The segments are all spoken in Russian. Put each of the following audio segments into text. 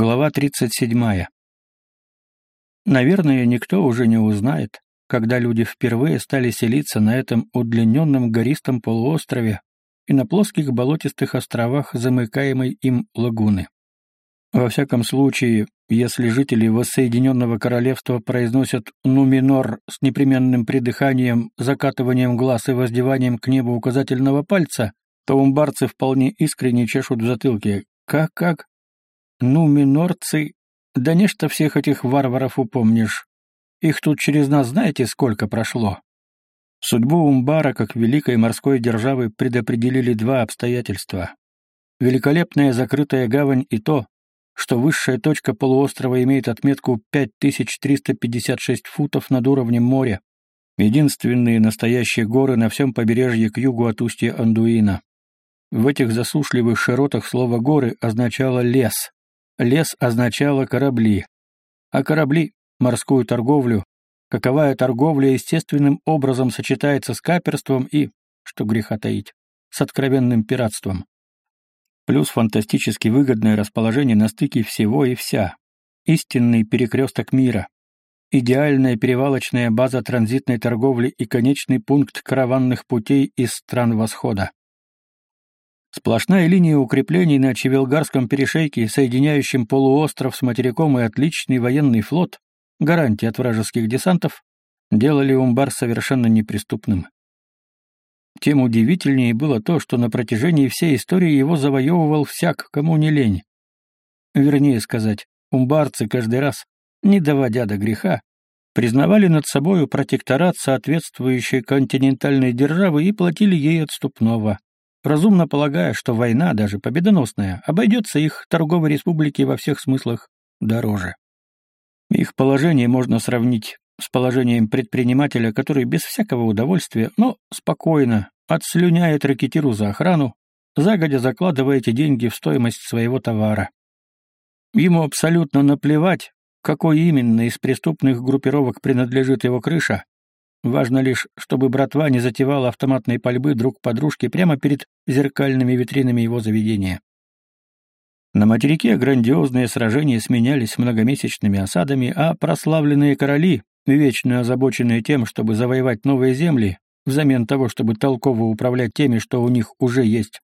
Глава 37. Наверное, никто уже не узнает, когда люди впервые стали селиться на этом удлиненном гористом полуострове и на плоских болотистых островах замыкаемой им лагуны. Во всяком случае, если жители воссоединенного королевства произносят «нуминор» с непременным придыханием, закатыванием глаз и воздеванием к небу указательного пальца, то умбарцы вполне искренне чешут в затылке. Как-как? Ну, минорцы, да нечто всех этих варваров упомнишь. Их тут через нас знаете, сколько прошло? Судьбу Умбара как великой морской державы предопределили два обстоятельства. Великолепная закрытая гавань и то, что высшая точка полуострова имеет отметку 5356 футов над уровнем моря, единственные настоящие горы на всем побережье к югу от устья Андуина. В этих засушливых широтах слово «горы» означало «лес», Лес означало корабли, а корабли — морскую торговлю, каковая торговля естественным образом сочетается с каперством и, что греха таить, с откровенным пиратством. Плюс фантастически выгодное расположение на стыке всего и вся. Истинный перекресток мира. Идеальная перевалочная база транзитной торговли и конечный пункт караванных путей из стран Восхода. Сплошная линия укреплений на Чевелгарском перешейке, соединяющем полуостров с материком и отличный военный флот, гарантии от вражеских десантов, делали Умбар совершенно неприступным. Тем удивительнее было то, что на протяжении всей истории его завоевывал всяк, кому не лень. Вернее сказать, умбарцы каждый раз, не доводя до греха, признавали над собою протекторат соответствующей континентальной державы и платили ей отступного разумно полагая, что война, даже победоносная, обойдется их торговой республике во всех смыслах дороже. Их положение можно сравнить с положением предпринимателя, который без всякого удовольствия, но спокойно отслюняет ракетиру за охрану, загодя закладывая эти деньги в стоимость своего товара. Ему абсолютно наплевать, какой именно из преступных группировок принадлежит его крыша, Важно лишь, чтобы братва не затевала автоматной пальбы друг по дружке прямо перед зеркальными витринами его заведения. На материке грандиозные сражения сменялись многомесячными осадами, а прославленные короли, вечно озабоченные тем, чтобы завоевать новые земли, взамен того, чтобы толково управлять теми, что у них уже есть,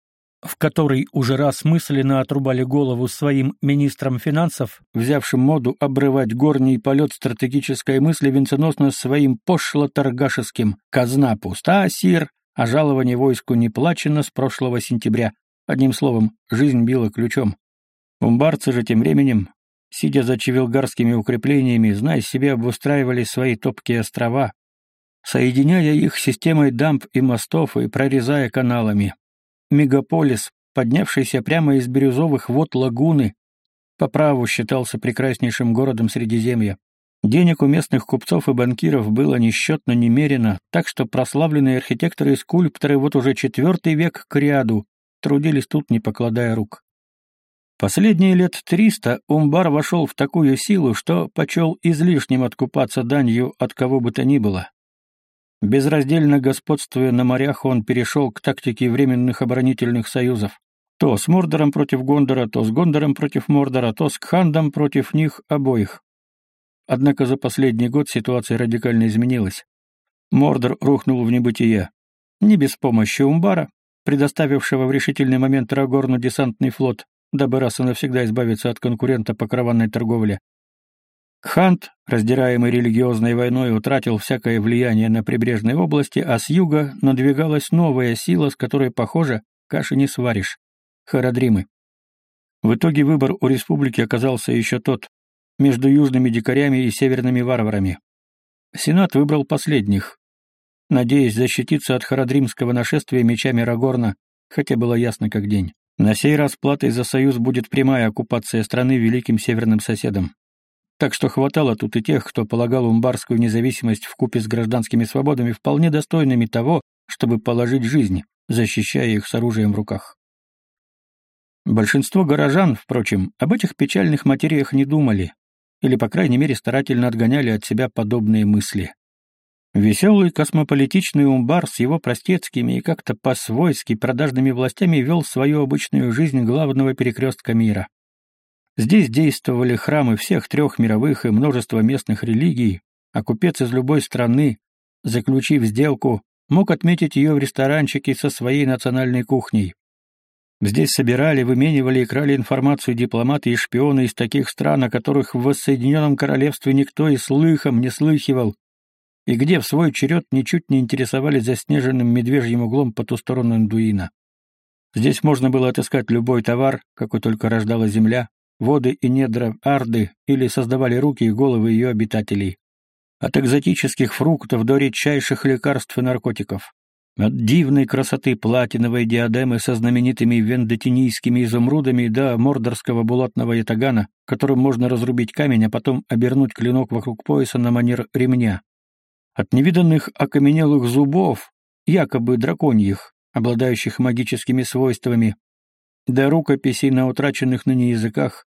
в которой уже раз мысленно отрубали голову своим министрам финансов, взявшим моду обрывать горний полет стратегической мысли венценосно своим пошло-торгашеским «казна пуста, сир, а жалование войску не плачено с прошлого сентября». Одним словом, жизнь била ключом. Умбарцы же тем временем, сидя за чевелгарскими укреплениями, зная себе, обустраивали свои топкие острова, соединяя их системой дамб и мостов и прорезая каналами. Мегаполис, поднявшийся прямо из бирюзовых вод лагуны, по праву считался прекраснейшим городом Средиземья. Денег у местных купцов и банкиров было несчетно немерено, так что прославленные архитекторы и скульпторы вот уже четвертый век к ряду трудились тут, не покладая рук. Последние лет триста Умбар вошел в такую силу, что почел излишним откупаться данью от кого бы то ни было. Безраздельно господствуя на морях, он перешел к тактике временных оборонительных союзов. То с Мордором против Гондора, то с Гондором против Мордора, то с Кхандом против них обоих. Однако за последний год ситуация радикально изменилась. Мордор рухнул в небытие. Не без помощи Умбара, предоставившего в решительный момент Рагорну десантный флот, дабы раз и навсегда избавиться от конкурента по караванной торговле, Хант, раздираемый религиозной войной, утратил всякое влияние на прибрежной области, а с юга надвигалась новая сила, с которой, похоже, каши не сваришь — Харадримы. В итоге выбор у республики оказался еще тот, между южными дикарями и северными варварами. Сенат выбрал последних, надеясь защититься от харадримского нашествия мечами Рагорна, хотя было ясно как день. На сей раз платой за союз будет прямая оккупация страны великим северным соседом. Так что хватало тут и тех, кто полагал умбарскую независимость в купе с гражданскими свободами вполне достойными того, чтобы положить жизнь, защищая их с оружием в руках. Большинство горожан, впрочем, об этих печальных материях не думали, или, по крайней мере, старательно отгоняли от себя подобные мысли. Веселый космополитичный умбар с его простецкими и как-то по-свойски продажными властями вел свою обычную жизнь главного перекрестка мира. Здесь действовали храмы всех трех мировых и множество местных религий, а купец из любой страны, заключив сделку, мог отметить ее в ресторанчике со своей национальной кухней. Здесь собирали, выменивали и крали информацию дипломаты и шпионы из таких стран, о которых в Воссоединенном Королевстве никто и слыхом не слыхивал, и где в свой черед ничуть не интересовались заснеженным медвежьим углом по ту сторону Индуина. Здесь можно было отыскать любой товар, какой только рождала земля, воды и недра Арды или создавали руки и головы ее обитателей. От экзотических фруктов до редчайших лекарств и наркотиков. От дивной красоты платиновой диадемы со знаменитыми вендетинийскими изумрудами до мордорского булатного ятагана, которым можно разрубить камень, а потом обернуть клинок вокруг пояса на манер ремня. От невиданных окаменелых зубов, якобы драконьих, обладающих магическими свойствами, до рукописей на утраченных ныне языках.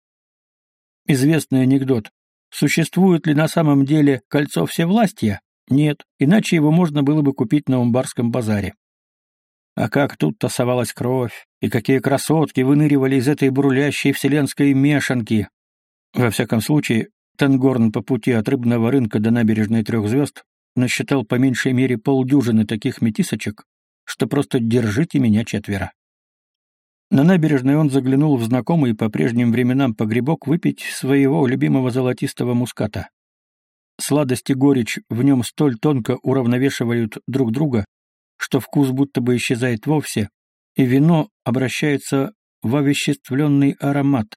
Известный анекдот. Существует ли на самом деле кольцо всевластия? Нет, иначе его можно было бы купить на Умбарском базаре. А как тут тасовалась кровь, и какие красотки выныривали из этой бурлящей вселенской мешанки. Во всяком случае, Тенгорн по пути от рыбного рынка до набережной трех звезд насчитал по меньшей мере полдюжины таких метисочек, что просто держите меня четверо. На набережной он заглянул в знакомый по прежним временам погребок выпить своего любимого золотистого муската. Сладость и горечь в нем столь тонко уравновешивают друг друга, что вкус будто бы исчезает вовсе, и вино обращается в овеществленный аромат,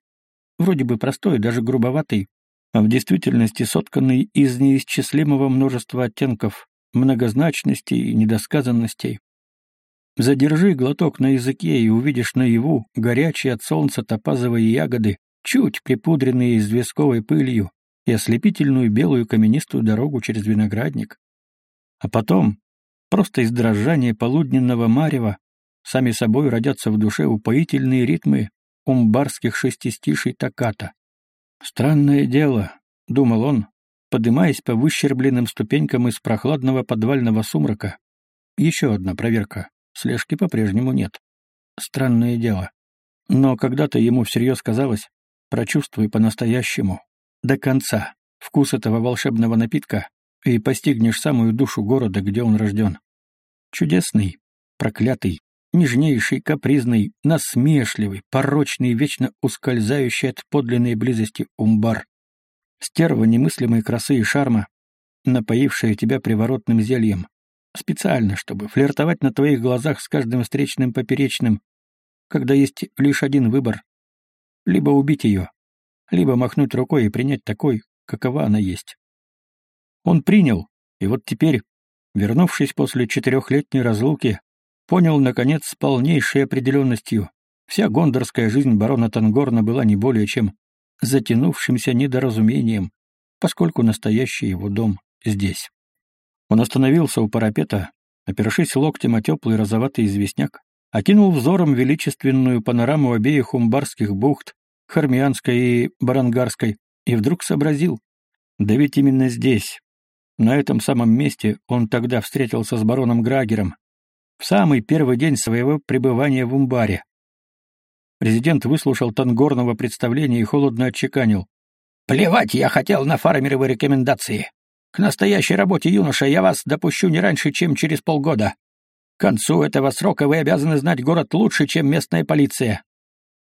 вроде бы простой, даже грубоватый, а в действительности сотканный из неисчислимого множества оттенков, многозначностей и недосказанностей. Задержи глоток на языке и увидишь наяву горячие от солнца топазовые ягоды, чуть припудренные известковой пылью, и ослепительную белую каменистую дорогу через виноградник. А потом, просто из дрожания полудненного марева, сами собой родятся в душе упоительные ритмы умбарских шестистишей токата. «Странное дело», — думал он, подымаясь по выщербленным ступенькам из прохладного подвального сумрака. Еще одна проверка. Слежки по-прежнему нет. Странное дело. Но когда-то ему всерьез казалось, прочувствуй по-настоящему, до конца, вкус этого волшебного напитка, и постигнешь самую душу города, где он рожден. Чудесный, проклятый, нежнейший, капризный, насмешливый, порочный, вечно ускользающий от подлинной близости умбар. Стерва немыслимой красы и шарма, напоившая тебя приворотным зельем. Специально, чтобы флиртовать на твоих глазах с каждым встречным поперечным, когда есть лишь один выбор. Либо убить ее, либо махнуть рукой и принять такой, какова она есть. Он принял, и вот теперь, вернувшись после четырехлетней разлуки, понял, наконец, с полнейшей определенностью, вся гондорская жизнь барона Тангорна была не более чем затянувшимся недоразумением, поскольку настоящий его дом здесь. Он остановился у парапета, опершись локтем о теплый розоватый известняк, окинул взором величественную панораму обеих умбарских бухт, Хармианской и Барангарской, и вдруг сообразил. Да ведь именно здесь, на этом самом месте, он тогда встретился с бароном Грагером, в самый первый день своего пребывания в Умбаре. Президент выслушал тангорного представления и холодно отчеканил. «Плевать я хотел на фармеровые рекомендации. К настоящей работе, юноша, я вас допущу не раньше, чем через полгода. К концу этого срока вы обязаны знать город лучше, чем местная полиция.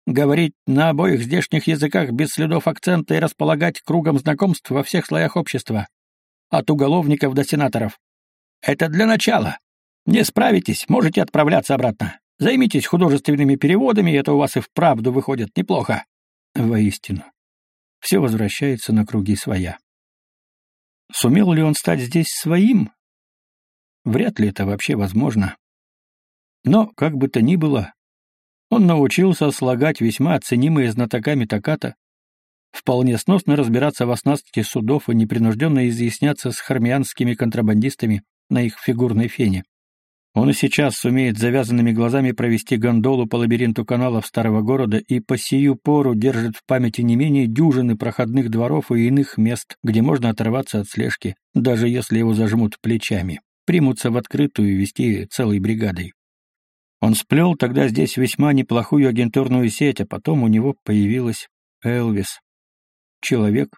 Говорить на обоих здешних языках без следов акцента и располагать кругом знакомств во всех слоях общества. От уголовников до сенаторов. Это для начала. Не справитесь, можете отправляться обратно. Займитесь художественными переводами, это у вас и вправду выходит неплохо. Воистину. Все возвращается на круги своя. Сумел ли он стать здесь своим? Вряд ли это вообще возможно. Но, как бы то ни было, он научился слагать весьма оценимые знатоками токата, вполне сносно разбираться в оснастке судов и непринужденно изъясняться с хармианскими контрабандистами на их фигурной фене. Он и сейчас сумеет завязанными глазами провести гондолу по лабиринту каналов старого города и по сию пору держит в памяти не менее дюжины проходных дворов и иных мест, где можно оторваться от слежки, даже если его зажмут плечами, примутся в открытую вести целой бригадой. Он сплел тогда здесь весьма неплохую агентурную сеть, а потом у него появилась Элвис. Человек,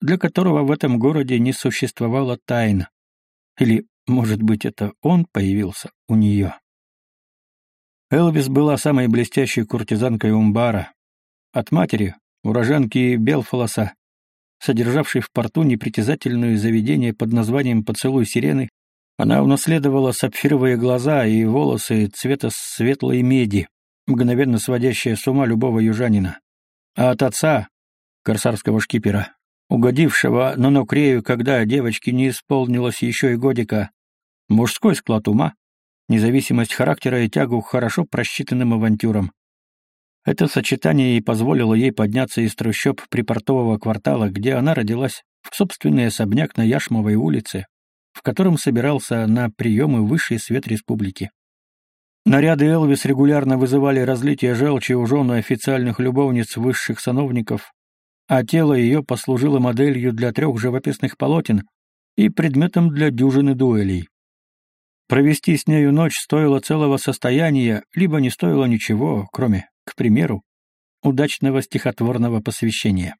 для которого в этом городе не существовало тайн. Или, может быть, это он появился у нее. Элвис была самой блестящей куртизанкой Умбара. От матери, уроженки Белфолоса, содержавшей в порту непритязательное заведение под названием «Поцелуй сирены», она унаследовала сапфировые глаза и волосы цвета светлой меди, мгновенно сводящие с ума любого южанина. А от отца, корсарского шкипера, угодившего на Нокрею, когда девочке не исполнилось еще и годика, мужской склад ума, независимость характера и тягу к хорошо просчитанным авантюрам. Это сочетание и позволило ей подняться из трущоб припортового квартала, где она родилась, в собственный особняк на Яшмовой улице, в котором собирался на приемы высший свет республики. Наряды Элвис регулярно вызывали разлитие желчи у жены официальных любовниц высших сановников, а тело ее послужило моделью для трех живописных полотен и предметом для дюжины дуэлей. Провести с нею ночь стоило целого состояния, либо не стоило ничего, кроме, к примеру, удачного стихотворного посвящения.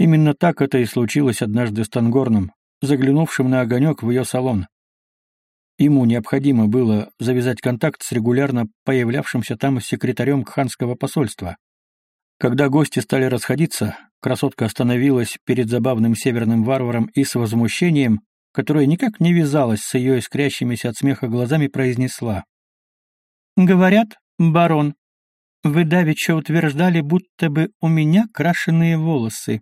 Именно так это и случилось однажды с Тангорном, заглянувшим на огонек в ее салон. Ему необходимо было завязать контакт с регулярно появлявшимся там секретарем Кханского посольства. Когда гости стали расходиться, красотка остановилась перед забавным северным варваром и с возмущением которая никак не вязалась с ее искрящимися от смеха глазами, произнесла. «Говорят, барон, вы давеча утверждали, будто бы у меня крашеные волосы».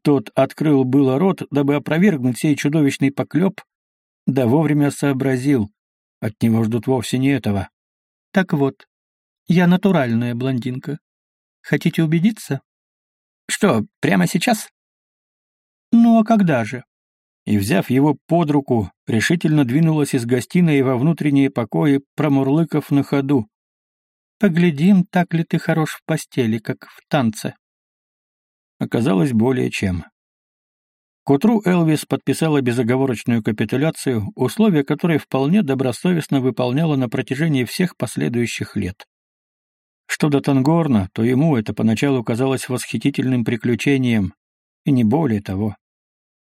Тот открыл было рот, дабы опровергнуть сей чудовищный поклеп, да вовремя сообразил. От него ждут вовсе не этого. «Так вот, я натуральная блондинка. Хотите убедиться?» «Что, прямо сейчас?» «Ну а когда же? И, взяв его под руку, решительно двинулась из гостиной во внутренние покои, промурлыков на ходу. «Поглядим, так ли ты хорош в постели, как в танце». Оказалось более чем. К утру Элвис подписала безоговорочную капитуляцию, условия которой вполне добросовестно выполняла на протяжении всех последующих лет. Что до Тангорна, то ему это поначалу казалось восхитительным приключением, и не более того.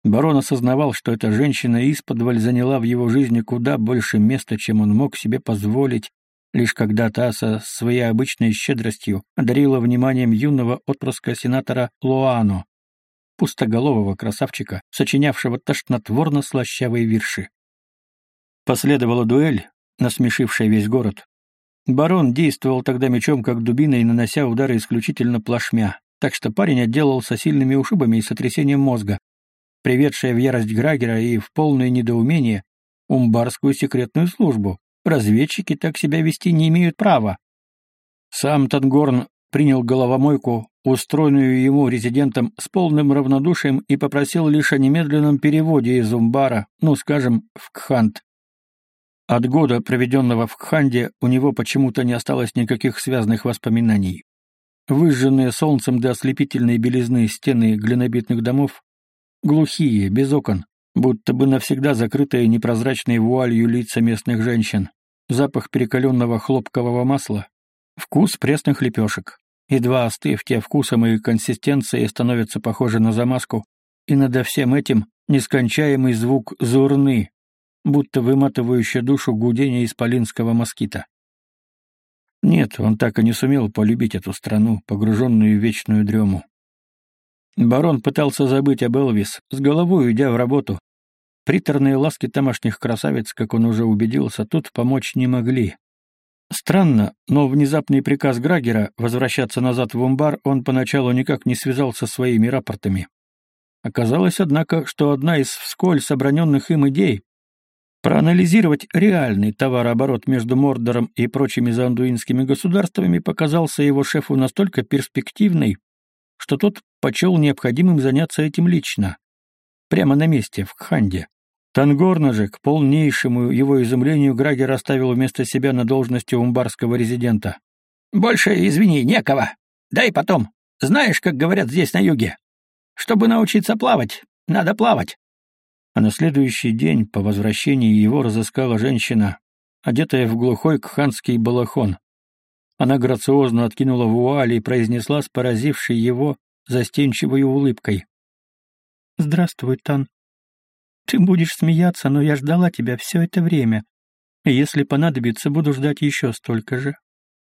Барон осознавал, что эта женщина исподволь заняла в его жизни куда больше места, чем он мог себе позволить, лишь когда та со своей обычной щедростью одарила вниманием юного отпрыска сенатора Луано, пустоголового красавчика, сочинявшего тошнотворно-слащавые вирши. Последовала дуэль, насмешившая весь город. Барон действовал тогда мечом как дубиной, нанося удары исключительно плашмя, так что парень отделался сильными ушибами и сотрясением мозга, приведшая в ярость Грагера и в полное недоумение умбарскую секретную службу. Разведчики так себя вести не имеют права. Сам Тангорн принял головомойку, устроенную ему резидентом с полным равнодушием и попросил лишь о немедленном переводе из Умбара, ну, скажем, в Кхант. От года, проведенного в Кханде, у него почему-то не осталось никаких связанных воспоминаний. Выжженные солнцем до ослепительной белизны стены глинобитных домов глухие, без окон, будто бы навсегда закрытые непрозрачной вуалью лица местных женщин, запах перекаленного хлопкового масла, вкус пресных лепешек. Едва остыв, те вкусом и консистенцией становятся похожи на замазку, и над всем этим нескончаемый звук зурны, будто выматывающая душу гудение исполинского москита. Нет, он так и не сумел полюбить эту страну, погруженную в вечную дрему. Барон пытался забыть об Элвис, с головой уйдя в работу. Приторные ласки тамошних красавиц, как он уже убедился, тут помочь не могли. Странно, но внезапный приказ Грагера возвращаться назад в Умбар он поначалу никак не связал со своими рапортами. Оказалось, однако, что одна из вскользь оброненных им идей проанализировать реальный товарооборот между Мордором и прочими зандуинскими государствами показался его шефу настолько перспективной, что тот почел необходимым заняться этим лично, прямо на месте, в Кханде. Тангорна же, к полнейшему его изумлению, Грагер оставил вместо себя на должности умбарского резидента. «Больше, извини, некого. Дай потом. Знаешь, как говорят здесь на юге? Чтобы научиться плавать, надо плавать». А на следующий день по возвращении его разыскала женщина, одетая в глухой кханский балахон. Она грациозно откинула вуаль и произнесла с поразившей его застенчивой улыбкой. «Здравствуй, Тан. Ты будешь смеяться, но я ждала тебя все это время. И если понадобится, буду ждать еще столько же».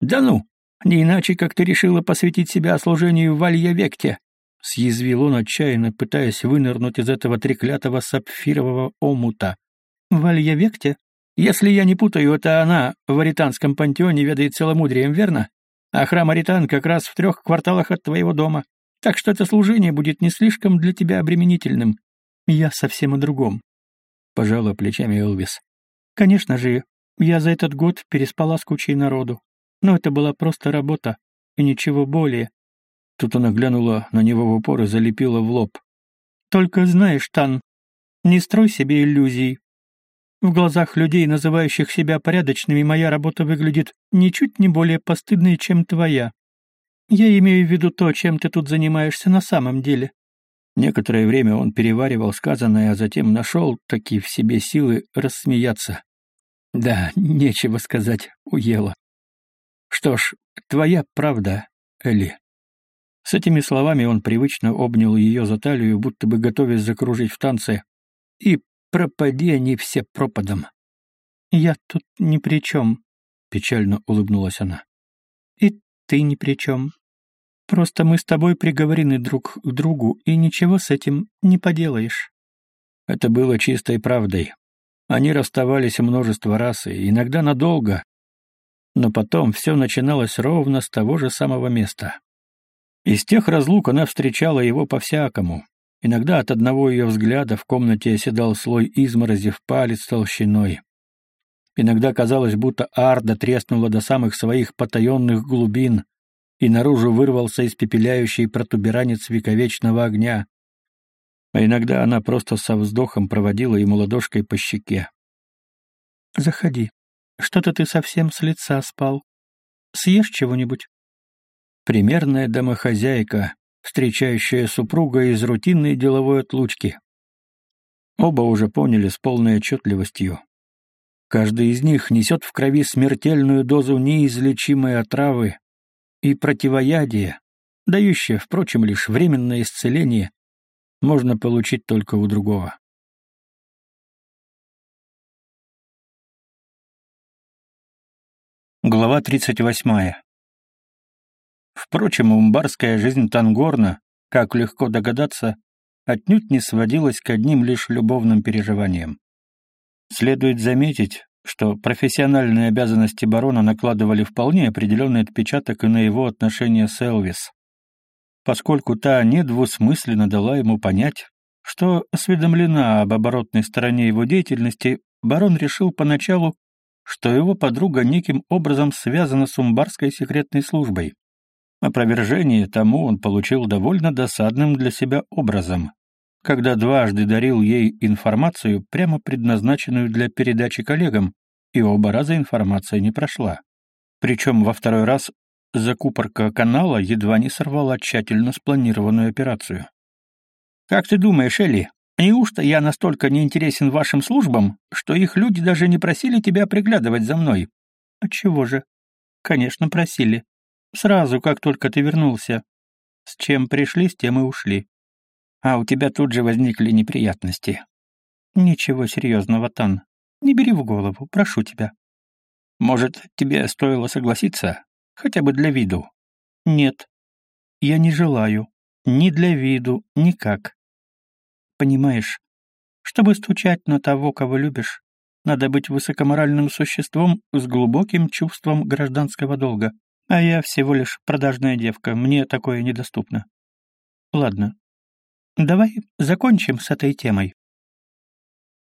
«Да ну! Не иначе, как ты решила посвятить себя служению в Валья-Векте!» Съязвил он отчаянно, пытаясь вынырнуть из этого треклятого сапфирового омута. «Валья-Векте? Если я не путаю, это она в Аританском пантеоне ведает целомудрием, верно? А храм Аритан как раз в трех кварталах от твоего дома. Так что это служение будет не слишком для тебя обременительным. Я совсем о другом. Пожала плечами Элвис. Конечно же, я за этот год переспала с кучей народу. Но это была просто работа, и ничего более. Тут она глянула на него в упор и залепила в лоб. «Только знаешь, Тан, не строй себе иллюзий. В глазах людей, называющих себя порядочными, моя работа выглядит ничуть не более постыдной, чем твоя. Я имею в виду то, чем ты тут занимаешься на самом деле». Некоторое время он переваривал сказанное, а затем нашел таки в себе силы рассмеяться. Да, нечего сказать, уела. Что ж, твоя правда, Элли. С этими словами он привычно обнял ее за талию, будто бы готовясь закружить в танце. И пропади они все пропадом. «Я тут ни при чем», — печально улыбнулась она. «И ты ни при чем. Просто мы с тобой приговорены друг к другу, и ничего с этим не поделаешь». Это было чистой правдой. Они расставались множество раз, и иногда надолго, но потом все начиналось ровно с того же самого места. Из тех разлук она встречала его по-всякому. Иногда от одного ее взгляда в комнате оседал слой изморози в палец толщиной. Иногда казалось, будто Арда треснула до самых своих потаенных глубин, и наружу вырвался испепеляющий протуберанец вековечного огня. А иногда она просто со вздохом проводила ему ладошкой по щеке. «Заходи», что-то ты совсем с лица спал. Съешь чего-нибудь?» Примерная домохозяйка, встречающая супруга из рутинной деловой отлучки. Оба уже поняли с полной отчетливостью. Каждый из них несет в крови смертельную дозу неизлечимой отравы и противоядия, дающее, впрочем, лишь временное исцеление, можно получить только у другого. Глава 38. Впрочем, умбарская жизнь Тангорна, как легко догадаться, отнюдь не сводилась к одним лишь любовным переживаниям. Следует заметить, что профессиональные обязанности барона накладывали вполне определенный отпечаток и на его отношения с Элвис, поскольку та недвусмысленно дала ему понять, что осведомлена об оборотной стороне его деятельности, барон решил поначалу что его подруга неким образом связана с умбарской секретной службой. Опровержение тому он получил довольно досадным для себя образом, когда дважды дарил ей информацию, прямо предназначенную для передачи коллегам, и оба раза информация не прошла. Причем во второй раз закупорка канала едва не сорвала тщательно спланированную операцию. «Как ты думаешь, Элли, Неужто я настолько неинтересен вашим службам, что их люди даже не просили тебя приглядывать за мной? Отчего же? Конечно, просили. Сразу, как только ты вернулся. С чем пришли, с тем и ушли. А у тебя тут же возникли неприятности. Ничего серьезного, Тан. Не бери в голову, прошу тебя. Может, тебе стоило согласиться? Хотя бы для виду. Нет. Я не желаю. Ни для виду, никак. Понимаешь, чтобы стучать на того, кого любишь, надо быть высокоморальным существом с глубоким чувством гражданского долга. А я всего лишь продажная девка, мне такое недоступно. Ладно, давай закончим с этой темой.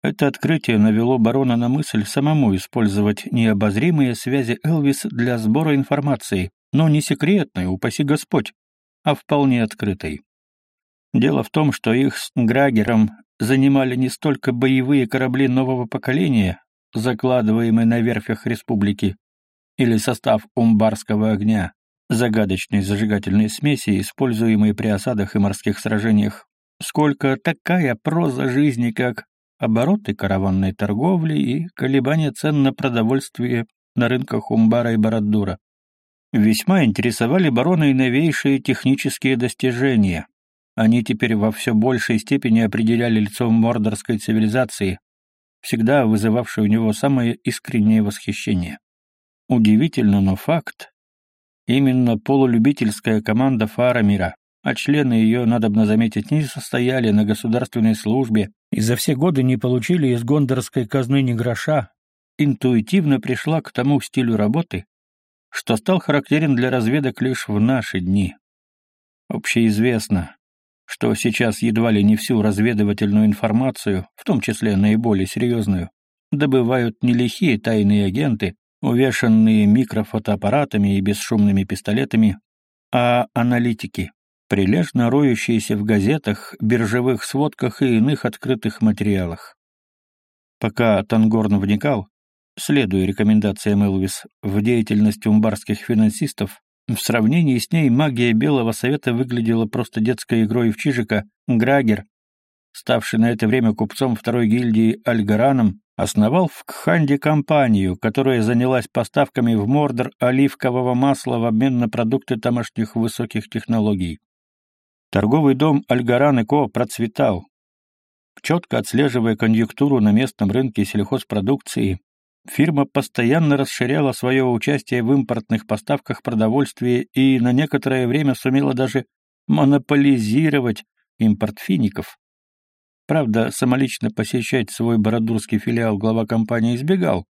Это открытие навело барона на мысль самому использовать необозримые связи Элвис для сбора информации, но не секретной, упаси Господь, а вполне открытой. Дело в том, что их с Грагером занимали не столько боевые корабли нового поколения, закладываемые на верфях республики, или состав умбарского огня, загадочной зажигательной смеси, используемой при осадах и морских сражениях, сколько такая проза жизни, как обороты караванной торговли и колебания цен на продовольствие на рынках Умбара и Барадура. Весьма интересовали барона и новейшие технические достижения. Они теперь во все большей степени определяли лицо мордорской цивилизации, всегда вызывавшей у него самое искреннее восхищение. Удивительно, но факт. Именно полулюбительская команда Фарамира, а члены ее, надобно заметить, не состояли на государственной службе и за все годы не получили из гондорской казны ни гроша, интуитивно пришла к тому стилю работы, что стал характерен для разведок лишь в наши дни. Общеизвестно, что сейчас едва ли не всю разведывательную информацию, в том числе наиболее серьезную, добывают не тайные агенты, увешанные микрофотоаппаратами и бесшумными пистолетами, а аналитики, прилежно роющиеся в газетах, биржевых сводках и иных открытых материалах. Пока Тангорн вникал, следуя рекомендациям Элвис, в деятельность умбарских финансистов, в сравнении с ней магия Белого Совета выглядела просто детской игрой в Чижика, Грагер, ставший на это время купцом второй гильдии Альгараном, основал в Кханде компанию, которая занялась поставками в Мордор оливкового масла в обмен на продукты тамошних высоких технологий. Торговый дом Альгаран и Ко процветал. Четко отслеживая конъюнктуру на местном рынке сельхозпродукции, Фирма постоянно расширяла свое участие в импортных поставках продовольствия и на некоторое время сумела даже монополизировать импорт фиников. Правда, самолично посещать свой бородурский филиал глава компании избегал.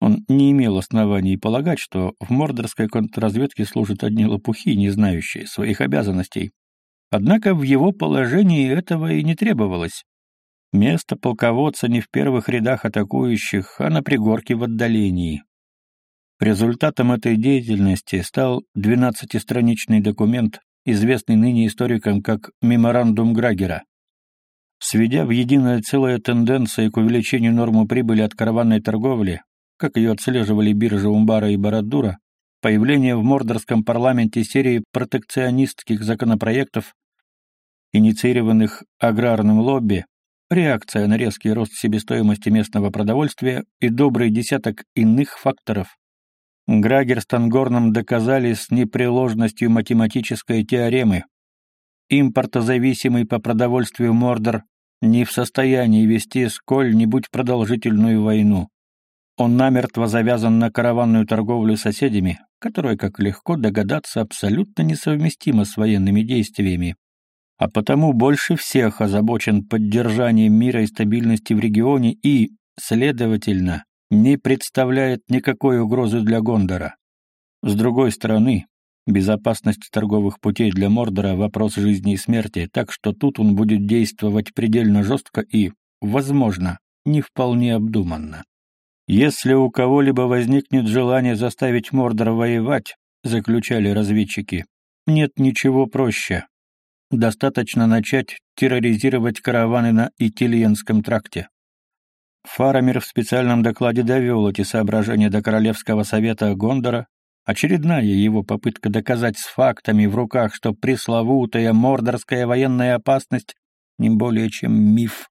Он не имел оснований полагать, что в мордорской контрразведке служат одни лопухи, не знающие своих обязанностей. Однако в его положении этого и не требовалось. Место полководца не в первых рядах атакующих, а на пригорке в отдалении. Результатом этой деятельности стал 12-страничный документ, известный ныне историкам как «Меморандум Грагера». Сведя в единое целое тенденции к увеличению нормы прибыли от караванной торговли, как ее отслеживали биржи Умбара и Барадура, появление в Мордорском парламенте серии протекционистских законопроектов, инициированных аграрным лобби, реакция на резкий рост себестоимости местного продовольствия и добрый десяток иных факторов. Грагер с Тангорном доказали с непреложностью математической теоремы. Импортозависимый по продовольствию Мордор не в состоянии вести сколь-нибудь продолжительную войну. Он намертво завязан на караванную торговлю с соседями, которая, как легко догадаться, абсолютно несовместима с военными действиями а потому больше всех озабочен поддержанием мира и стабильности в регионе и, следовательно, не представляет никакой угрозы для Гондора. С другой стороны, безопасность торговых путей для Мордора – вопрос жизни и смерти, так что тут он будет действовать предельно жестко и, возможно, не вполне обдуманно. Если у кого-либо возникнет желание заставить Мордор воевать, заключали разведчики, нет ничего проще, Достаточно начать терроризировать караваны на Итильенском тракте. Фарамир в специальном докладе довел эти соображения до Королевского совета Гондора, очередная его попытка доказать с фактами в руках, что пресловутая мордорская военная опасность не более чем миф.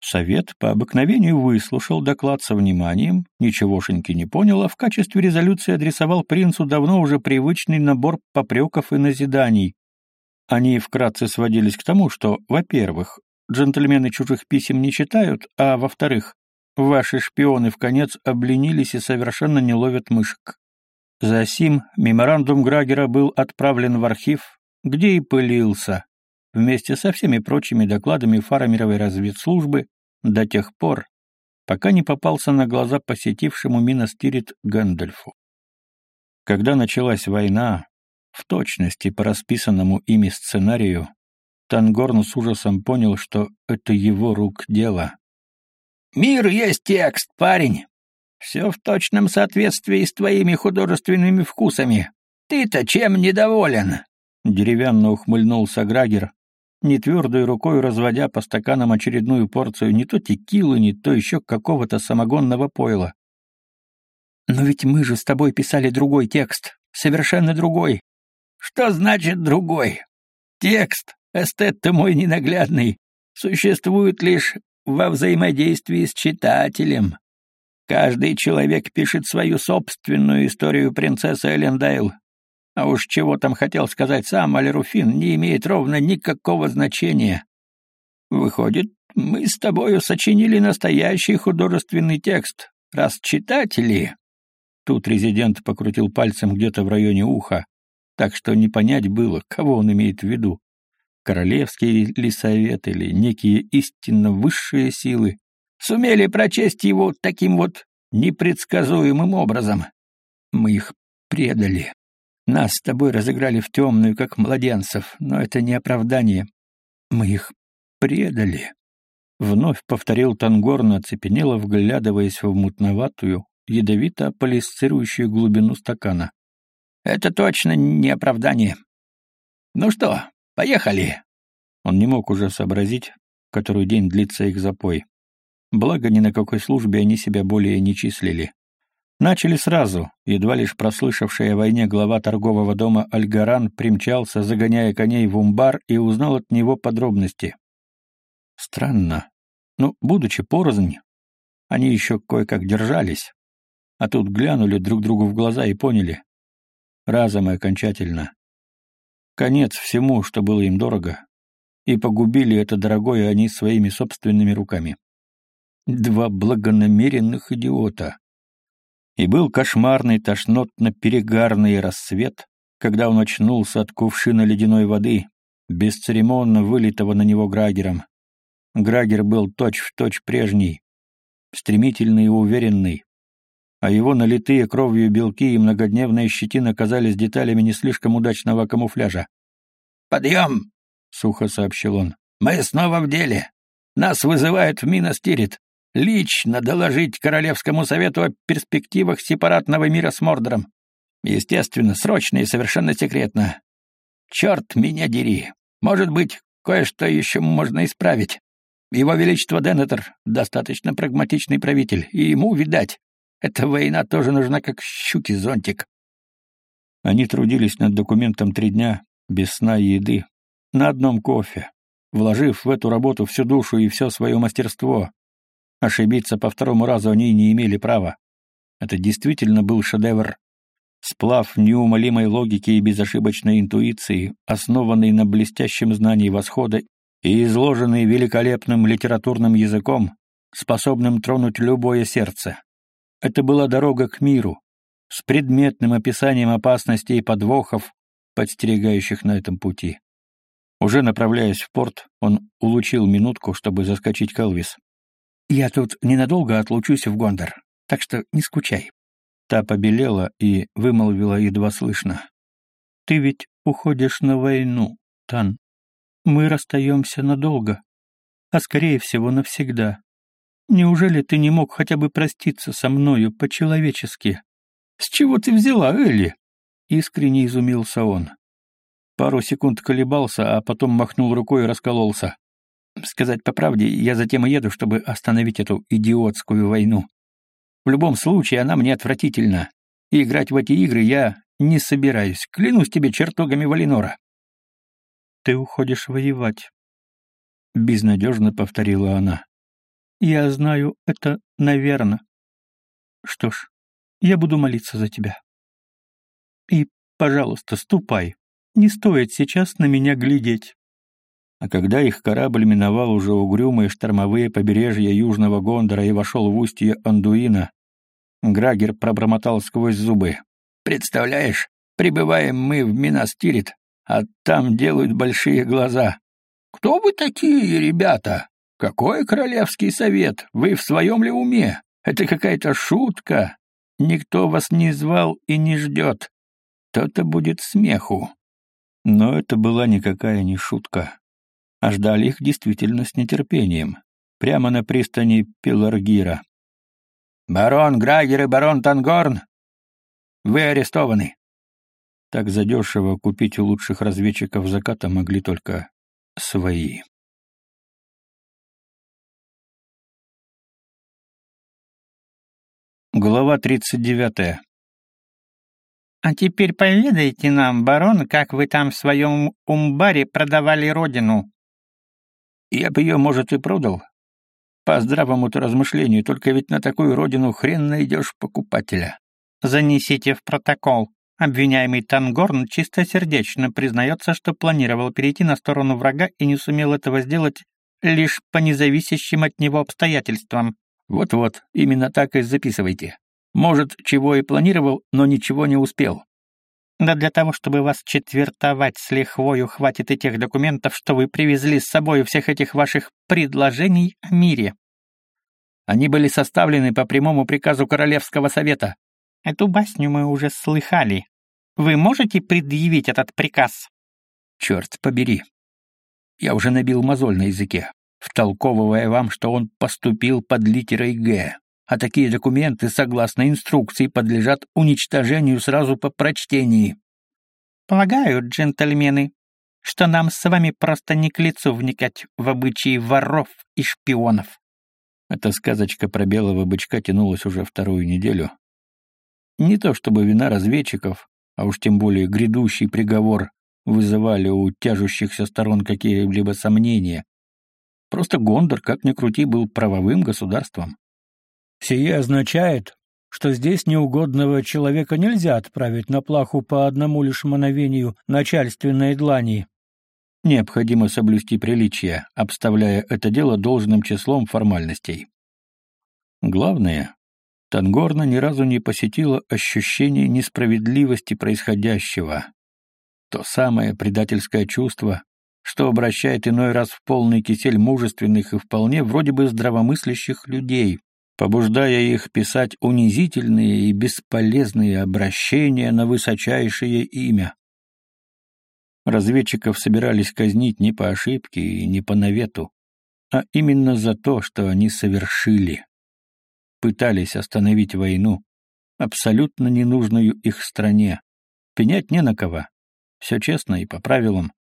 Совет по обыкновению выслушал доклад со вниманием, ничегошеньки не понял, а в качестве резолюции адресовал принцу давно уже привычный набор попреков и назиданий, они вкратце сводились к тому, что, во-первых, джентльмены чужих писем не читают, а, во-вторых, ваши шпионы в конец обленились и совершенно не ловят мышек. Засим меморандум Грагера был отправлен в архив, где и пылился, вместе со всеми прочими докладами фарамировой разведслужбы до тех пор, пока не попался на глаза посетившему Минастирит Гэндальфу. Когда началась война, в точности по расписанному ими сценарию, Тангорн с ужасом понял, что это его рук дело. «Мир есть текст, парень. Все в точном соответствии с твоими художественными вкусами. Ты-то чем недоволен?» Деревянно ухмыльнулся Грагер, нетвердой рукой разводя по стаканам очередную порцию не то текилы, не то еще какого-то самогонного пойла. «Но ведь мы же с тобой писали другой текст, совершенно другой. Что значит другой? Текст, эстет ты мой ненаглядный, существует лишь во взаимодействии с читателем. Каждый человек пишет свою собственную историю принцессы Эллендайл, А уж чего там хотел сказать сам Алеруфин, не имеет ровно никакого значения. Выходит, мы с тобою сочинили настоящий художественный текст, раз читатели...» Тут резидент покрутил пальцем где-то в районе уха, так что не понять было, кого он имеет в виду. Королевский ли совет или некие истинно высшие силы сумели прочесть его таким вот непредсказуемым образом. Мы их предали. Нас с тобой разыграли в темную, как младенцев, но это не оправдание. Мы их предали. Вновь повторил Тангорн, оцепенело вглядываясь в мутноватую, ядовито полисцирующую глубину стакана. «Это точно не оправдание. Ну что, поехали?» Он не мог уже сообразить, который день длится их запой. Благо, ни на какой службе они себя более не числили. Начали сразу, едва лишь прослышавший о войне глава торгового дома Альгаран примчался, загоняя коней в умбар, и узнал от него подробности. Странно. Но, будучи порознь, они еще кое-как держались. А тут глянули друг другу в глаза и поняли. Разом и окончательно. Конец всему, что было им дорого. И погубили это дорогое они своими собственными руками. Два благонамеренных идиота. И был кошмарный, тошнотно-перегарный рассвет, когда он очнулся от кувшина ледяной воды, бесцеремонно вылитого на него Грагером. Грагер был точь-в-точь точь прежний, стремительный и уверенный, а его налитые кровью белки и многодневная щетина казались деталями не слишком удачного камуфляжа. «Подъем!» — сухо сообщил он. «Мы снова в деле. Нас вызывают в Миностирит. Лично доложить Королевскому совету о перспективах сепаратного мира с Мордором. Естественно, срочно и совершенно секретно. Черт меня дери. Может быть, кое-что еще можно исправить. Его Величество Денетер — достаточно прагматичный правитель, и ему, видать, эта война тоже нужна как щуки зонтик. Они трудились над документом три дня, без сна и еды, на одном кофе, вложив в эту работу всю душу и все свое мастерство. Ошибиться по второму разу они не имели права. Это действительно был шедевр. Сплав неумолимой логики и безошибочной интуиции, основанный на блестящем знании восхода и изложенный великолепным литературным языком, способным тронуть любое сердце. Это была дорога к миру, с предметным описанием опасностей и подвохов, подстерегающих на этом пути. Уже направляясь в порт, он улучил минутку, чтобы заскочить к Элвис. «Я тут ненадолго отлучусь в Гондор, так что не скучай». Та побелела и вымолвила едва слышно. «Ты ведь уходишь на войну, Тан. Мы расстаемся надолго, а скорее всего навсегда. Неужели ты не мог хотя бы проститься со мною по-человечески? С чего ты взяла, Элли? Искренне изумился он. Пару секунд колебался, а потом махнул рукой и раскололся. Сказать по правде, я затем и еду, чтобы остановить эту идиотскую войну. В любом случае, она мне отвратительна. И играть в эти игры я не собираюсь. Клянусь тебе чертогами Валинора ты уходишь воевать», — безнадежно повторила она. «Я знаю это, наверно. Что ж, я буду молиться за тебя. И, пожалуйста, ступай. Не стоит сейчас на меня глядеть». А когда их корабль миновал уже угрюмые штормовые побережья Южного Гондора и вошел в устье Андуина, Грагер пробормотал сквозь зубы. «Представляешь, прибываем мы в Минастирит, а там делают большие глаза. «Кто вы такие, ребята? Какой королевский совет? Вы в своем ли уме? Это какая-то шутка. Никто вас не звал и не ждет. То-то будет смеху». Но это была никакая не шутка. А ждали их действительно с нетерпением. Прямо на пристани Пиларгира. «Барон Грагер и барон Тангорн, вы арестованы. Так задешево купить у лучших разведчиков заката могли только свои. Глава 39. «А теперь поведайте нам, барон, как вы там в своем умбаре продавали родину». «Я бы ее, может, и продал. По здравому-то размышлению, только ведь на такую родину хрен найдешь покупателя». «Занесите в протокол», Обвиняемый Тангорн чистосердечно признается, что планировал перейти на сторону врага и не сумел этого сделать лишь по независящим от него обстоятельствам. Вот-вот, именно так и записывайте. Может, чего и планировал, но ничего не успел. Да для того, чтобы вас четвертовать с лихвою, хватит и тех документов, что вы привезли с собой всех этих ваших предложений о мире. Они были составлены по прямому приказу Королевского совета. Эту басню мы уже слыхали. Вы можете предъявить этот приказ? Черт побери. Я уже набил мозоль на языке, втолковывая вам, что он поступил под литерой «Г», а такие документы, согласно инструкции, подлежат уничтожению сразу по прочтении. Полагаю, джентльмены, что нам с вами просто не к лицу вникать в обычаи воров и шпионов. Эта сказочка про белого бычка тянулась уже вторую неделю, не то чтобы вина разведчиков, а уж тем более грядущий приговор вызывали у тяжущихся сторон какие-либо сомнения. Просто Гондор, как ни крути, был правовым государством. Сие означает, что здесь неугодного человека нельзя отправить на плаху по одному лишь мановению начальственной длани. Необходимо соблюсти приличие, обставляя это дело должным числом формальностей. Главное, Тангорна ни разу не посетила ощущение несправедливости происходящего. То самое предательское чувство, что обращает иной раз в полный кисель мужественных и вполне вроде бы здравомыслящих людей, побуждая их писать унизительные и бесполезные обращения на высочайшее имя. Разведчиков собирались казнить не по ошибке и не по навету, а именно за то, что они совершили пытались остановить войну, абсолютно ненужную их стране. Пенять не на кого. Все честно и по правилам.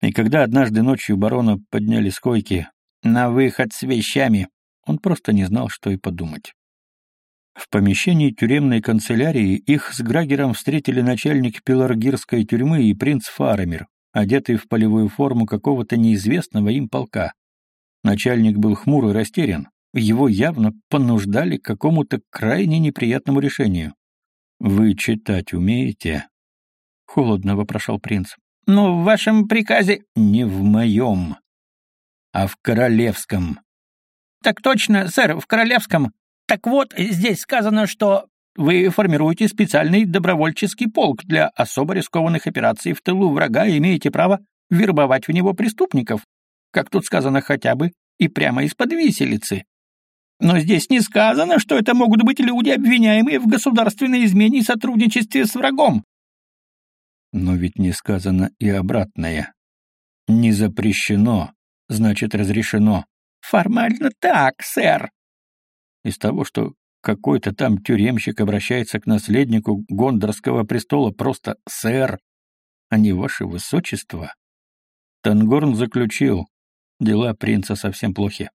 И когда однажды ночью барона подняли с койки на выход с вещами, он просто не знал, что и подумать. В помещении тюремной канцелярии их с Грагером встретили начальник Пеларгирской тюрьмы и принц Фарамир, одетый в полевую форму какого-то неизвестного им полка. Начальник был хмур и растерян, его явно понуждали к какому-то крайне неприятному решению. «Вы читать умеете?» — холодно вопрошал принц. «Ну, в вашем приказе...» «Не в моем, а в королевском». «Так точно, сэр, в королевском. Так вот, здесь сказано, что вы формируете специальный добровольческий полк для особо рискованных операций в тылу врага и имеете право вербовать в него преступников, как тут сказано хотя бы, и прямо из-под виселицы. Но здесь не сказано, что это могут быть люди, обвиняемые в государственной измене и сотрудничестве с врагом. Но ведь не сказано и обратное. Не запрещено, значит разрешено. Формально так, сэр. Из того, что какой-то там тюремщик обращается к наследнику Гондорского престола просто «сэр», а не «ваше высочество», Тангорн заключил, дела принца совсем плохи.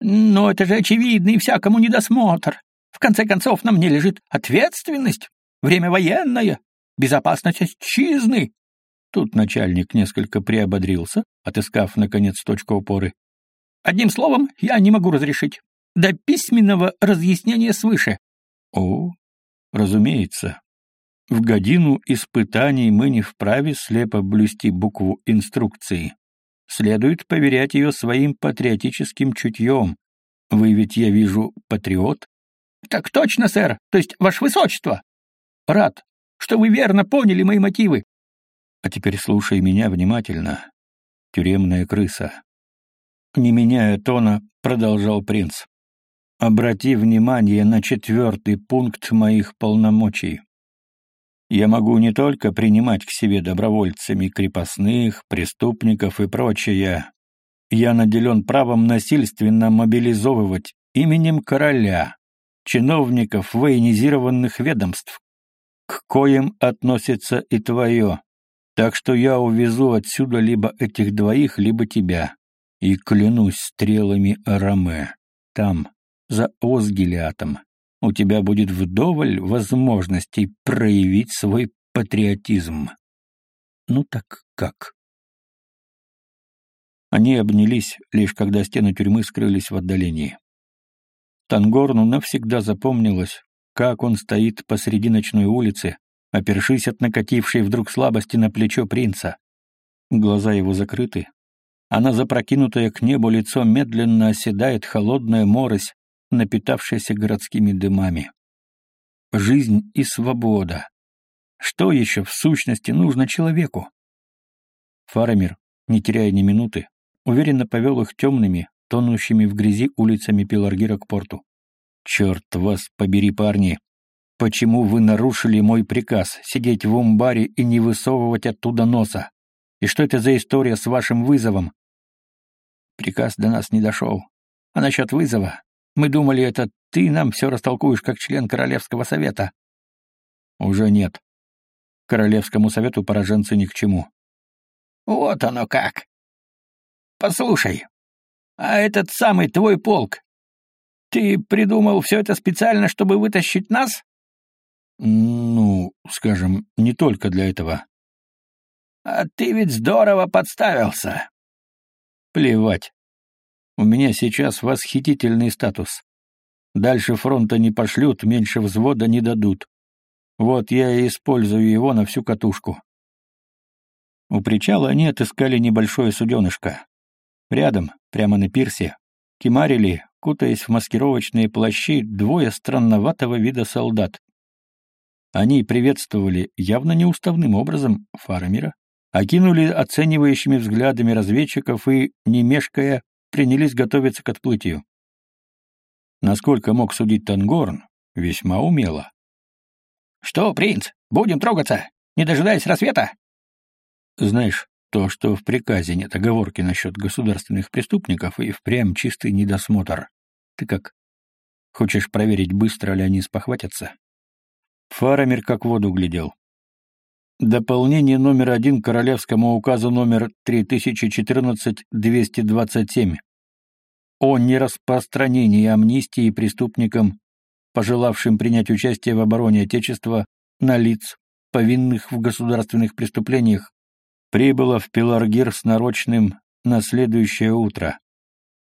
Но это же очевидный всякому недосмотр. В конце концов, на мне лежит ответственность. Время военное, безопасность отчизны. Тут начальник несколько приободрился, отыскав, наконец, точку упоры. Одним словом, я не могу разрешить. До письменного разъяснения свыше. О, разумеется. В годину испытаний мы не вправе слепо блюсти букву инструкции. Следует поверять ее своим патриотическим чутьем. Вы ведь, я вижу, патриот? Так точно, сэр, то есть, ваше высочество. Рад, что вы верно поняли мои мотивы. А теперь слушай меня внимательно. Тюремная крыса. Не меняя тона, продолжал принц. Обрати внимание на четвертый пункт моих полномочий. Я могу не только принимать к себе добровольцами крепостных, преступников и прочее. Я наделен правом насильственно мобилизовывать именем короля чиновников военизированных ведомств, к коим относится и твое. Так что я увезу отсюда либо этих двоих, либо тебя. И клянусь стрелами Араме. Там, за Озгилиатом, у тебя будет вдоволь возможностей проявить свой патриотизм. Ну так как? Они обнялись, лишь когда стены тюрьмы скрылись в отдалении. Тангорну навсегда запомнилось, как он стоит посреди ночной улицы, опершись от накатившей вдруг слабости на плечо принца. Глаза его закрыты, а на запрокинутое к небу лицо медленно оседает холодная морось, напитавшаяся городскими дымами. Жизнь и свобода. Что еще в сущности нужно человеку? Фарамир, не теряя ни минуты, уверенно повел их темными, тонущими в грязи улицами Пеларгира к порту. «Черт вас побери, парни! Почему вы нарушили мой приказ сидеть в умбаре и не высовывать оттуда носа? И что это за история с вашим вызовом?» Приказ до нас не дошел. А насчет вызова? Мы думали, это ты нам все растолкуешь как член Королевского совета. Уже нет. Королевскому совету пораженцы ни к чему. Вот оно как. Послушай, а этот самый твой полк, ты придумал все это специально, чтобы вытащить нас? Ну, скажем, не только для этого. А ты ведь здорово подставился. Плевать. У меня сейчас восхитительный статус. Дальше фронта не пошлют, меньше взвода не дадут. Вот я и использую его на всю катушку. У причала они отыскали небольшое суденышко. Рядом, прямо на пирсе, кимарили, кутаясь в маскировочные плащи, двое странноватого вида солдат. Они приветствовали явно неуставным образом Фарамира, окинули оценивающими взглядами разведчиков и, не мешкая, принялись готовиться к отплытию. Насколько мог судить Тангорн, весьма умело. «Что, принц, будем трогаться, не дожидаясь рассвета?» Знаешь, то, что в приказе нет оговорки насчет государственных преступников, и впрямь чистый недосмотр. Ты как? Хочешь проверить, быстро ли они спохватятся? Фарамир как воду глядел. Дополнение номер один к Королевскому указу номер 3014-227 о нераспространении амнистии преступникам, пожелавшим принять участие в обороне Отечества, на лиц, повинных в государственных преступлениях, прибыла в Пеларгир с нарочным на следующее утро.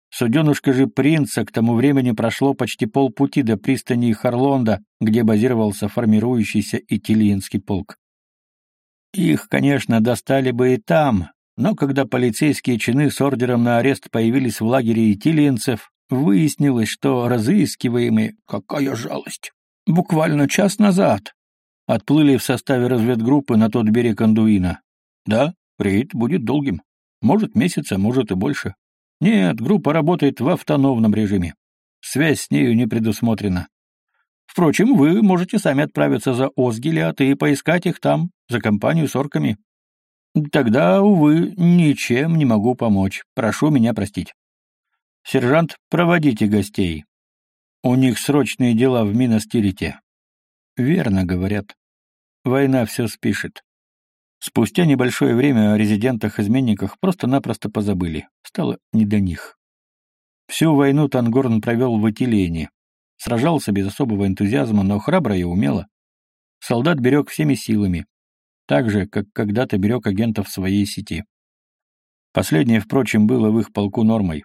Суденушка же принца к тому времени прошло почти полпути до пристани Харлонда, где базировался формирующийся Итильинский полк. Их, конечно, достали бы и там, но когда полицейские чины с ордером на арест появились в лагере итильинцев, выяснилось, что разыскиваемые, какая жалость, буквально час назад отплыли в составе разведгруппы на тот берег Андуина. Да, рейд будет долгим. Может, месяца, может и больше. Нет, группа работает в автономном режиме. Связь с нею не предусмотрена. Впрочем, вы можете сами отправиться за Озгилят и поискать их там, за компанию с орками. Тогда, увы, ничем не могу помочь. Прошу меня простить. Сержант, проводите гостей. У них срочные дела в Миностирите. Верно говорят. Война все спишет. Спустя небольшое время о резидентах-изменниках просто-напросто позабыли. Стало не до них. Всю войну Тангорн провел в Этилене. Сражался без особого энтузиазма, но храбро и умело. Солдат берег всеми силами. Так же, как когда-то берег агентов своей сети. Последнее, впрочем, было в их полку нормой.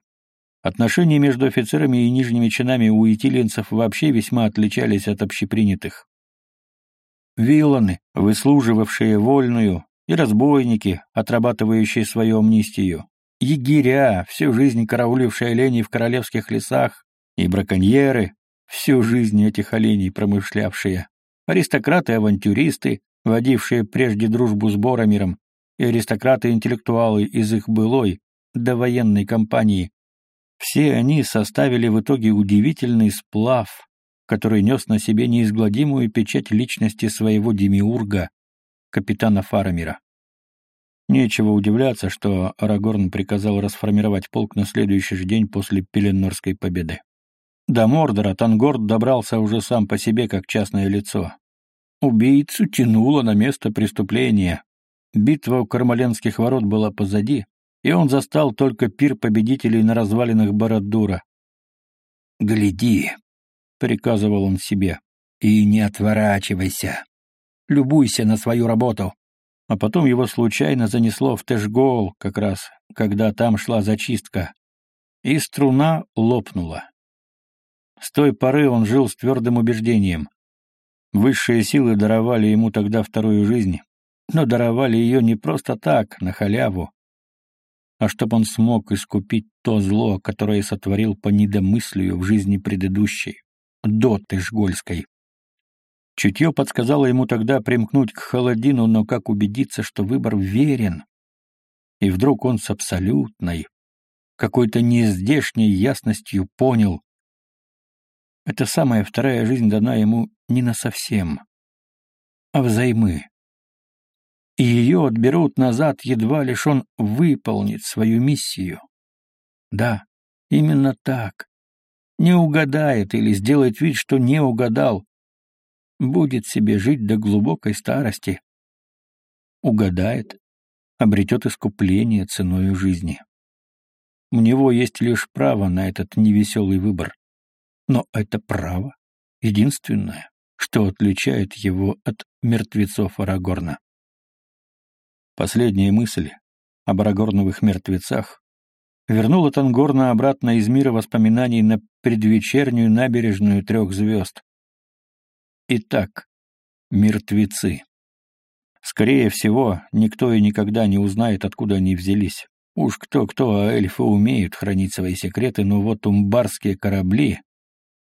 Отношения между офицерами и нижними чинами у итилинцев вообще весьма отличались от общепринятых. Виланы, выслуживавшие вольную, и разбойники, отрабатывающие свою амнистию, егеря, всю жизнь караулившие оленей в королевских лесах, и браконьеры, всю жизнь этих оленей промышлявшие, аристократы-авантюристы, водившие прежде дружбу с Боромиром, и аристократы-интеллектуалы из их былой, довоенной кампании. Все они составили в итоге удивительный сплав, который нес на себе неизгладимую печать личности своего демиурга, капитана Фарамира. Нечего удивляться, что Арагорн приказал расформировать полк на следующий же день после Пеленорской победы. До Мордора Тангорд добрался уже сам по себе как частное лицо. Убийцу тянуло на место преступления. Битва у Кармаленских ворот была позади, и он застал только пир победителей на развалинах Барадура. «Гляди», — приказывал он себе, — «и не отворачивайся любуйся на свою работу. А потом его случайно занесло в Тэшгол, как раз, когда там шла зачистка. И струна лопнула. С той поры он жил с твердым убеждением. Высшие силы даровали ему тогда вторую жизнь, но даровали ее не просто так, на халяву, а чтоб он смог искупить то зло, которое сотворил по недомыслию в жизни предыдущей, до Тышгольской. Чутье подсказало ему тогда примкнуть к Холодину, но как убедиться, что выбор верен? И вдруг он с абсолютной, какой-то нездешней ясностью понял. Эта самая вторая жизнь дана ему не на совсем, а взаймы. И ее отберут назад, едва лишь он выполнит свою миссию. Да, именно так. Не угадает или сделает вид, что не угадал. Будет себе жить до глубокой старости. Угадает, обретет искупление ценою жизни. У него есть лишь право на этот невеселый выбор. Но это право единственное, что отличает его от мертвецов Арагорна. Последняя мысль об Арагорновых мертвецах вернула Тангорна обратно из мира воспоминаний на предвечернюю набережную трех звезд. Итак, мертвецы. Скорее всего, никто и никогда не узнает, откуда они взялись. Уж кто-кто, а эльфы умеют хранить свои секреты, но вот умбарские корабли,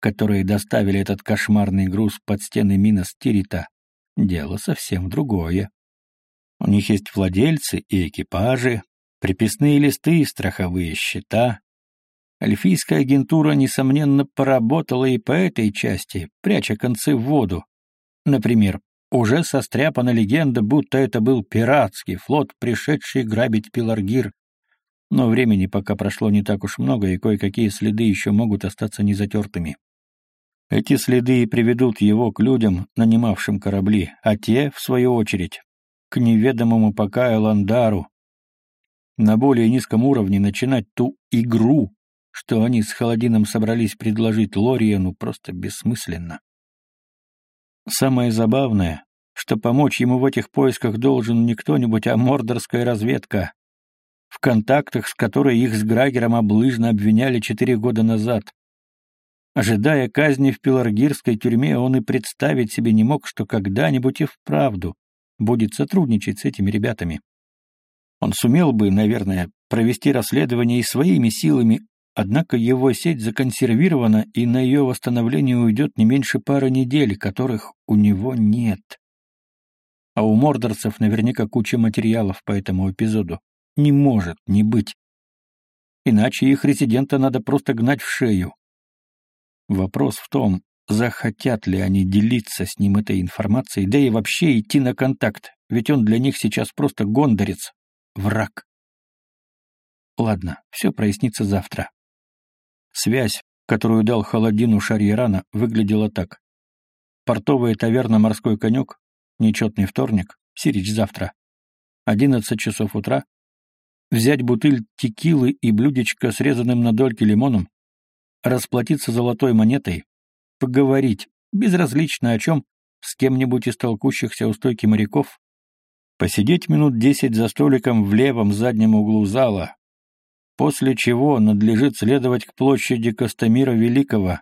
которые доставили этот кошмарный груз под стены Минос Тирита, дело совсем другое. У них есть владельцы и экипажи, приписные листы и страховые счета. Эльфийская агентура, несомненно, поработала и по этой части, пряча концы в воду. Например, уже состряпана легенда, будто это был пиратский флот, пришедший грабить Пиларгир но времени пока прошло не так уж много, и кое-какие следы еще могут остаться незатертыми. Эти следы и приведут его к людям, нанимавшим корабли, а те, в свою очередь, к неведомому пока Эландару. На более низком уровне начинать ту игру, что они с Холодином собрались предложить Лориену, просто бессмысленно. Самое забавное, что помочь ему в этих поисках должен не кто-нибудь, а мордорская разведка, в контактах с которой их с Грагером облыжно обвиняли четыре года назад. Ожидая казни в Пеларгирской тюрьме, он и представить себе не мог, что когда-нибудь и вправду будет сотрудничать с этими ребятами. Он сумел бы, наверное, провести расследование и своими силами, однако его сеть законсервирована, и на ее восстановление уйдет не меньше пары недель, которых у него нет. А у мордорцев наверняка куча материалов по этому эпизоду не может не быть. Иначе их резидента надо просто гнать в шею. Вопрос в том, захотят ли они делиться с ним этой информацией, да и вообще идти на контакт, ведь он для них сейчас просто гондорец, враг. Ладно, все прояснится завтра. Связь, которую дал Холодину Шарьерана, выглядела так. Портовая таверна «Морской конек», нечетный вторник, Сирич завтра. 11 часов утра, взять бутыль текилы и блюдечко с резаным на дольки лимоном, расплатиться золотой монетой, поговорить, безразлично о чем, с кем-нибудь из толкущихся у стойки моряков, посидеть минут десять за столиком в левом заднем углу зала, после чего надлежит следовать к площади Костомира Великого,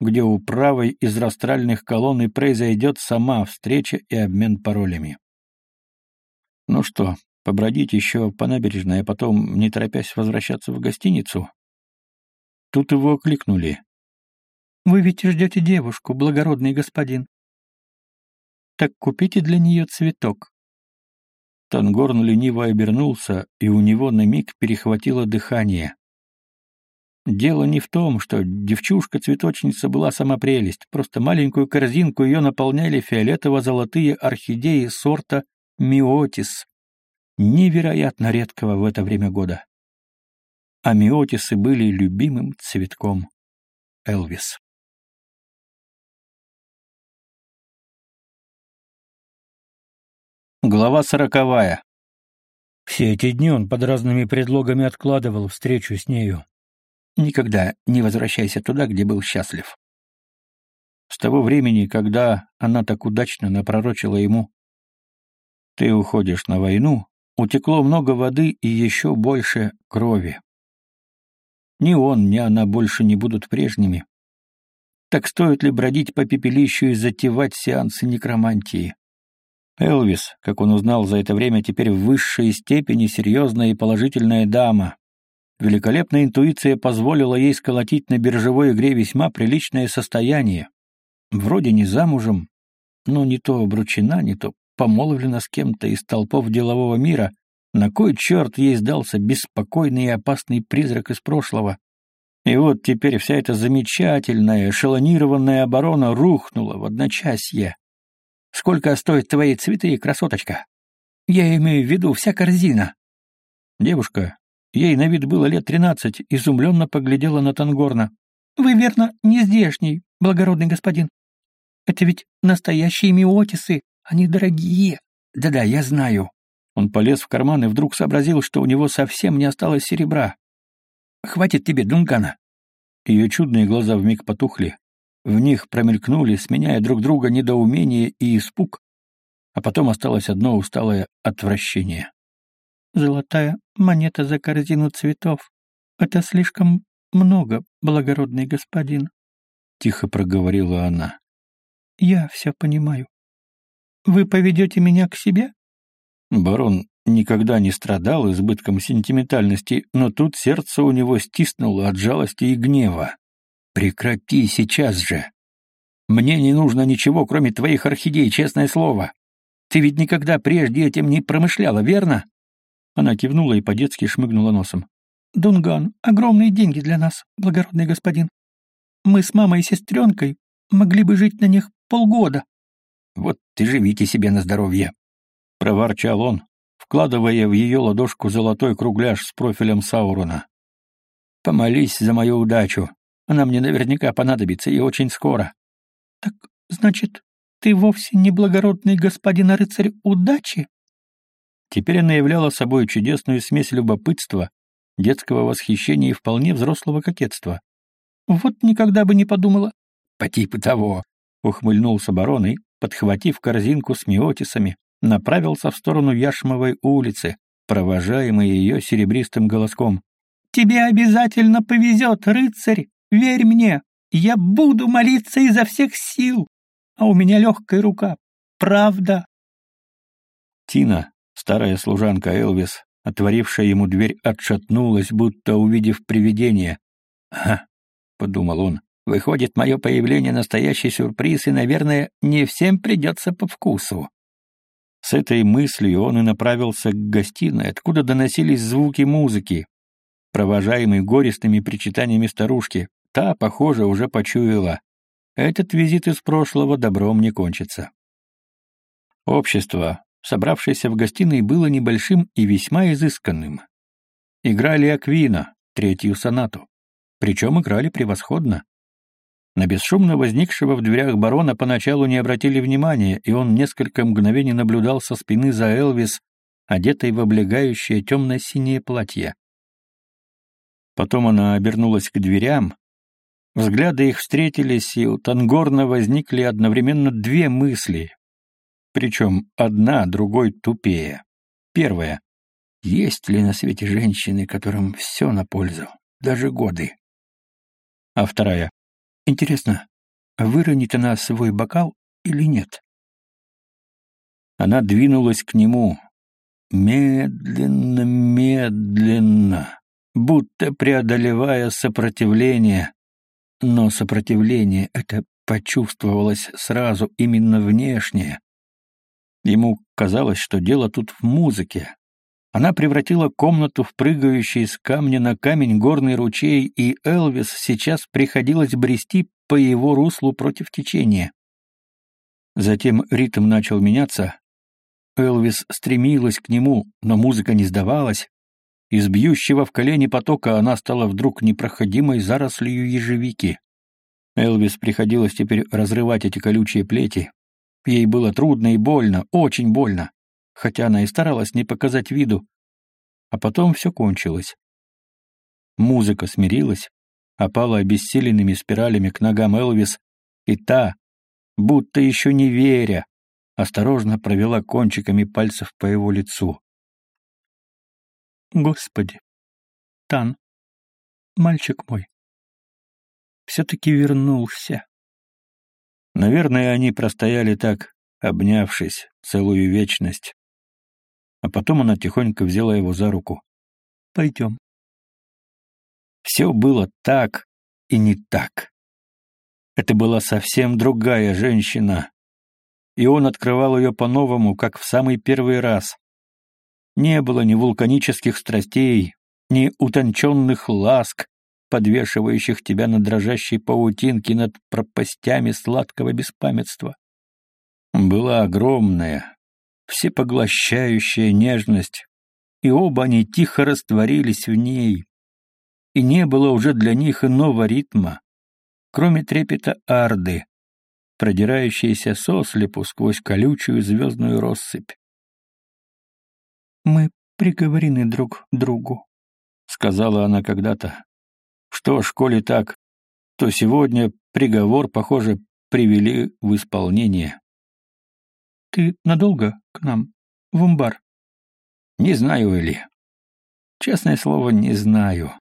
где у правой из растральных колонн и произойдет сама встреча и обмен паролями. Ну что, побродить еще по набережной, а потом, не торопясь возвращаться в гостиницу. Тут его окликнули. «Вы ведь ждете девушку, благородный господин. Так купите для нее цветок». Тангорн лениво обернулся, и у него на миг перехватило дыхание. Дело не в том, что девчушка-цветочница была сама прелесть, просто маленькую корзинку ее наполняли фиолетово-золотые орхидеи сорта миотис, невероятно редкого в это время года. Амиотисы были любимым цветком Элвис. Глава сороковая. Все эти дни он под разными предлогами откладывал встречу с нею. Никогда не возвращайся туда, где был счастлив. С того времени, когда она так удачно напророчила ему «Ты уходишь на войну, утекло много воды и еще больше крови. Ни он, ни она больше не будут прежними. Так стоит ли бродить по пепелищу и затевать сеансы некромантии? Элвис, как он узнал за это время, теперь в высшей степени серьезная и положительная дама. Великолепная интуиция позволила ей сколотить на биржевой игре весьма приличное состояние. Вроде не замужем, но не то обручена, не то помолвлена с кем-то из толпов делового мира. На кой черт ей сдался беспокойный и опасный призрак из прошлого? И вот теперь вся эта замечательная, эшелонированная оборона рухнула в одночасье. Сколько стоят твои цветы, красоточка? Я имею в виду вся корзина. Девушка, ей на вид было лет тринадцать, изумленно поглядела на Тангорна. Вы, верно, не здешний, благородный господин. Это ведь настоящие миотисы, они дорогие. Да-да, я знаю. Он полез в карман и вдруг сообразил, что у него совсем не осталось серебра. «Хватит тебе, Дункана!» Ее чудные глаза вмиг потухли. В них промелькнули, сменяя друг друга недоумение и испуг, а потом осталось одно усталое отвращение. «Золотая монета за корзину цветов. Это слишком много, благородный господин», — тихо проговорила она. «Я все понимаю. Вы поведете меня к себе?» Барон никогда не страдал избытком сентиментальности, но тут сердце у него стиснуло от жалости и гнева. Прекрати сейчас же. Мне не нужно ничего, кроме твоих орхидей, честное слово. Ты ведь никогда прежде этим не промышляла, верно? Она кивнула и по-детски шмыгнула носом. Дунган, огромные деньги для нас, благородный господин. Мы с мамой и сестренкой могли бы жить на них полгода. Вот ты живите себе на здоровье, — проворчал он, вкладывая в ее ладошку золотой кругляш с профилем Саурона. Помолись за мою удачу, она мне наверняка понадобится и очень скоро. Так, значит, ты вовсе не благородный господин а рыцарь удачи? Теперь она являла собой чудесную смесь любопытства, детского восхищения и вполне взрослого кокетства. Вот никогда бы не подумала. По типу того, ухмыльнулся барон и, подхватив корзинку с миотисами, направился в сторону Яшмовой улицы, провожаемый ее серебристым голоском. «Тебе обязательно повезет, рыцарь! Верь мне, я буду молиться изо всех сил, а у меня легкая рука. Правда. Тина, старая служанка Элвис, отворившая ему дверь, отшатнулась, будто увидев привидение. «Ха!» — подумал он. «Выходит, мое появление — настоящий сюрприз, и, наверное, не всем придется по вкусу». С этой мыслью он и направился к гостиной, откуда доносились звуки музыки, провожаемые горестными причитаниями старушки. Та, похоже, уже почуяла. Этот визит из прошлого добром не кончится. Общество, собравшееся в гостиной, было небольшим и весьма изысканным. Играли Аквина, третью сонату. Причем играли превосходно. На бесшумно возникшего в дверях барона поначалу не обратили внимания, и он несколько мгновений наблюдал со спины за Элвис, одетой в облегающее темно-синее платье. Потом она обернулась к дверям, Взгляды их встретились, и у Тангорна возникли одновременно две мысли. Причем одна другой тупее. Первая. Есть ли на свете женщины, которым все на пользу, даже годы? А вторая. Интересно, выронит она свой бокал или нет? Она двинулась к нему. Медленно, медленно, будто преодолевая сопротивление, но сопротивление это почувствовалось сразу именно внешнее. Ему казалось, что дело тут в музыке. Она превратила комнату в прыгающий с камня на камень горный ручей, и Элвис сейчас приходилось брести по его руслу против течения. Затем ритм начал меняться. Элвис стремилась к нему, но музыка не сдавалась, из бьющего в колени потока она стала вдруг непроходимой зарослью ежевики. Элвис приходилось теперь разрывать эти колючие плети. Ей было трудно и больно, очень больно, хотя она и старалась не показать виду. А потом все кончилось. Музыка смирилась, опала обессиленными спиралями к ногам Элвис, и та, будто еще не веря, осторожно провела кончиками пальцев по его лицу. Господи! Тан, мальчик мой, все-таки вернулся. Наверное, они простояли так, обнявшись, целую вечность. А потом она тихонько взяла его за руку. «Пойдем». Все было так и не так. Это была совсем другая женщина, и он открывал ее по-новому, как в самый первый раз. Не было ни вулканических страстей, ни утонченных ласк, подвешивающих тебя на дрожащей паутинке над пропастями сладкого беспамятства. Была огромная, всепоглощающая нежность, и оба они тихо растворились в ней, и не было уже для них иного ритма, кроме трепета арды, продирающейся сослепу сквозь колючую звездную россыпь. «Мы приговорены друг другу», — сказала она когда-то. «Что ж, коли так, то сегодня приговор, похоже, привели в исполнение». «Ты надолго к нам, в умбар?» «Не знаю, Эли. Честное слово, не знаю.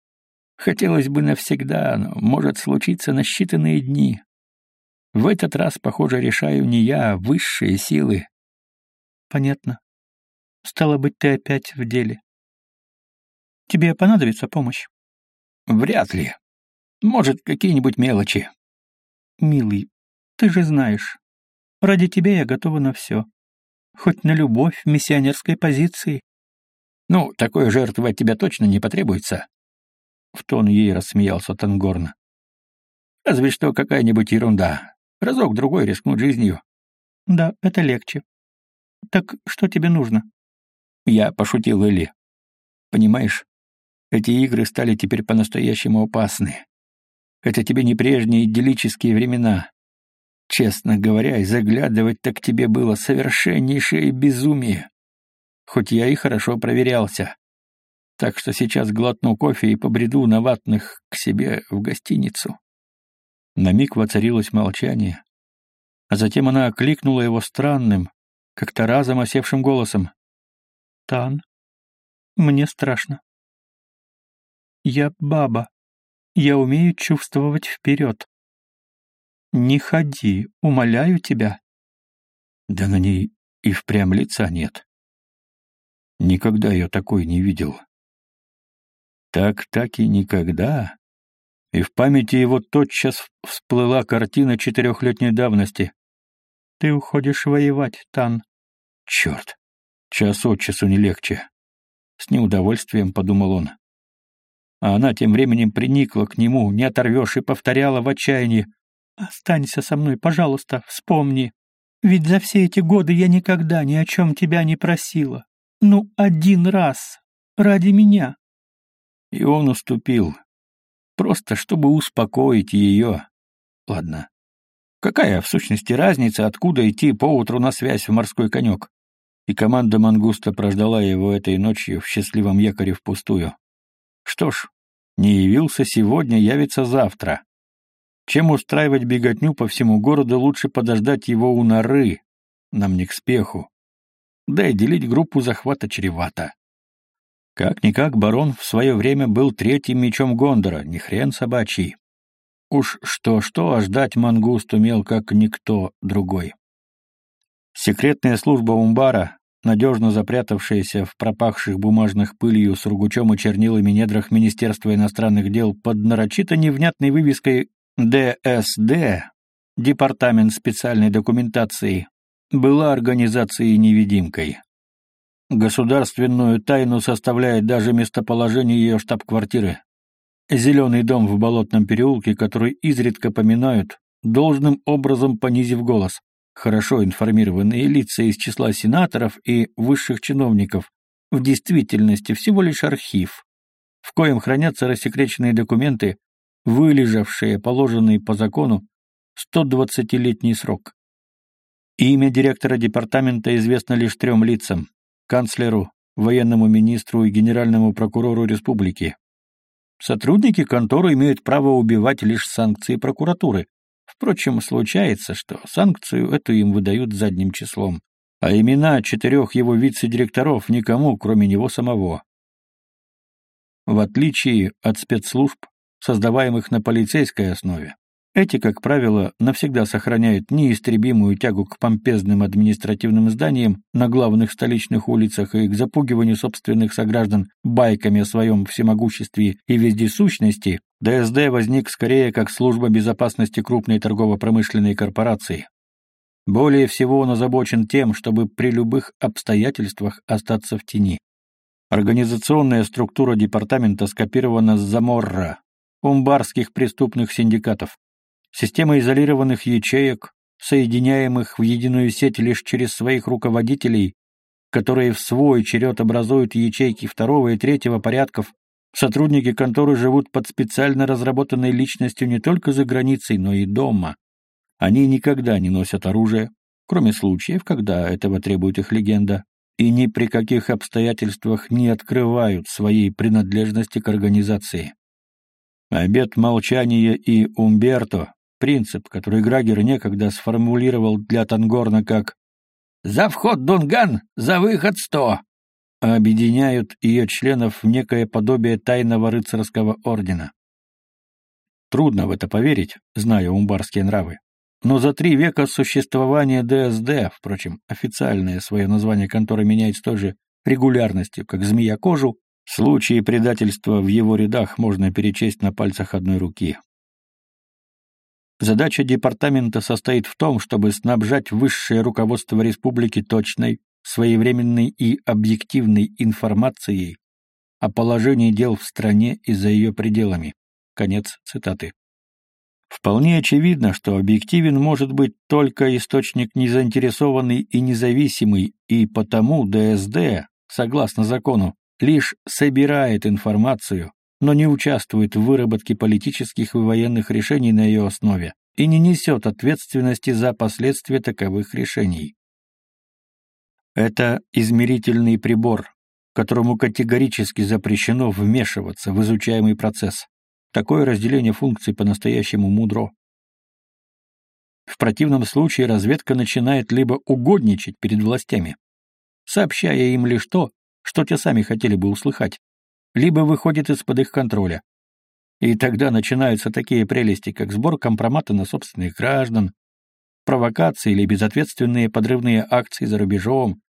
Хотелось бы навсегда, но может случиться на считанные дни. В этот раз, похоже, решаю не я, а высшие силы. Понятно. Стало быть, ты опять в деле. Тебе понадобится помощь? Вряд ли. Может, какие-нибудь мелочи. Милый, ты же знаешь, ради тебя я готова на все. Хоть на любовь в миссионерской позиции. Ну, такой жертвы от тебя точно не потребуется. В тон ей рассмеялся Тангорна. Разве что какая-нибудь ерунда. Разок-другой рискнуть жизнью. Да, это легче. Так что тебе нужно? Я пошутил Элли. Понимаешь, эти игры стали теперь по-настоящему опасны. Это тебе не прежние идиллические времена. Честно говоря, и заглядывать так тебе было совершеннейшее безумие. Хоть я и хорошо проверялся. Так что сейчас глотну кофе и побреду на ватных к себе в гостиницу. На миг воцарилось молчание, а затем она окликнула его странным, как-то разом осевшим голосом. «Тан, мне страшно. Я баба. Я умею чувствовать вперед. Не ходи, умоляю тебя». Да на ней и впрямь лица нет. Никогда ее такой не видел. Так, так и никогда и в памяти его тотчас всплыла картина четырехлетней давности. «Ты уходишь воевать, Тан». «Черт, час от часу не легче». С неудовольствием подумал он. А она тем временем приникла к нему, не оторвешь, и повторяла в отчаянии. «Останься со мной, пожалуйста, вспомни. Ведь за все эти годы я никогда ни о чем тебя не просила. Ну, один раз. Ради меня». И он уступил, Просто чтобы успокоить ее. Ладно. Какая, в сущности, разница, откуда идти поутру на связь в морской конек? И команда «Мангуста» прождала его этой ночью в счастливом якоре впустую. Что ж, не явился сегодня, явится завтра. Чем устраивать беготню по всему городу, лучше подождать его у норы, нам не к спеху. Да и делить группу захвата чревато. Как-никак барон в свое время был третьим мечом Гондора, не хрен собачий. Уж что-что, а ждать мангуст умел как никто другой. Секретная служба Умбара, надежно запрятавшаяся в пропахших бумажных пылью с ругучом и чернилами недрах Министерства иностранных дел под нарочито невнятной вывеской ДСД, Департамент специальной документации, была организацией невидимкой. Государственную тайну составляет даже местоположение ее штаб-квартиры. Зеленый дом в Болотном переулке, который изредка поминают, должным образом понизив голос. Хорошо информированные лица из числа сенаторов и высших чиновников, в действительности всего лишь архив, в коем хранятся рассекреченные документы, вылежавшие, положенные по закону, 120-летний срок. Имя директора департамента известно лишь трем лицам канцлеру, военному министру и генеральному прокурору республики. Сотрудники конторы имеют право убивать лишь санкции прокуратуры. Впрочем, случается, что санкцию эту им выдают задним числом, а имена четырех его вице-директоров никому, кроме него самого. В отличие от спецслужб, создаваемых на полицейской основе, Эти, как правило, навсегда сохраняют неистребимую тягу к помпезным административным зданиям на главных столичных улицах и к запугиванию собственных сограждан байками о своем всемогуществе и вездесущности, ДСД возник скорее как служба безопасности крупной торгово-промышленной корпорации. Более всего он озабочен тем, чтобы при любых обстоятельствах остаться в тени. Организационная структура департамента скопирована с Заморра, умбарских преступных синдикатов. Система изолированных ячеек, соединяемых в единую сеть лишь через своих руководителей, которые в свой черед образуют ячейки второго и третьего порядков, сотрудники конторы живут под специально разработанной личностью не только за границей, но и дома. Они никогда не носят оружие, кроме случаев, когда этого требует их легенда, и ни при каких обстоятельствах не открывают своей принадлежности к организации. Обет молчания и Умберто принцип, который Грагер некогда сформулировал для Тангорна как «За вход Дунган, за выход сто», объединяют ее членов в некое подобие тайного рыцарского ордена. Трудно в это поверить, зная умбарские нравы. Но за три века существования ДСД, впрочем, официальное свое название конторы меняет с той же регулярностью, как змея кожу, случаи предательства в его рядах можно перечесть на пальцах одной руки. Задача департамента состоит в том, чтобы снабжать высшее руководство республики точной, своевременной и объективной информацией о положении дел в стране и за ее пределами. Конец цитаты. Вполне очевидно, что объективен может быть только источник незаинтересованный и независимый, и потому ДСД, согласно закону, лишь собирает информацию, но не участвует в выработке политических и военных решений на ее основе и не несет ответственности за последствия таковых решений. Это измерительный прибор, которому категорически запрещено вмешиваться в изучаемый процесс. Такое разделение функций по-настоящему мудро. В противном случае разведка начинает либо угодничать перед властями, сообщая им лишь то, что те сами хотели бы услыхать, либо выходит из-под их контроля. И тогда начинаются такие прелести, как сбор компромата на собственных граждан, провокации или безответственные подрывные акции за рубежом.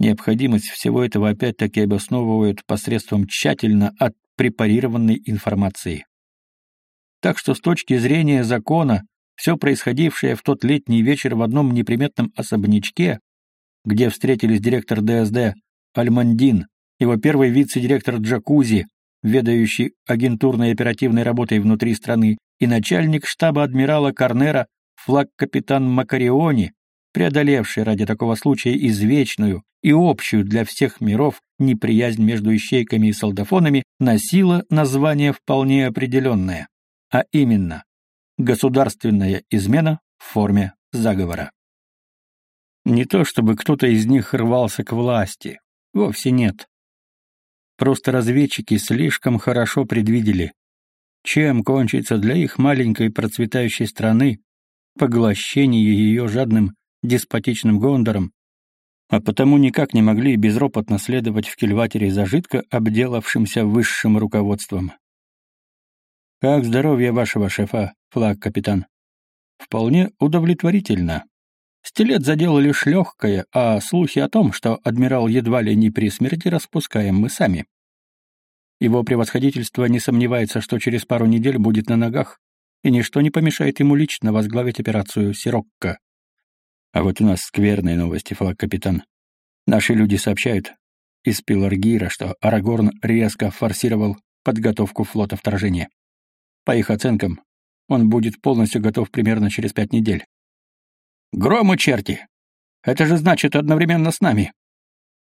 Необходимость всего этого опять-таки обосновывают посредством тщательно отпрепарированной информации. Так что с точки зрения закона, все происходившее в тот летний вечер в одном неприметном особнячке, где встретились директор ДСД Альмандин его первый вице-директор Джакузи, ведающий агентурной оперативной работой внутри страны, и начальник штаба адмирала Корнера, флаг-капитан Макариони, преодолевший ради такого случая извечную и общую для всех миров неприязнь между ищейками и солдафонами, носила название вполне определенное, а именно «государственная измена в форме заговора». Не то чтобы кто-то из них рвался к власти, вовсе нет. Просто разведчики слишком хорошо предвидели, чем кончится для их маленькой процветающей страны поглощение ее жадным деспотичным Гондором, а потому никак не могли безропотно следовать в кильватере за жидко обделавшимся высшим руководством. «Как здоровье вашего шефа, флаг-капитан?» «Вполне удовлетворительно. Стилет задел лишь легкое, а слухи о том, что адмирал едва ли не при смерти распускаем мы сами. Его превосходительство не сомневается, что через пару недель будет на ногах, и ничто не помешает ему лично возглавить операцию «Сирокко». А вот у нас скверные новости, флаг-капитан. Наши люди сообщают из Пиларгира, что Арагорн резко форсировал подготовку флота вторжения. По их оценкам, он будет полностью готов примерно через пять недель. Громы черти! Это же значит одновременно с нами.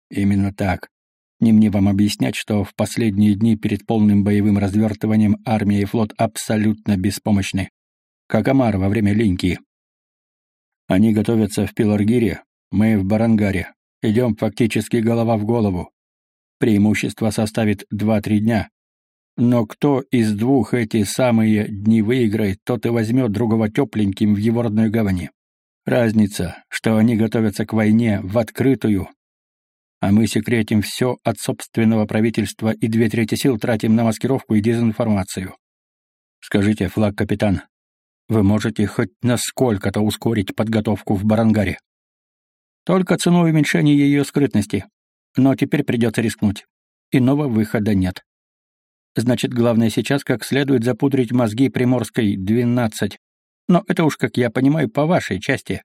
Именно так. Не мне вам объяснять, что в последние дни перед полным боевым развертыванием армия и флот абсолютно беспомощны. Как Амар во время линьки. Они готовятся в Пиларгире, мы в Барангаре. Идем фактически голова в голову. Преимущество составит 2-3 дня. Но кто из двух эти самые дни выиграет, тот и возьмет другого тепленьким в его родной гавани. Разница, что они готовятся к войне в открытую, а мы секретим все от собственного правительства и две трети сил тратим на маскировку и дезинформацию. Скажите, флаг-капитан, вы можете хоть насколько-то ускорить подготовку в Барангаре. Только ценой уменьшения ее скрытности. Но теперь придется рискнуть. Иного выхода нет. Значит, главное сейчас как следует запудрить мозги Приморской 12. Но это уж, как я понимаю, по вашей части.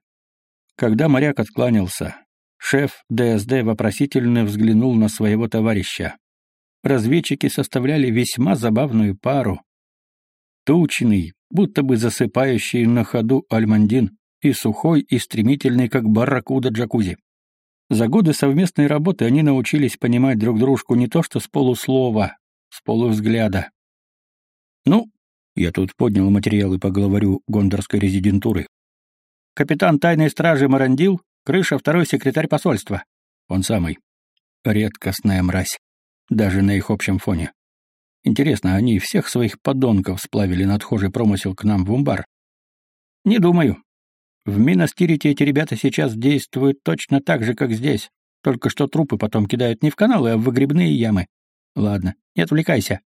Когда моряк откланялся, шеф ДСД вопросительно взглянул на своего товарища. Разведчики составляли весьма забавную пару. Тучный, будто бы засыпающий на ходу альмандин, и сухой, и стремительный, как барракуда джакузи. За годы совместной работы они научились понимать друг дружку не то что с полуслова, с полувзгляда. Ну, я тут поднял материалы по главарю гондорской резидентуры. Капитан тайной стражи Марандил, крыша второй секретарь посольства. Он самый. Редкостная мразь. Даже на их общем фоне. Интересно, они всех своих подонков сплавили на отхожий промысел к нам в Умбар? Не думаю. В Минастирите эти ребята сейчас действуют точно так же, как здесь, только что трупы потом кидают не в каналы, а в выгребные ямы. Ладно, не отвлекайся.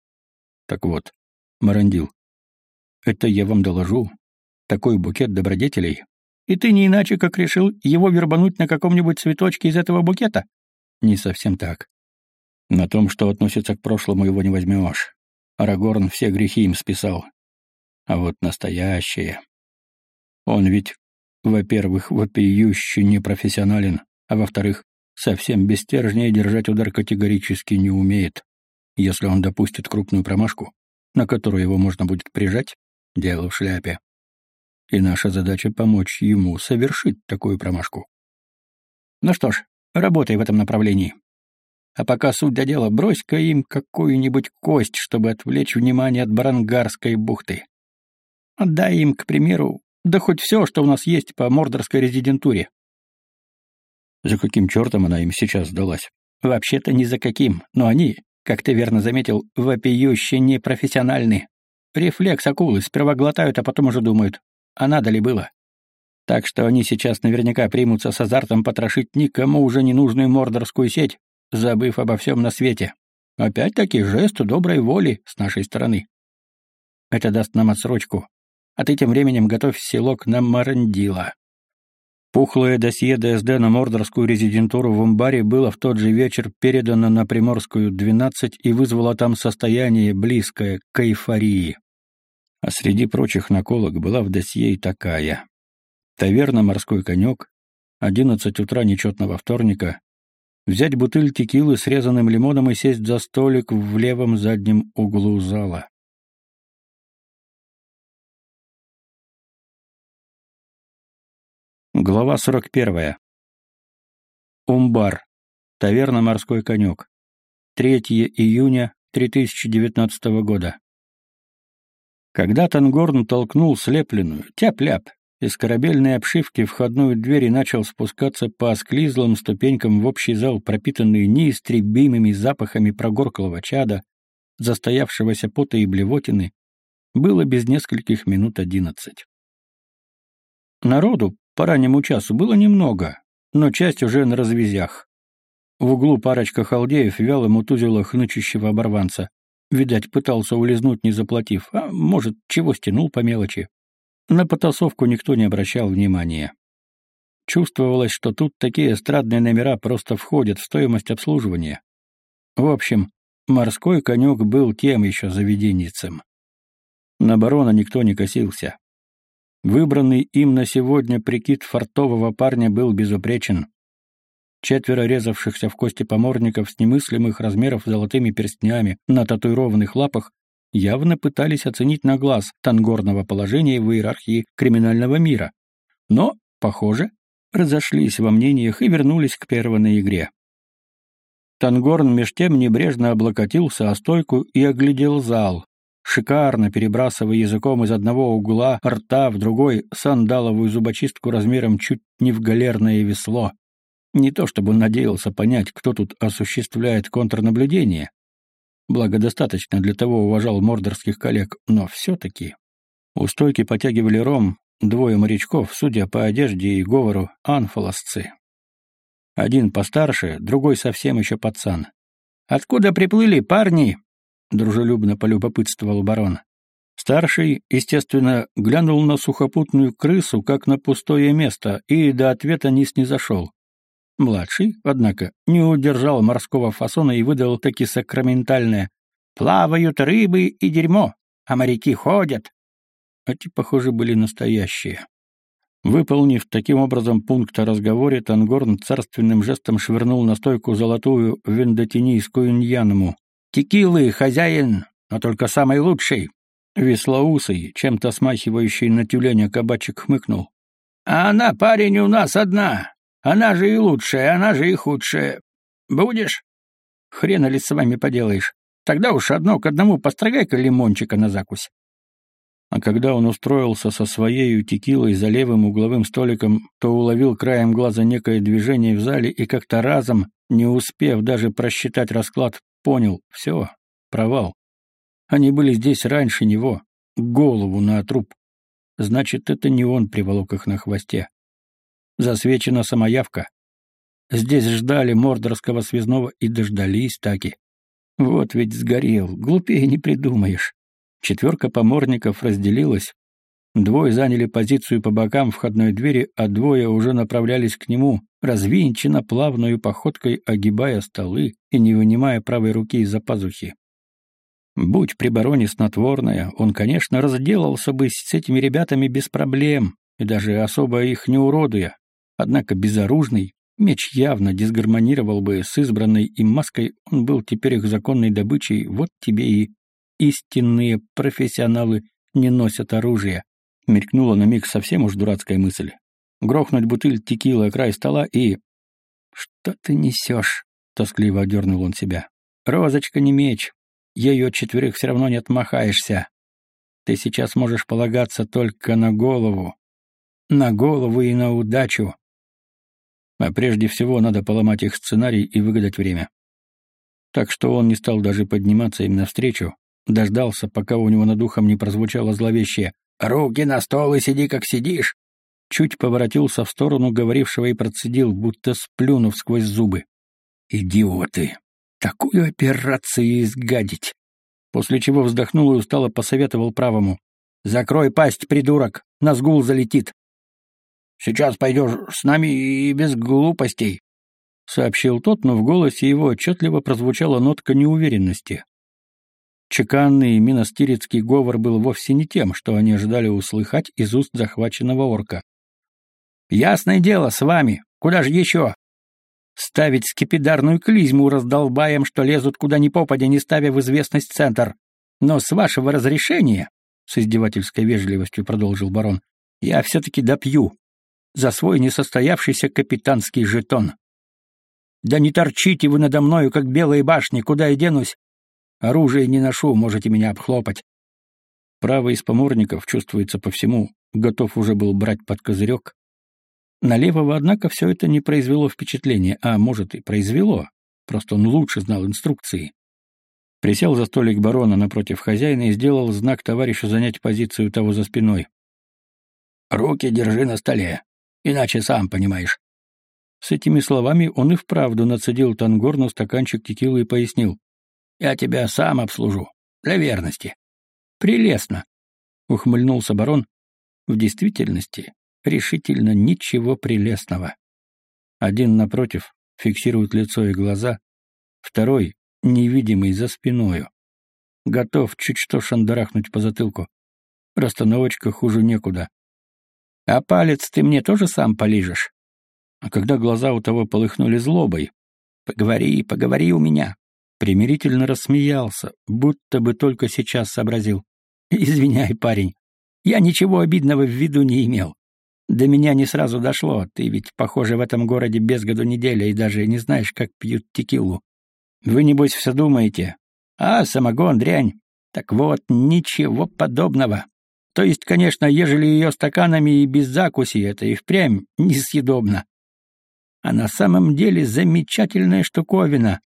Так вот, Марандил, это я вам доложу. Такой букет добродетелей. И ты не иначе, как решил его вербануть на каком-нибудь цветочке из этого букета? Не совсем так. На том, что относится к прошлому, его не возьмешь. Арагорн все грехи им списал. А вот настоящее... Он ведь во-первых, вопиюще непрофессионален, а во-вторых, совсем без стержня держать удар категорически не умеет. Если он допустит крупную промашку, на которую его можно будет прижать, дело в шляпе. И наша задача — помочь ему совершить такую промашку. Ну что ж, работай в этом направлении. А пока суть до дела, брось-ка им какую-нибудь кость, чтобы отвлечь внимание от Барангарской бухты. Отдай им, к примеру, да хоть все, что у нас есть по мордорской резидентуре. За каким чертом она им сейчас сдалась? Вообще-то ни за каким, но они, как ты верно заметил, вопиюще непрофессиональны. Рефлекс акулы сперва глотают, а потом уже думают, а надо ли было? Так что они сейчас наверняка примутся с азартом потрошить никому уже ненужную мордорскую сеть, забыв обо всем на свете. Опять-таки жест доброй воли с нашей стороны. Это даст нам отсрочку, а ты тем временем готовь селок на Марандила. Пухлое досье ДСД на мордорскую резидентуру в Умбаре было в тот же вечер передано на Приморскую 12 и вызвало там состояние, близкое к эйфории. А среди прочих наколок была в досье и такая. Таверна «Морской конек», 11 утра нечетного вторника, взять бутыль текилы с резаным лимоном и сесть за столик в левом заднем углу зала. Глава 41. Умбар. Таверна «Морской конек». 3 июня 3019 года. Когда Тангорн толкнул слепленную, тяп-ляп, из корабельной обшивки входную дверь и начал спускаться по осклизлым ступенькам в общий зал, пропитанный неистребимыми запахами прогорклого чада, застоявшегося пота и блевотины, было без нескольких минут одиннадцать. Народу, по раннему часу было немного, но часть уже на развязях. В углу парочка халдеев вяло мутузила хнычущего оборванца. Видать, пытался улизнуть, не заплатив, а может, чего стянул по мелочи. На потасовку никто не обращал внимания. Чувствовалось, что тут такие эстрадные номера просто входят в стоимость обслуживания. В общем, морской конек был тем еще заведенницем. На барона никто не косился. Выбранный им на сегодня прикид фартового парня был безупречен. Четверо резавшихся в кости поморников с немыслимых размеров золотыми перстнями на татуированных лапах явно пытались оценить на глаз тангорного положения в иерархии криминального мира. Но, похоже, разошлись во мнениях и вернулись к первой игре. Тангорн меж тем небрежно облокотился о стойку и оглядел зал, шикарно перебрасывая языком из одного угла рта в другой сандаловую зубочистку размером чуть не в галерное весло. Не то чтобы он надеялся понять, кто тут осуществляет контрнаблюдение. Благо, достаточно для того уважал мордорских коллег, но все-таки. У стойки потягивали ром двое морячков, судя по одежде и говору, анфолосцы. Один постарше, другой совсем еще пацан. «Откуда приплыли парни?» — дружелюбно полюбопытствовал барон. Старший, естественно, глянул на сухопутную крысу, как на пустое место, и до ответа не снизошел. Младший, однако, не удержал морского фасона и выдал таки сакраментальное «Плавают рыбы и дерьмо, а моряки ходят». Эти, похоже, были настоящие. Выполнив таким образом пункт о разговоре, Тангорн царственным жестом швырнул на стойку золотую вендотинийскую ньянму. «Текилы, хозяин, но только самый лучший!» Веслоусый, чем-то смахивающий на тюленя кабачек, хмыкнул. «А она, парень, у нас одна. Она же и лучшая, она же и худшая. Будешь? Хрена ли с вами поделаешь. Тогда уж одно к одному построгай-ка лимончика на закусь. А когда он устроился со своей текилой за левым угловым столиком, то уловил краем глаза некое движение в зале и как-то разом, не успев даже просчитать расклад, понял — все, провал. Они были здесь раньше него, голову на труп. Значит, это не он приволок их на хвосте. Засвечена самоявка. Здесь ждали мордорского связного и дождались таки. Вот ведь сгорел, глупее не придумаешь. Четверка поморников разделилась. Двое заняли позицию по бокам входной двери, а двое уже направлялись к нему, развинченно плавную походкой огибая столы и не вынимая правой руки из-за пазухи. Будь при бароне снотворная, он, конечно, разделался бы с этими ребятами без проблем и даже особо их не уродуя, Однако безоружный, меч явно дисгармонировал бы с избранной им маской, он был теперь их законной добычей, вот тебе и истинные профессионалы не носят оружие. Мелькнула на миг совсем уж дурацкая мысль. Грохнуть бутыль текила о край стола и... «Что ты несешь?» — тоскливо одернул он себя. «Розочка не меч. Ею от четверых все равно не отмахаешься. Ты сейчас можешь полагаться только на голову. На голову и на удачу. А прежде всего надо поломать их сценарий и выгадать время. Так что он не стал даже подниматься им навстречу, дождался, пока у него над ухом не прозвучало зловещее «Руки на стол и сиди, как сидишь!» Чуть поворотился в сторону говорившего и процедил, будто сплюнув сквозь зубы. «Идиоты! Такую операцию изгадить!» После чего вздохнул и устало посоветовал правому. «Закрой пасть, придурок! На сгул залетит!» Сейчас пойдешь с нами и без глупостей», — сообщил тот, но в голосе его отчетливо прозвучала нотка неуверенности. Чеканный миностирецкий говор был вовсе не тем, что они ожидали услыхать из уст захваченного орка. «Ясное дело, с вами. Куда же еще? Ставить скипидарную клизму раздолбаем, что лезут куда ни попадя, не ставя в известность центр. Но с вашего разрешения, — с издевательской вежливостью продолжил барон, — я все-таки допью за свой несостоявшийся капитанский жетон. Да не торчите вы надо мною, как белые башни, куда я денусь? Оружие не ношу, можете меня обхлопать. Правый из поморников, чувствуется по всему, готов уже был брать под козырек. На левого, однако, все это не произвело впечатления, а, может, и произвело, просто он лучше знал инструкции. Присел за столик барона напротив хозяина и сделал знак товарищу занять позицию того за спиной. «Руки держи на столе. Иначе сам понимаешь». С этими словами он и вправду нацедил Тангорну стаканчик текилы и пояснил. «Я тебя сам обслужу. Для верности». «Прелестно», — ухмыльнулся барон. «В действительности, решительно ничего прелестного. Один, напротив, фиксирует лицо и глаза, второй, невидимый за спиною. Готов чуть что шандарахнуть по затылку. Расстановочка хуже некуда. А палец ты мне тоже сам полижешь. А когда глаза у того полыхнули злобой, поговори, поговори у меня, примирительно рассмеялся, будто бы только сейчас сообразил. Извиняй, парень, я ничего обидного в виду не имел. До меня не сразу дошло, ты ведь, похоже, в этом городе без году неделя и даже не знаешь, как пьют текилу. Вы, небось, все думаете. А, самогон, дрянь. Так вот, ничего подобного. То есть, конечно, ежели ее стаканами и без закуси, это и впрямь несъедобно. А на самом деле замечательная штуковина.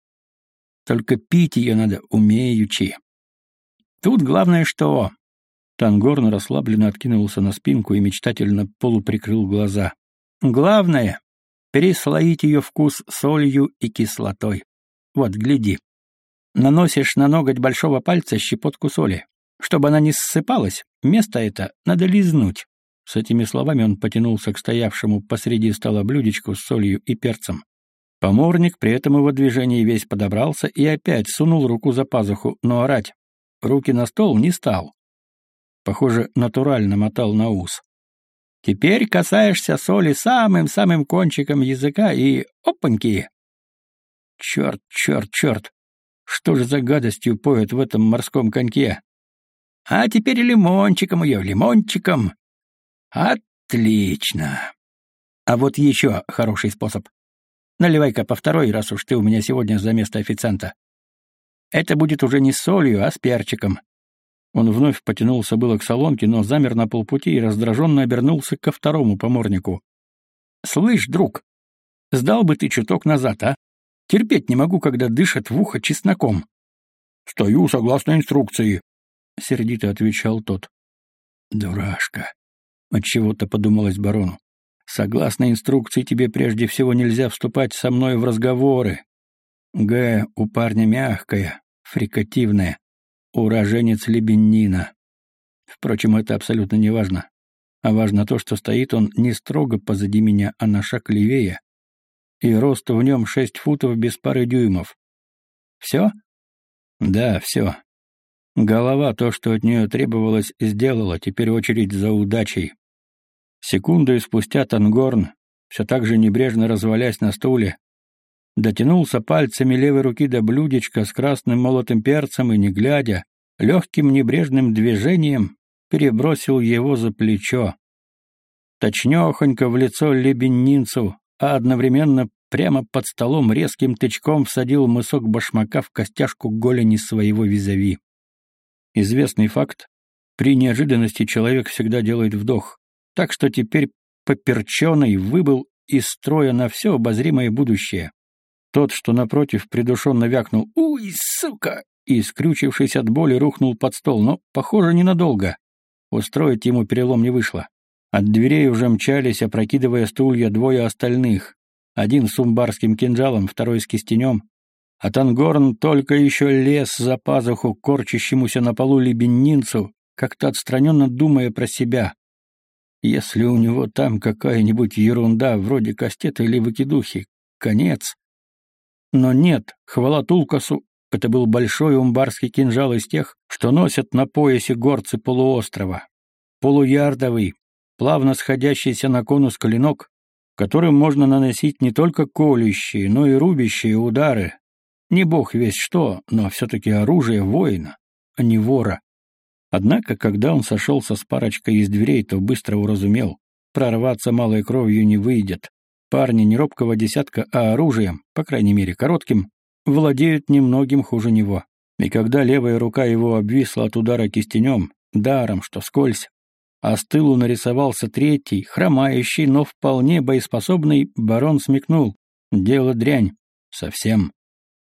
Только пить ее надо умеючи. Тут главное что... Тангорн расслабленно откинулся на спинку и мечтательно полуприкрыл глаза. Главное — переслоить ее вкус солью и кислотой. Вот, гляди. Наносишь на ноготь большого пальца щепотку соли Чтобы она не ссыпалась, место это надо лизнуть. С этими словами он потянулся к стоявшему посреди стола блюдечку с солью и перцем. Поморник при этом его движении весь подобрался и опять сунул руку за пазуху, но орать руки на стол не стал. Похоже, натурально мотал на ус. Теперь касаешься соли самым-самым кончиком языка и опаньки! Черт, черт, черт! Что же за гадостью поет в этом морском коньке? А теперь лимончиком ее, лимончиком. Отлично. А вот еще хороший способ. Наливай-ка по второй, раз уж ты у меня сегодня за место официанта. Это будет уже не солью, а с перчиком. Он вновь потянулся было к солонке, но замер на полпути и раздраженно обернулся ко второму поморнику. «Слышь, друг, сдал бы ты чуток назад, а? Терпеть не могу, когда дышат в ухо чесноком». «Стою согласно инструкции», — сердито отвечал тот. «Дурашка», — отчего-то подумалось барону. «Согласно инструкции тебе прежде всего нельзя вступать со мной в разговоры. Г у парня мягкая, фрикативная уроженец Лебенина. Впрочем, это абсолютно не важно. А важно то, что стоит он не строго позади меня, а на шаг левее, и рост в нем шесть футов без пары дюймов. Все? Да, все. Голова то, что от нее требовалось, сделала, теперь очередь за удачей. Секунду и спустя Тангорн, все так же небрежно развалясь на стуле, дотянулся пальцами левой руки до блюдечка с красным молотым перцем и, не глядя, легким небрежным движением перебросил его за плечо. Точнёхонько в лицо лебенинцу, а одновременно прямо под столом резким тычком всадил мысок башмака в костяшку голени своего визави. Известный факт. При неожиданности человек всегда делает вдох. Так что теперь поперченный выбыл из строя на все обозримое будущее. Тот, что напротив, придушенно вякнул «Уй, сука!» и, скрючившись от боли, рухнул под стол, но, похоже, ненадолго. Устроить ему перелом не вышло. От дверей уже мчались, опрокидывая стулья, двое остальных. Один с умбарским кинжалом, второй с кистенем. А Тангорн только еще лез за пазуху корчащемуся на полу лебенинцу, как-то отстраненно думая про себя. Если у него там какая-нибудь ерунда, вроде кастета или выкидухи, конец. Но нет, хвала Тулкасу, это был большой умбарский кинжал из тех, что носят на поясе горцы полуострова. Полуярдовый, плавно сходящийся на конус клинок, которым можно наносить не только колющие, но и рубящие удары. Не бог весь что, но все-таки оружие воина, а не вора. Однако, когда он сошелся с парочкой из дверей, то быстро уразумел, прорваться малой кровью не выйдет. Парни не робкого десятка, а оружием, по крайней мере коротким, владеют немногим хуже него. И когда левая рука его обвисла от удара кистенем, даром, что скользь, а с тылу нарисовался третий, хромающий, но вполне боеспособный, барон смекнул. Дело дрянь. Совсем.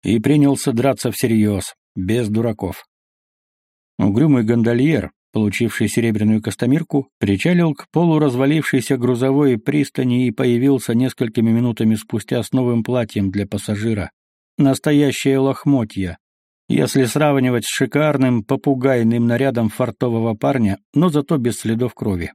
И принялся драться всерьез, без дураков. Угрюмый гондольер, получивший серебряную костомирку, причалил к полуразвалившейся грузовой пристани и появился несколькими минутами спустя с новым платьем для пассажира. Настоящее лохмотья. Если сравнивать с шикарным попугайным нарядом фартового парня, но зато без следов крови.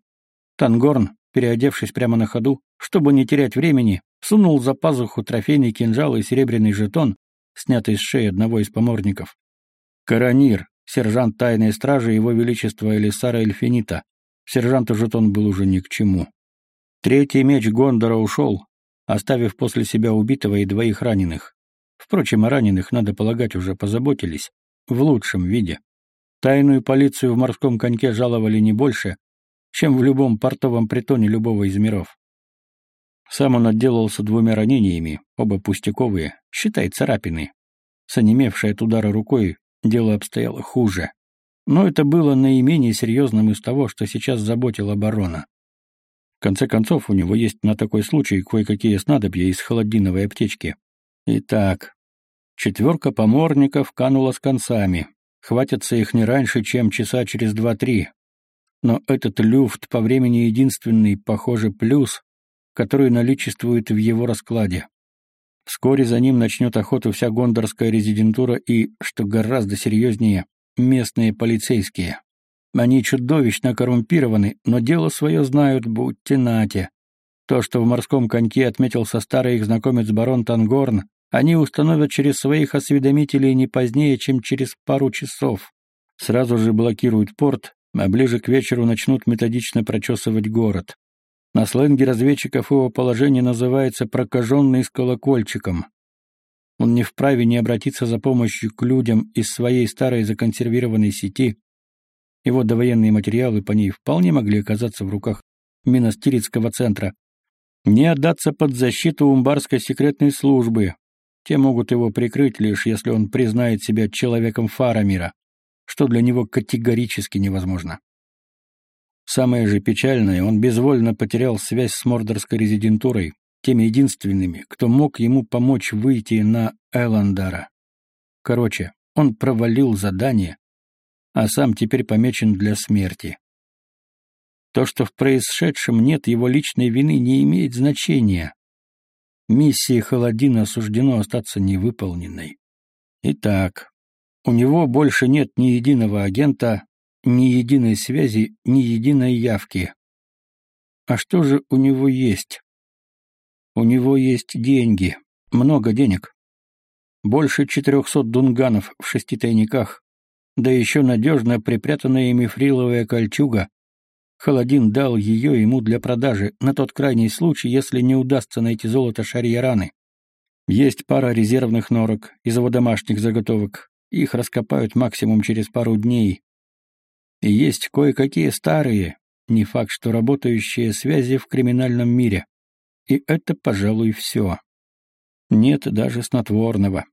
Тангорн, переодевшись прямо на ходу, чтобы не терять времени, сунул за пазуху трофейный кинжал и серебряный жетон, снятый с шеи одного из поморников. Каранир, сержант тайной стражи Его Величества Элисара Эльфинита. Сержанту жетон был уже ни к чему. Третий меч Гондора ушел, оставив после себя убитого и двоих раненых. Впрочем, о раненых, надо полагать, уже позаботились. В лучшем виде. Тайную полицию в морском коньке жаловали не больше, чем в любом портовом притоне любого из миров. Сам он отделался двумя ранениями, оба пустяковые, считай царапины. С онемевшей от удара рукой дело обстояло хуже. Но это было наименее серьезным из того, что сейчас заботило барона. В конце концов, у него есть на такой случай кое-какие снадобья из холодиновой аптечки. Итак, четверка поморников канула с концами. Хватится их не раньше, чем часа через два-три. Но этот люфт по времени единственный, похоже, плюс, который наличествует в его раскладе. Вскоре за ним начнет охоту вся гондорская резидентура и, что гораздо серьезнее, местные полицейские. Они чудовищно коррумпированы, но дело свое знают, будьте нате. То, что в морском коньке отметился старый их знакомец барон Тангорн, они установят через своих осведомителей не позднее, чем через пару часов. Сразу же блокируют порт, а ближе к вечеру начнут методично прочесывать город. На сленге разведчиков его положение называется «прокаженный с колокольчиком». Он не вправе не обратиться за помощью к людям из своей старой законсервированной сети. Его довоенные материалы по ней вполне могли оказаться в руках Миностирицкого центра. Не отдаться под защиту умбарской секретной службы. Те могут его прикрыть лишь, если он признает себя человеком Фарамира, что для него категорически невозможно. Самое же печальное, он безвольно потерял связь с мордорской резидентурой, теми единственными, кто мог ему помочь выйти на Эландара. Короче, он провалил задание, а сам теперь помечен для смерти. То, что в происшедшем нет его личной вины, не имеет значения. Миссии Холодина суждено остаться невыполненной. Итак, у него больше нет ни единого агента, ни единой связи, ни единой явки. А что же у него есть? У него есть деньги, много денег. Больше четырехсот дунганов в шести тайниках, да еще надежно припрятанная мифриловая кольчуга. Холодин дал ее ему для продажи, на тот крайний случай, если не удастся найти золото Шарьяраны. Есть пара резервных норок из его заготовок. Их раскопают максимум через пару дней, и есть кое-какие старые, не факт, что работающие связи в криминальном мире. И это, пожалуй, все. Нет даже снотворного.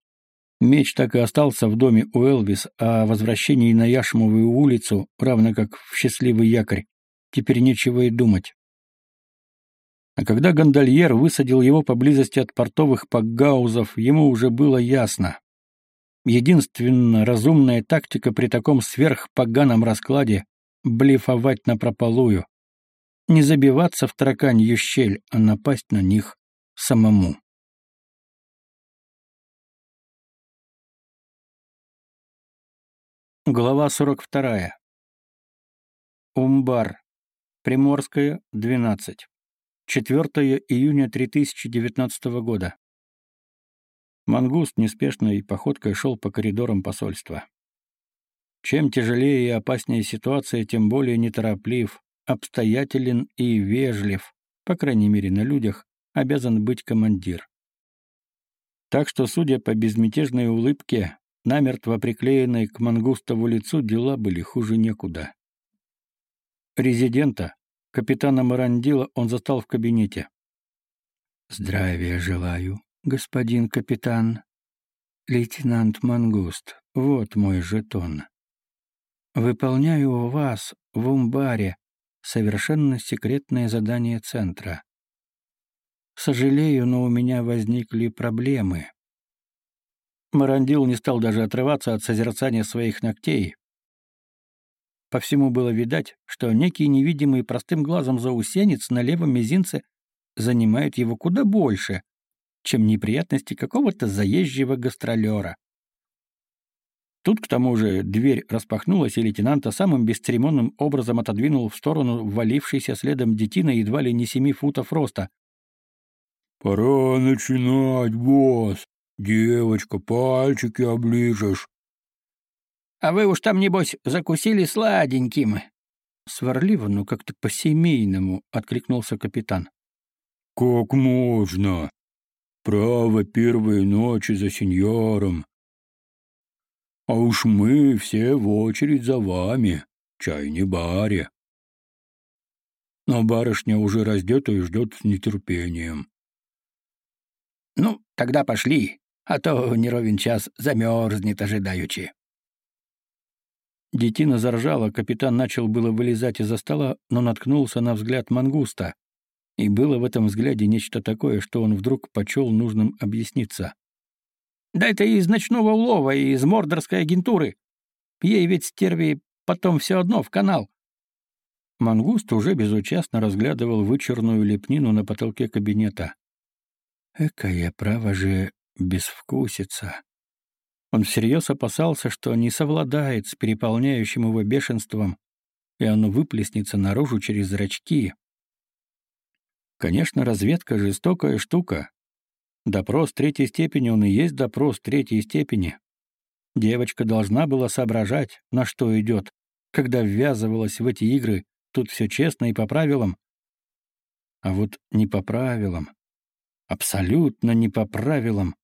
Меч так и остался в доме у Элвис, а о возвращении на Яшмовую улицу, равно как в счастливый якорь, теперь нечего и думать. А когда гондольер высадил его поблизости от портовых пакгаузов, ему уже было ясно. Единственная разумная тактика при таком сверхпоганом раскладе — блефовать напропалую. Не забиваться в тараканью щель, а напасть на них самому. Глава 42. Умбар. Приморская, 12. 4 июня 3019 года. Мангуст неспешной походкой шел по коридорам посольства. Чем тяжелее и опаснее ситуация, тем более нетороплив, обстоятелен и вежлив, по крайней мере на людях, обязан быть командир. Так что, судя по безмятежной улыбке, намертво приклеенной к Мангустову лицу, дела были хуже некуда. Резидента, капитана Марандила, он застал в кабинете. «Здравия желаю», господин капитан. Лейтенант Мангуст, вот мой жетон. Выполняю у вас в Умбаре совершенно секретное задание центра. Сожалею, но у меня возникли проблемы. Марандил не стал даже отрываться от созерцания своих ногтей. По всему было видать, что некий невидимый простым глазом заусенец на левом мизинце занимает его куда больше, чем неприятности какого-то заезжего гастролера. Тут, к тому же, дверь распахнулась, и лейтенанта самым бесцеремонным образом отодвинул в сторону ввалившийся следом детина едва ли не семи футов роста. «Пора начинать, босс. Девочка, пальчики оближешь». «А вы уж там, небось, закусили сладеньким?» Сварливо, но как-то по-семейному, — откликнулся капитан. «Как можно? Право первой ночи за сеньором. А уж мы все в очередь за вами, чай не баре. Но барышня уже раздета и ждет с нетерпением. Ну, тогда пошли, а то не ровен час замерзнет ожидаючи. Детина заржала, капитан начал было вылезать из-за стола, но наткнулся на взгляд мангуста, и было в этом взгляде нечто такое, что он вдруг почел нужным объясниться. «Да это из ночного улова, и из мордорской агентуры. Ей ведь стерви потом все одно в канал». Мангуст уже безучастно разглядывал вычурную лепнину на потолке кабинета. «Экая, право же, безвкусица». Он всерьез опасался, что не совладает с переполняющим его бешенством, и оно выплеснется наружу через зрачки. Конечно, разведка — жестокая штука. Допрос третьей степени, он и есть допрос третьей степени. Девочка должна была соображать, на что идет, когда ввязывалась в эти игры, тут все честно и по правилам. А вот не по правилам, абсолютно не по правилам,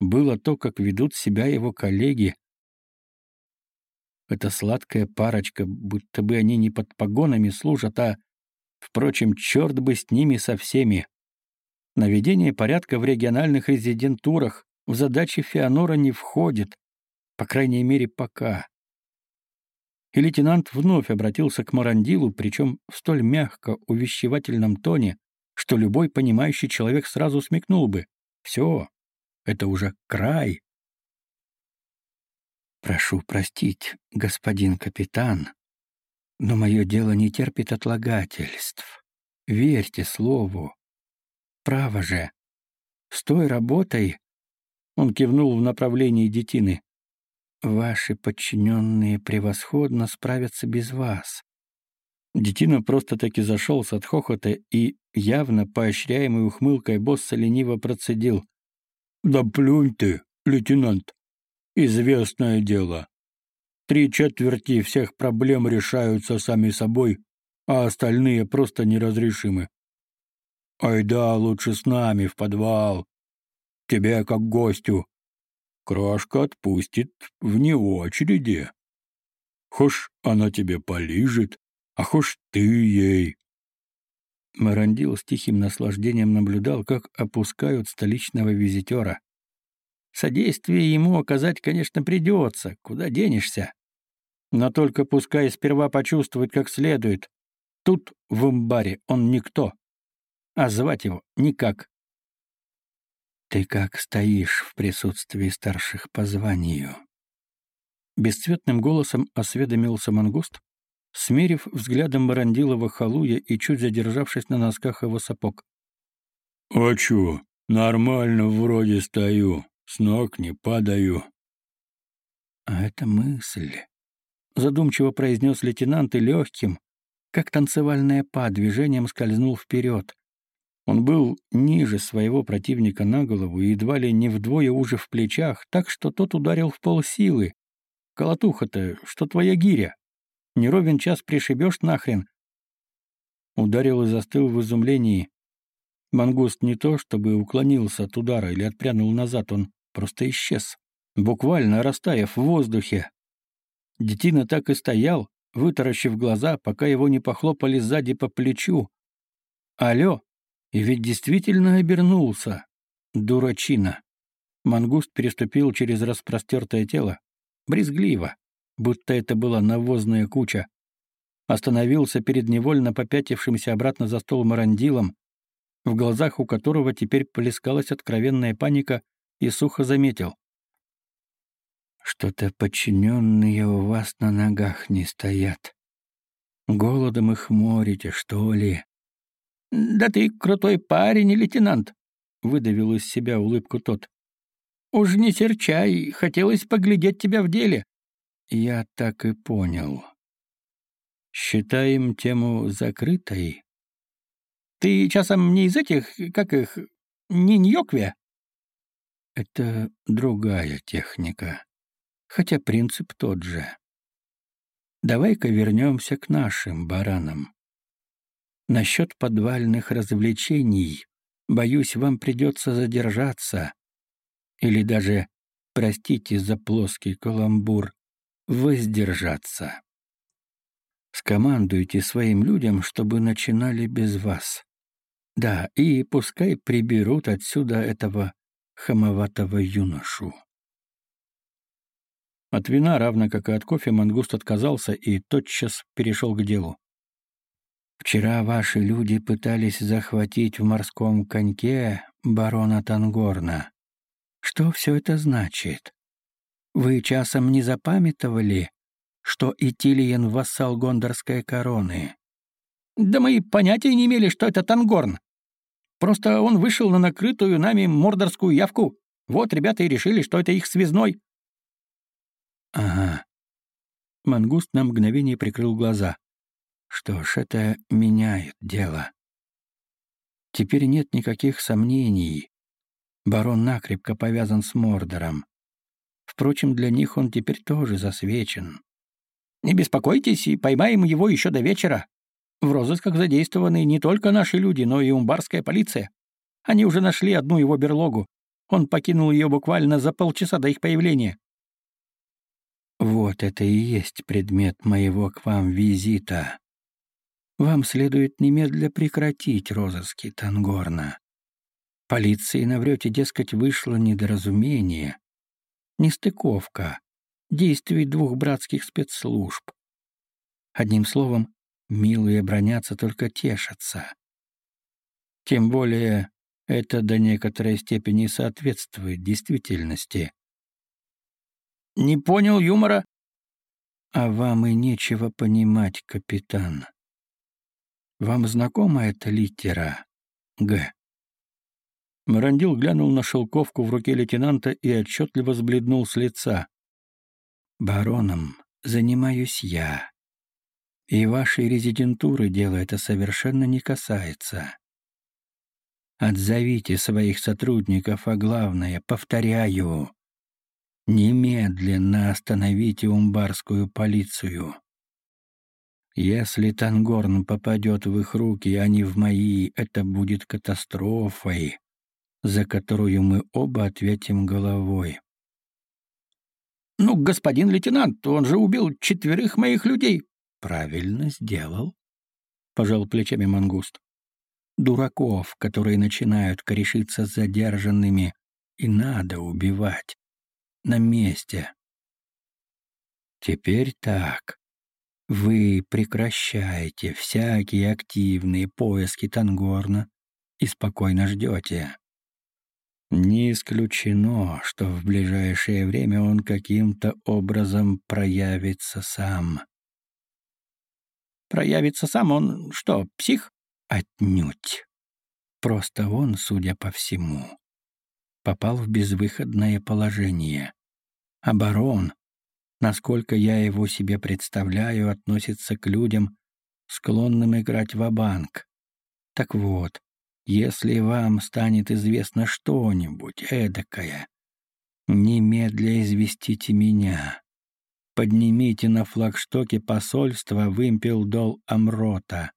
было то, как ведут себя его коллеги. Эта сладкая парочка, будто бы они не под погонами служат, а... Впрочем, черт бы с ними со всеми. Наведение порядка в региональных резидентурах в задачи Феонора не входит, по крайней мере, пока. И лейтенант вновь обратился к Марандилу, причем в столь мягко увещевательном тоне, что любой понимающий человек сразу смекнул бы. Все, это уже край. Прошу простить, господин капитан, но мое дело не терпит отлагательств. Верьте слову. Право же. С той работой, он кивнул в направлении детины, ваши подчиненные превосходно справятся без вас. Детина просто-таки зашелся от хохота и, явно поощряемый ухмылкой босса, лениво процедил. «Да плюнь ты, лейтенант. Известное дело. Три четверти всех проблем решаются сами собой, а остальные просто неразрешимы. Ай да, лучше с нами в подвал. Тебе как гостю. Крошка отпустит вне очереди. Хошь она тебе полижет, а хошь ты ей. Марандил с тихим наслаждением наблюдал, как опускают столичного визитера. Содействие ему оказать, конечно, придется, куда денешься. Но только пускай сперва почувствует как следует. Тут, в имбаре, он никто. А звать его никак. «Ты как стоишь в присутствии старших по званию?» Бесцветным голосом осведомился мангуст, смерив взглядом Марандилова халуя и чуть задержавшись на носках его сапог. «А чё, нормально вроде стою, с ног не падаю». «А это мысль», — задумчиво произнес лейтенант и легким, как танцевальная па, движением скользнул вперед. Он был ниже своего противника на голову и едва ли не вдвое уже в плечах, так что тот ударил в полсилы. «Колотуха-то, что твоя гиря?» Не ровен час пришибешь нахрен. Ударил и застыл в изумлении. Мангуст не то, чтобы уклонился от удара или отпрянул назад, он просто исчез, буквально растаяв в воздухе. Детина так и стоял, вытаращив глаза, пока его не похлопали сзади по плечу. «Алло!» И ведь действительно обернулся. Дурачина. Мангуст переступил через распростертое тело. Брезгливо будто это была навозная куча. Остановился перед невольно попятившимся обратно за стол Марандилом, в глазах у которого теперь плескалась откровенная паника, и сухо заметил. «Что-то подчиненные у вас на ногах не стоят. Голодом их морите, что ли?» «Да ты крутой парень, лейтенант!» — выдавил из себя улыбку тот. «Уж не серчай, хотелось поглядеть тебя в деле. Я так и понял. Считаем тему закрытой. Ты часом не из этих, как их, не Ньокве? Это другая техника, хотя принцип тот же. Давай-ка вернемся к нашим баранам. Насчет подвальных развлечений, боюсь, вам придется задержаться. Или даже, простите за плоский каламбур, воздержаться. Скомандуйте своим людям, чтобы начинали без вас. Да, и пускай приберут отсюда этого хамоватого юношу. От вина, равно как и от кофе, мангуст отказался и тотчас перешел к делу. «Вчера ваши люди пытались захватить в морском коньке барона Тангорна. Что все это значит? Вы часом не запамятовали, что Итилиен — вассал гондорской короны? Да мы понятия не имели, что это Тангорн. Просто он вышел на накрытую нами мордорскую явку. Вот ребята и решили, что это их связной. Ага. Мангуст на мгновение прикрыл глаза. Что ж, это меняет дело. Теперь нет никаких сомнений. Барон накрепко повязан с Мордором. Впрочем, для них он теперь тоже засвечен. Не беспокойтесь и поймаем его еще до вечера. В розысках задействованы не только наши люди, но и умбарская полиция. Они уже нашли одну его берлогу. Он покинул ее буквально за полчаса до их появления. Вот это и есть предмет моего к вам визита. Вам следует немедля прекратить розыски Тангорна. Полиции наврете, дескать, вышло недоразумение, нестыковка, действий двух братских спецслужб. Одним словом, милые бронятся, только тешатся. Тем более это до некоторой степени соответствует действительности. «Не понял юмора?» «А вам и нечего понимать, капитан. Вам знакома эта литера «Г»?» Марандил глянул на шелковку в руке лейтенанта и отчетливо сбледнул с лица. «Бароном занимаюсь я. И вашей резидентуры дело это совершенно не касается. Отзовите своих сотрудников, а главное, повторяю, немедленно остановите умбарскую полицию. Если Тангорн попадет в их руки, а не в мои, это будет катастрофой, за которую мы оба ответим головой. «Ну, господин лейтенант, он же убил четверых моих людей. Правильно сделал, пожал плечами мангуст. Дураков, которые начинают корешиться с задержанными, и надо убивать. На месте. Теперь так. Вы прекращаете всякие активные поиски Тангорна и спокойно ждете. Не исключено, что в ближайшее время он каким-то образом проявится сам. Проявится сам он что, псих? Отнюдь. Просто он, судя по всему, попал в безвыходное положение. А барон, насколько я его себе представляю, относится к людям, склонным играть в банк Так вот, если вам станет известно что-нибудь эдакое, немедля известите меня поднимите на флагштоке посольства вымпел дол Амрота,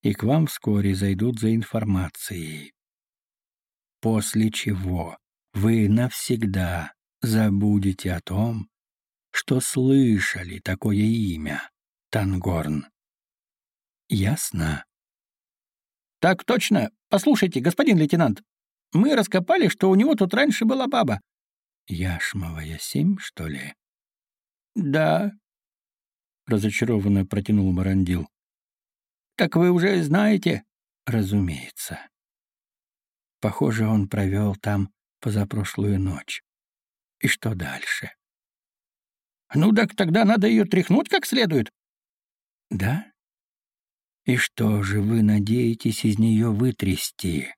и к вам вскоре зайдут за информацией. После чего вы навсегда забудете о том, что слышали такое имя — Тангорн. Ясно? Так точно. Послушайте, господин лейтенант, мы раскопали, что у него тут раньше была баба. Яшмовая семь, что ли? «Да», — разочарованно протянул Марандил. «Так вы уже знаете?» «Разумеется». Похоже, он провел там позапрошлую ночь. И что дальше? «Ну так тогда надо ее тряхнуть как следует». «Да? И что же вы надеетесь из нее вытрясти?»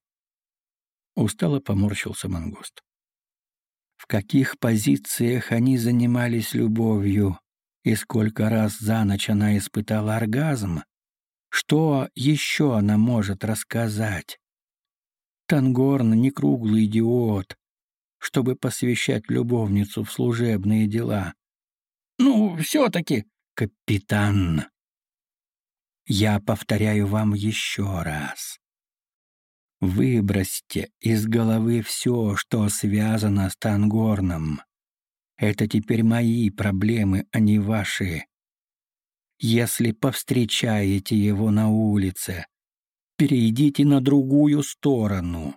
Устало поморщился мангуст в каких позициях они занимались любовью и сколько раз за ночь она испытала оргазм, что еще она может рассказать? Тангорн не круглый идиот, чтобы посвящать любовницу в служебные дела. «Ну, все-таки...» «Капитан, я повторяю вам еще раз. Выбросьте из головы все, что связано с Тангорном. Это теперь мои проблемы, а не ваши. Если повстречаете его на улице, перейдите на другую сторону.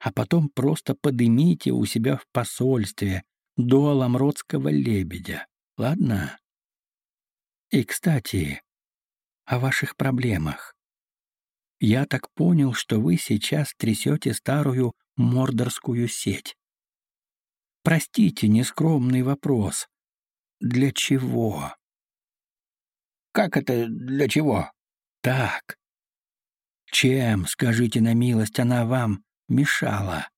А потом просто подымите у себя в посольстве до Аламродского лебедя. Ладно? И, кстати, о ваших проблемах. Я так понял, что вы сейчас трясете старую мордорскую сеть. Простите нескромный вопрос. Для чего? Как это для чего? Так. Чем, скажите на милость, она вам мешала?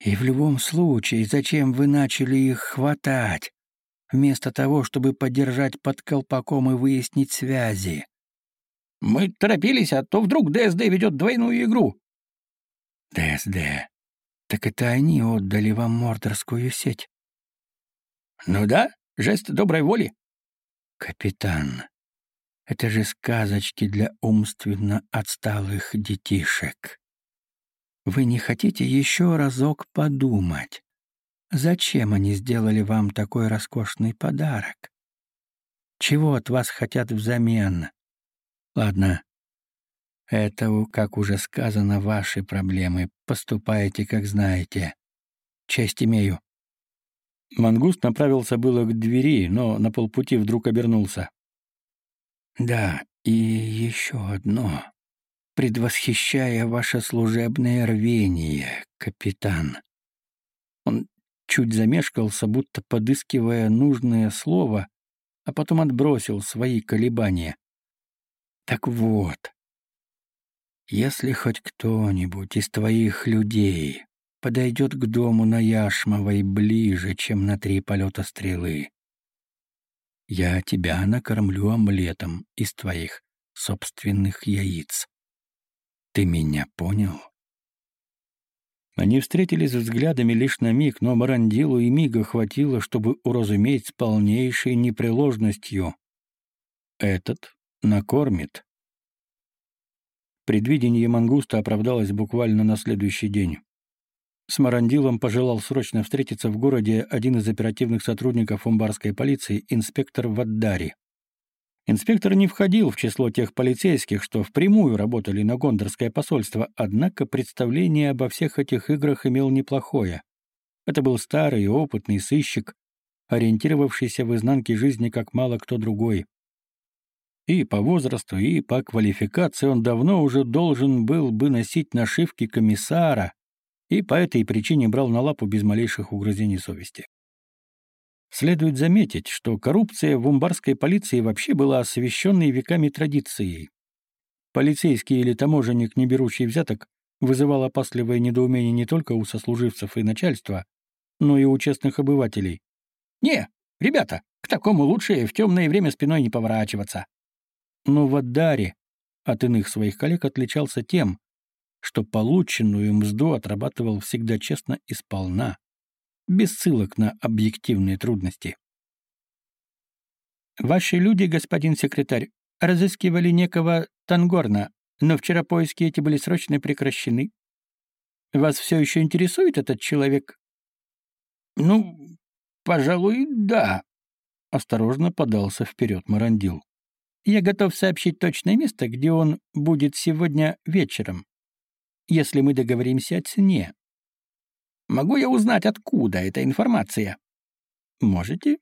И в любом случае, зачем вы начали их хватать? вместо того, чтобы подержать под колпаком и выяснить связи. Мы торопились, а то вдруг ДСД ведет двойную игру. ДСД. Так это они отдали вам мордорскую сеть. Ну да, жест доброй воли. Капитан, это же сказочки для умственно отсталых детишек. Вы не хотите еще разок подумать, зачем они сделали вам такой роскошный подарок? Чего от вас хотят взамен? Ладно, это, как уже сказано, ваши проблемы. Поступайте, как знаете. Честь имею. Мангуст направился было к двери, но на полпути вдруг обернулся. Да, и еще одно предвосхищая ваше служебное рвение, капитан». Он чуть замешкался, будто подыскивая нужное слово, а потом отбросил свои колебания. «Так вот, если хоть кто-нибудь из твоих людей подойдет к дому на Яшмовой ближе, чем на три полета стрелы, я тебя накормлю омлетом из твоих собственных яиц. Ты меня понял? Они встретились взглядами лишь на миг, но Марандилу и мига хватило, чтобы уразуметь с полнейшей непреложностью. Этот накормит. Предвидение мангуста оправдалось буквально на следующий день. С Марандилом пожелал срочно встретиться в городе один из оперативных сотрудников умбарской полиции, инспектор Ваддари. Инспектор не входил в число тех полицейских, что впрямую работали на Гондорское посольство, однако представление обо всех этих играх имел неплохое. Это был старый и опытный сыщик, ориентировавшийся в изнанке жизни как мало кто другой. И по возрасту, и по квалификации он давно уже должен был бы носить нашивки комиссара, и по этой причине брал на лапу без малейших угрызений совести. Следует заметить, что коррупция в умбарской полиции вообще была освященной веками традицией. Полицейский или таможенник, не берущий взяток, вызывал опасливое недоумение не только у сослуживцев и начальства, но и у честных обывателей. «Не, ребята, к такому лучше в темное время спиной не поворачиваться». Но в Аддаре от иных своих коллег отличался тем, что полученную мзду отрабатывал всегда честно и сполна, без ссылок на объективные трудности. «Ваши люди, господин секретарь, разыскивали некого Тангорна, но вчера поиски эти были срочно прекращены. Вас все еще интересует этот человек?» «Ну, пожалуй, да», — осторожно подался вперед Марандил. «Я готов сообщить точное место, где он будет сегодня вечером, если мы договоримся о цене. Могу я узнать, откуда эта информация? Можете.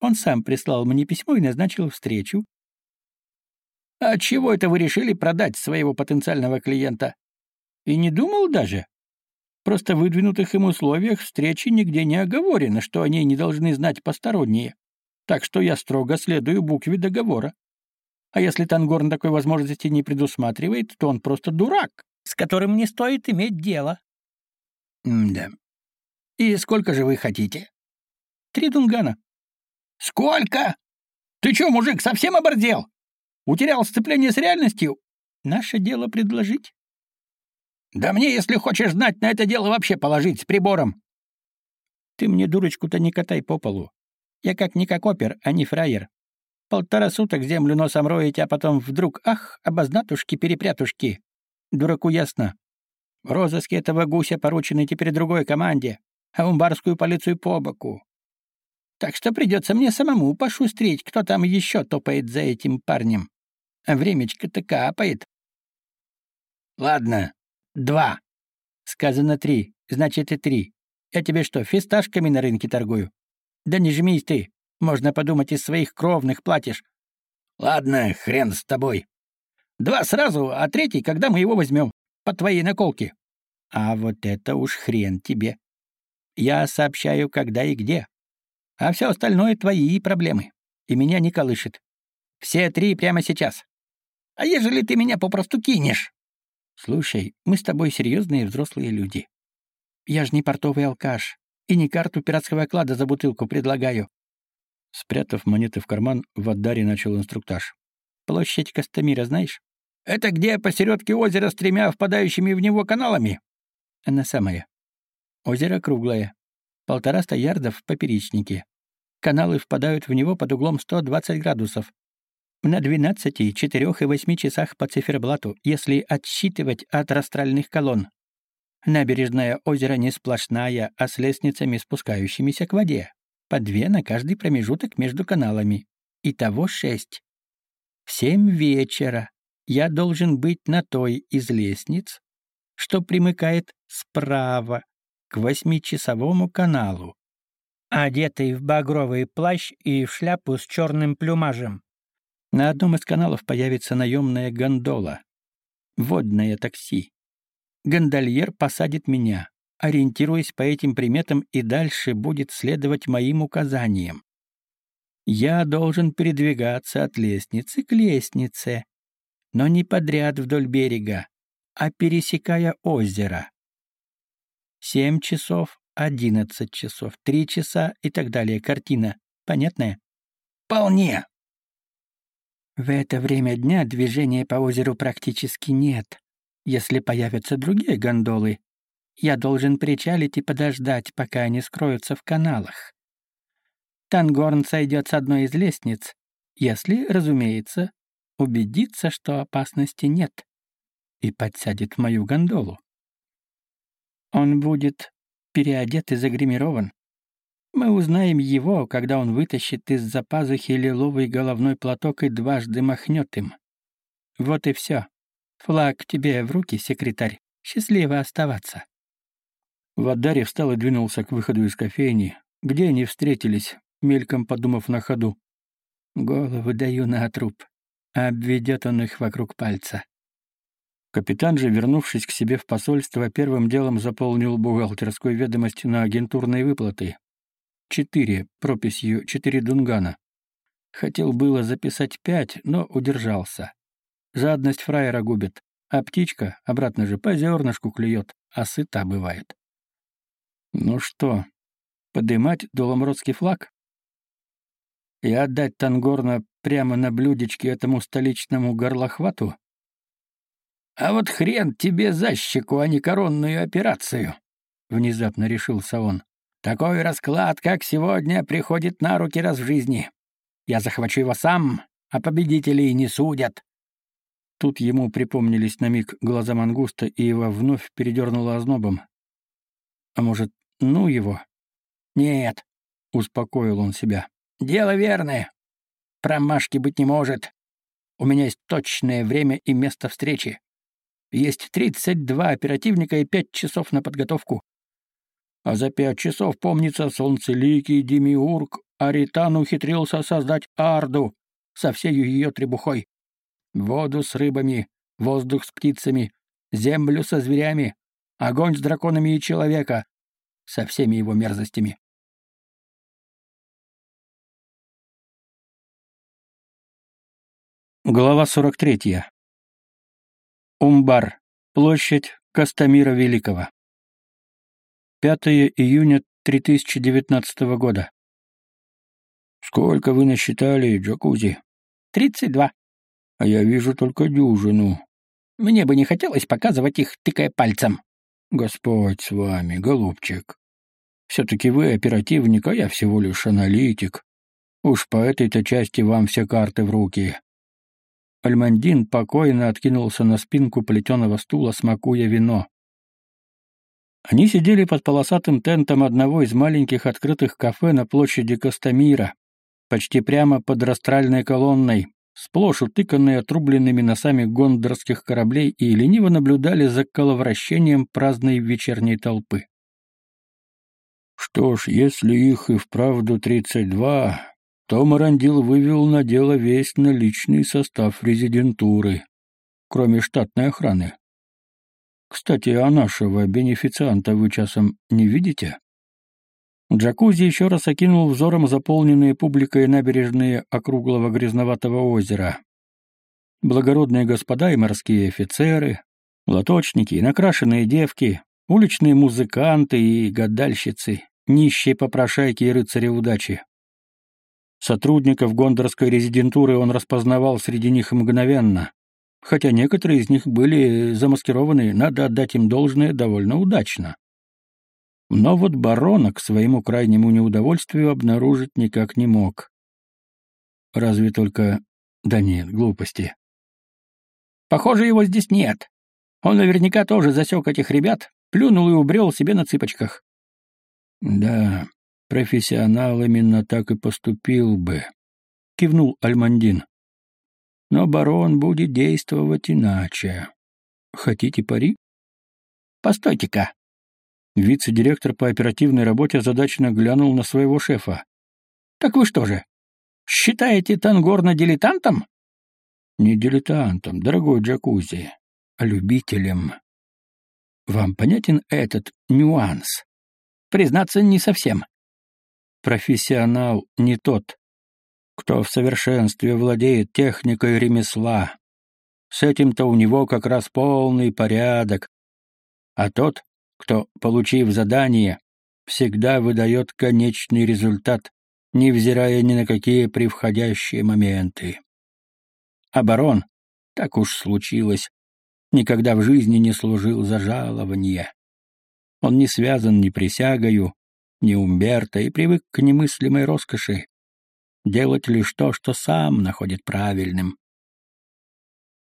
Он сам прислал мне письмо и назначил встречу. А чего это вы решили продать своего потенциального клиента? И не думал даже? Просто в выдвинутых им условиях встречи нигде не оговорено, что о ней не должны знать посторонние. Так что я строго следую букве договора. А если Тангорн такой возможности не предусматривает, то он просто дурак, с которым не стоит иметь дело. «Да. И сколько же вы хотите?» «Три дунгана». «Сколько? Ты чё, мужик, совсем обордел? Утерял сцепление с реальностью? Наше дело предложить». «Да мне, если хочешь знать, на это дело вообще положить с прибором». «Ты мне, дурочку-то, не катай по полу. Я как-никак опер, а не фраер. Полтора суток землю носом роете, а потом вдруг, ах, обознатушки-перепрятушки. Дураку ясно. Розыски этого гуся поручены теперь другой команде, а умбарскую полицию по боку. Так что придется мне самому пошустрить, кто там еще топает за этим парнем. А времечко-то капает. Ладно, два. Сказано три, значит и три. Я тебе что, фисташками на рынке торгую? Да не жмись ты, можно подумать, из своих кровных платишь. Ладно, хрен с тобой. Два сразу, а третий, когда мы его возьмем по твоей наколке. А вот это уж хрен тебе. Я сообщаю, когда и где. А все остальное — твои проблемы. И меня не колышет. Все три прямо сейчас. А ежели ты меня попросту кинешь? Слушай, мы с тобой серьезные взрослые люди. Я ж не портовый алкаш и не карту пиратского клада за бутылку предлагаю. Спрятав монеты в карман, в Аддаре начал инструктаж. «Площадь Костомира знаешь?» «Это где посередке озера с тремя впадающими в него каналами?» «Она самая. Озеро круглое. Полтораста ярдов в поперечнике. Каналы впадают в него под углом 120 градусов. На 12, 4 и 8 часах по циферблату, если отсчитывать от растральных колонн. Набережное озеро не сплошная, а с лестницами, спускающимися к воде по две на каждый промежуток между каналами. Итого шесть. В семь вечера я должен быть на той из лестниц, что примыкает справа к восьмичасовому каналу, одетый в багровый плащ и в шляпу с черным плюмажем. На одном из каналов появится наемная гондола, водное такси. Гондольер посадит меня ориентируясь по этим приметам и дальше будет следовать моим указаниям. Я должен передвигаться от лестницы к лестнице, но не подряд вдоль берега, а пересекая озеро. Семь часов, одиннадцать часов, три часа и так далее. Картина понятная? Вполне. В это время дня движения по озеру практически нет. Если появятся другие гондолы, я должен причалить и подождать, пока они скроются в каналах. Тангорн сойдет с одной из лестниц, если, разумеется, убедится, что опасности нет, и подсядет в мою гондолу. Он будет переодет и загримирован. Мы узнаем его, когда он вытащит из-за пазухи лиловый головной платок и дважды махнет им. Вот и все. Флаг тебе в руки, секретарь. Счастливо оставаться. Вадари встал и двинулся к выходу из кофейни, где они встретились, мельком подумав на ходу. Голову даю на труп. Обведет он их вокруг пальца. Капитан же, вернувшись к себе в посольство, первым делом заполнил бухгалтерскую ведомость на агентурные выплаты. Четыре, прописью четыре дунгана. Хотел было записать пять, но удержался. Жадность фраера губит, а птичка, обратно же, по зернышку клюет, а сыта бывает. Ну что, подымать доломородский флаг? И отдать Тангорна прямо на блюдечке этому столичному горлохвату? А вот хрен тебе за щеку, а не коронную операцию, — внезапно решился он. Такой расклад, как сегодня, приходит на руки раз в жизни. Я захвачу его сам, а победителей не судят. Тут ему припомнились на миг глаза мангуста, и его вновь передернуло ознобом. А может, ну его. Нет, успокоил он себя. Дело верное. Промашки быть не может. У меня есть точное время и место встречи. Есть 32 оперативника и 5 часов на подготовку. А за пять часов, помнится, солнцеликий Демиург Аритан ухитрился создать Арду со всей ее требухой. Воду с рыбами, воздух с птицами, землю со зверями, огонь с драконами и человека, со всеми его мерзостями. Глава 43. Умбар. Площадь Костомира Великого. 5 июня 3019 года. «Сколько вы насчитали, джакузи?» «Тридцать два». «А я вижу только дюжину». «Мне бы не хотелось показывать их, тыкая пальцем». «Господь с вами, голубчик. Все-таки вы оперативник, а я всего лишь аналитик. Уж по этой-то части вам все карты в руки. Альмандин покойно откинулся на спинку плетеного стула, смакуя вино. Они сидели под полосатым тентом одного из маленьких открытых кафе на площади Костомира, почти прямо под растральной колонной, сплошь утыканные отрубленными носами гондорских кораблей и лениво наблюдали за коловращением праздной вечерней толпы. Что ж, если их и вправду тридцать два, то Марандил вывел на дело весь наличный состав резидентуры, кроме штатной охраны. Кстати, а нашего бенефицианта вы часом не видите? Джакузи еще раз окинул взором заполненные публикой набережные округлого грязноватого озера. Благородные господа и морские офицеры, лоточники и накрашенные девки, уличные музыканты и гадальщицы, нищие попрошайки и рыцари удачи. Сотрудников гондорской резидентуры он распознавал среди них мгновенно, хотя некоторые из них были замаскированы, надо отдать им должное, довольно удачно. Но вот барона к своему крайнему неудовольствию обнаружить никак не мог. Разве только... Да нет, глупости. Похоже, его здесь нет. Он наверняка тоже засек этих ребят, плюнул и убрел себе на цыпочках. Да, профессионал именно так и поступил бы, — кивнул Альмандин. Но барон будет действовать иначе. Хотите пари? Постойте-ка. Вице-директор по оперативной работе задачно глянул на своего шефа. Так вы что же, считаете Тангорна дилетантом? Не дилетантом, дорогой джакузи, а любителем. Вам понятен этот нюанс? Признаться, не совсем. Профессионал не тот, кто в совершенстве владеет техникой ремесла. С этим-то у него как раз полный порядок. А тот, кто, получив задание, всегда выдает конечный результат, невзирая ни на какие превходящие моменты. Оборон, так уж случилось, никогда в жизни не служил за жалование. Он не связан ни присягою, ни Умберто и привык к немыслимой роскоши делать лишь то, что сам находит правильным.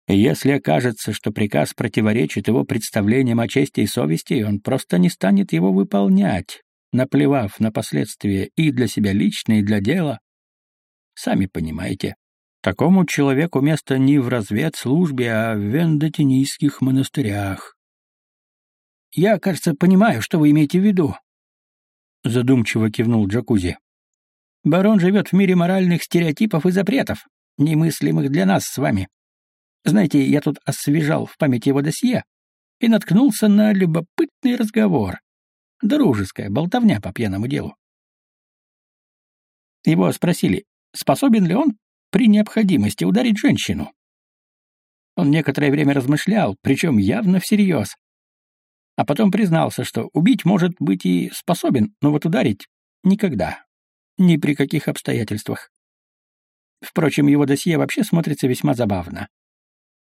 Если окажется, что приказ противоречит его представлениям о чести и совести, он просто не станет его выполнять, наплевав на последствия и для себя лично, и для дела. Сами понимаете, такому человеку место не в разведслужбе, а в вендотинийских монастырях. «Я, кажется, понимаю, что вы имеете в виду», — задумчиво кивнул Джакузи. «Барон живет в мире моральных стереотипов и запретов, немыслимых для нас с вами. Знаете, я тут освежал в памяти его досье и наткнулся на любопытный разговор. Дружеская болтовня по пьяному делу. Его спросили, способен ли он при необходимости ударить женщину. Он некоторое время размышлял, причем явно всерьез. А потом признался, что убить, может быть, и способен, но вот ударить — никогда. Ни при каких обстоятельствах. Впрочем, его досье вообще смотрится весьма забавно.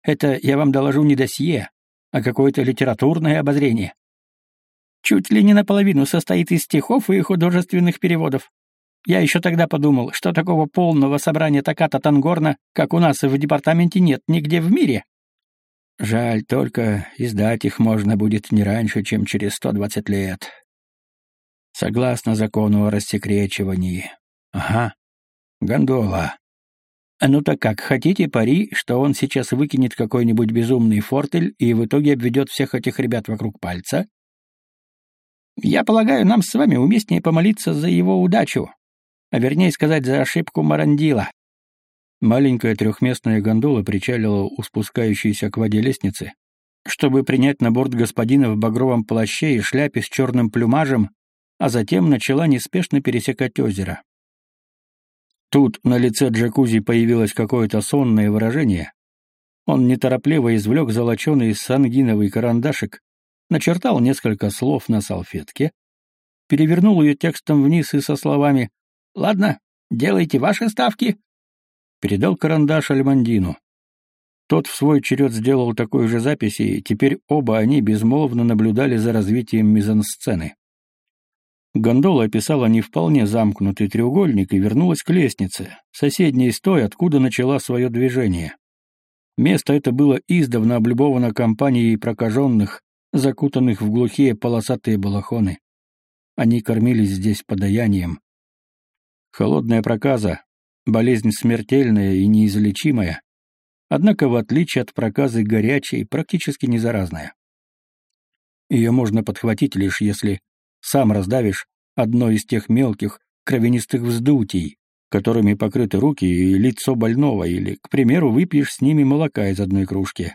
Это, я вам доложу, не досье, а какое-то литературное обозрение. Чуть ли не наполовину состоит из стихов и художественных переводов. Я еще тогда подумал, что такого полного собрания Таката Тангорна, как у нас в департаменте, нет нигде в мире. Жаль, только издать их можно будет не раньше, чем через 120 лет. Согласно закону о рассекречивании. Ага. Гондола. А ну так как, хотите пари, что он сейчас выкинет какой-нибудь безумный фортель и в итоге обведет всех этих ребят вокруг пальца? Я полагаю, нам с вами уместнее помолиться за его удачу, а вернее сказать, за ошибку Марандила. Маленькая трехместная гондола причалила у спускающейся к воде лестницы, чтобы принять на борт господина в багровом плаще и шляпе с черным плюмажем, а затем начала неспешно пересекать озеро. Тут на лице джакузи появилось какое-то сонное выражение. Он неторопливо извлек золоченый сангиновый карандашик, начертал несколько слов на салфетке, перевернул ее текстом вниз и со словами «Ладно, делайте ваши ставки», передал карандаш Альмандину. Тот в свой черед сделал такой же запись, и теперь оба они безмолвно наблюдали за развитием мизансцены. Гондола описала не вполне замкнутый треугольник и вернулась к лестнице, соседней с той, откуда начала свое движение. Место это было издавна облюбовано компанией прокаженных, закутанных в глухие полосатые балахоны. Они кормились здесь подаянием. Холодная проказа, болезнь смертельная и неизлечимая, однако, в отличие от проказы горячей, практически не заразная. Ее можно подхватить лишь если сам раздавишь одно из тех мелких кровянистых вздутий, которыми покрыты руки и лицо больного, или, к примеру, выпьешь с ними молока из одной кружки.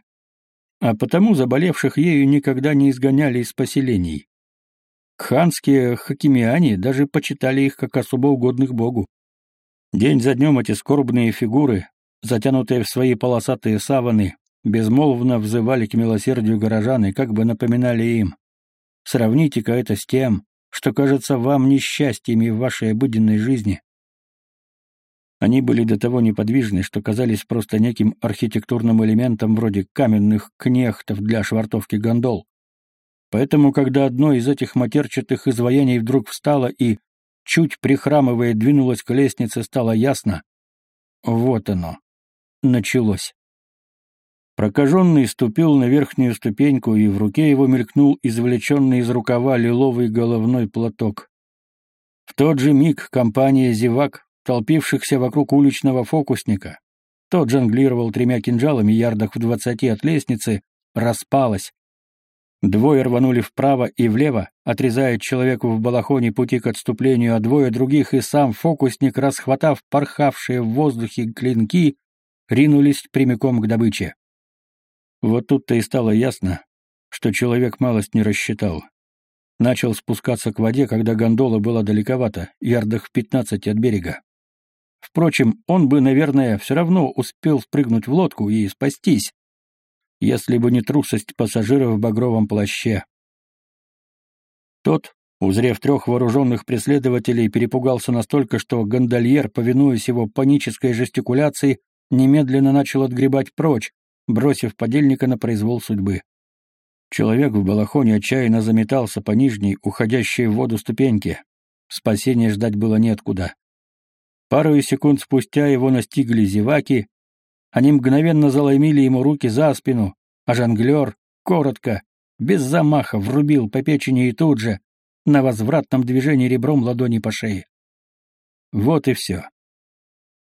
А потому заболевших ею никогда не изгоняли из поселений. Ханские хакимиане даже почитали их как особо угодных богу. День за днем эти скорбные фигуры, затянутые в свои полосатые саваны, безмолвно взывали к милосердию горожан и как бы напоминали им. Сравните-ка это с тем, что кажется вам несчастьями в вашей обыденной жизни. Они были до того неподвижны, что казались просто неким архитектурным элементом вроде каменных кнехтов для швартовки гондол. Поэтому, когда одно из этих матерчатых изваяний вдруг встало и, чуть прихрамывая, двинулось к лестнице, стало ясно. Вот оно. Началось. Прокаженный ступил на верхнюю ступеньку, и в руке его мелькнул извлеченный из рукава лиловый головной платок. В тот же миг компания зевак, толпившихся вокруг уличного фокусника, тот жонглировал тремя кинжалами ярдах в двадцати от лестницы, распалась. Двое рванули вправо и влево, отрезая человеку в балахоне пути к отступлению, а двое других и сам фокусник, расхватав порхавшие в воздухе клинки, ринулись прямиком к добыче. Вот тут-то и стало ясно, что человек малость не рассчитал. Начал спускаться к воде, когда гондола была далековато, ярдах в пятнадцати от берега. Впрочем, он бы, наверное, все равно успел спрыгнуть в лодку и спастись, если бы не трусость пассажира в багровом плаще. Тот, узрев трех вооруженных преследователей, перепугался настолько, что гондольер, повинуясь его панической жестикуляции, немедленно начал отгребать прочь, бросив подельника на произвол судьбы. Человек в балахоне отчаянно заметался по нижней, уходящей в воду ступеньке. Спасения ждать было неоткуда. Пару секунд спустя его настигли зеваки, они мгновенно заломили ему руки за спину, а жонглер, коротко, без замаха, врубил по печени и тут же, на возвратном движении ребром ладони по шее. Вот и все.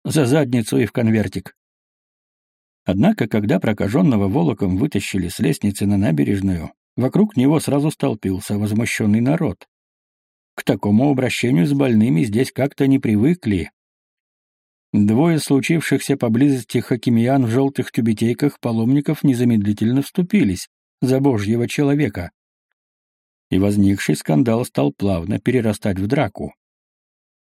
За задницу и в конвертик. Однако, когда прокаженного волоком вытащили с лестницы на набережную, вокруг него сразу столпился возмущенный народ. К такому обращению с больными здесь как-то не привыкли. Двое случившихся поблизости хакимиян в желтых тюбетейках паломников незамедлительно вступились за божьего человека. И возникший скандал стал плавно перерастать в драку.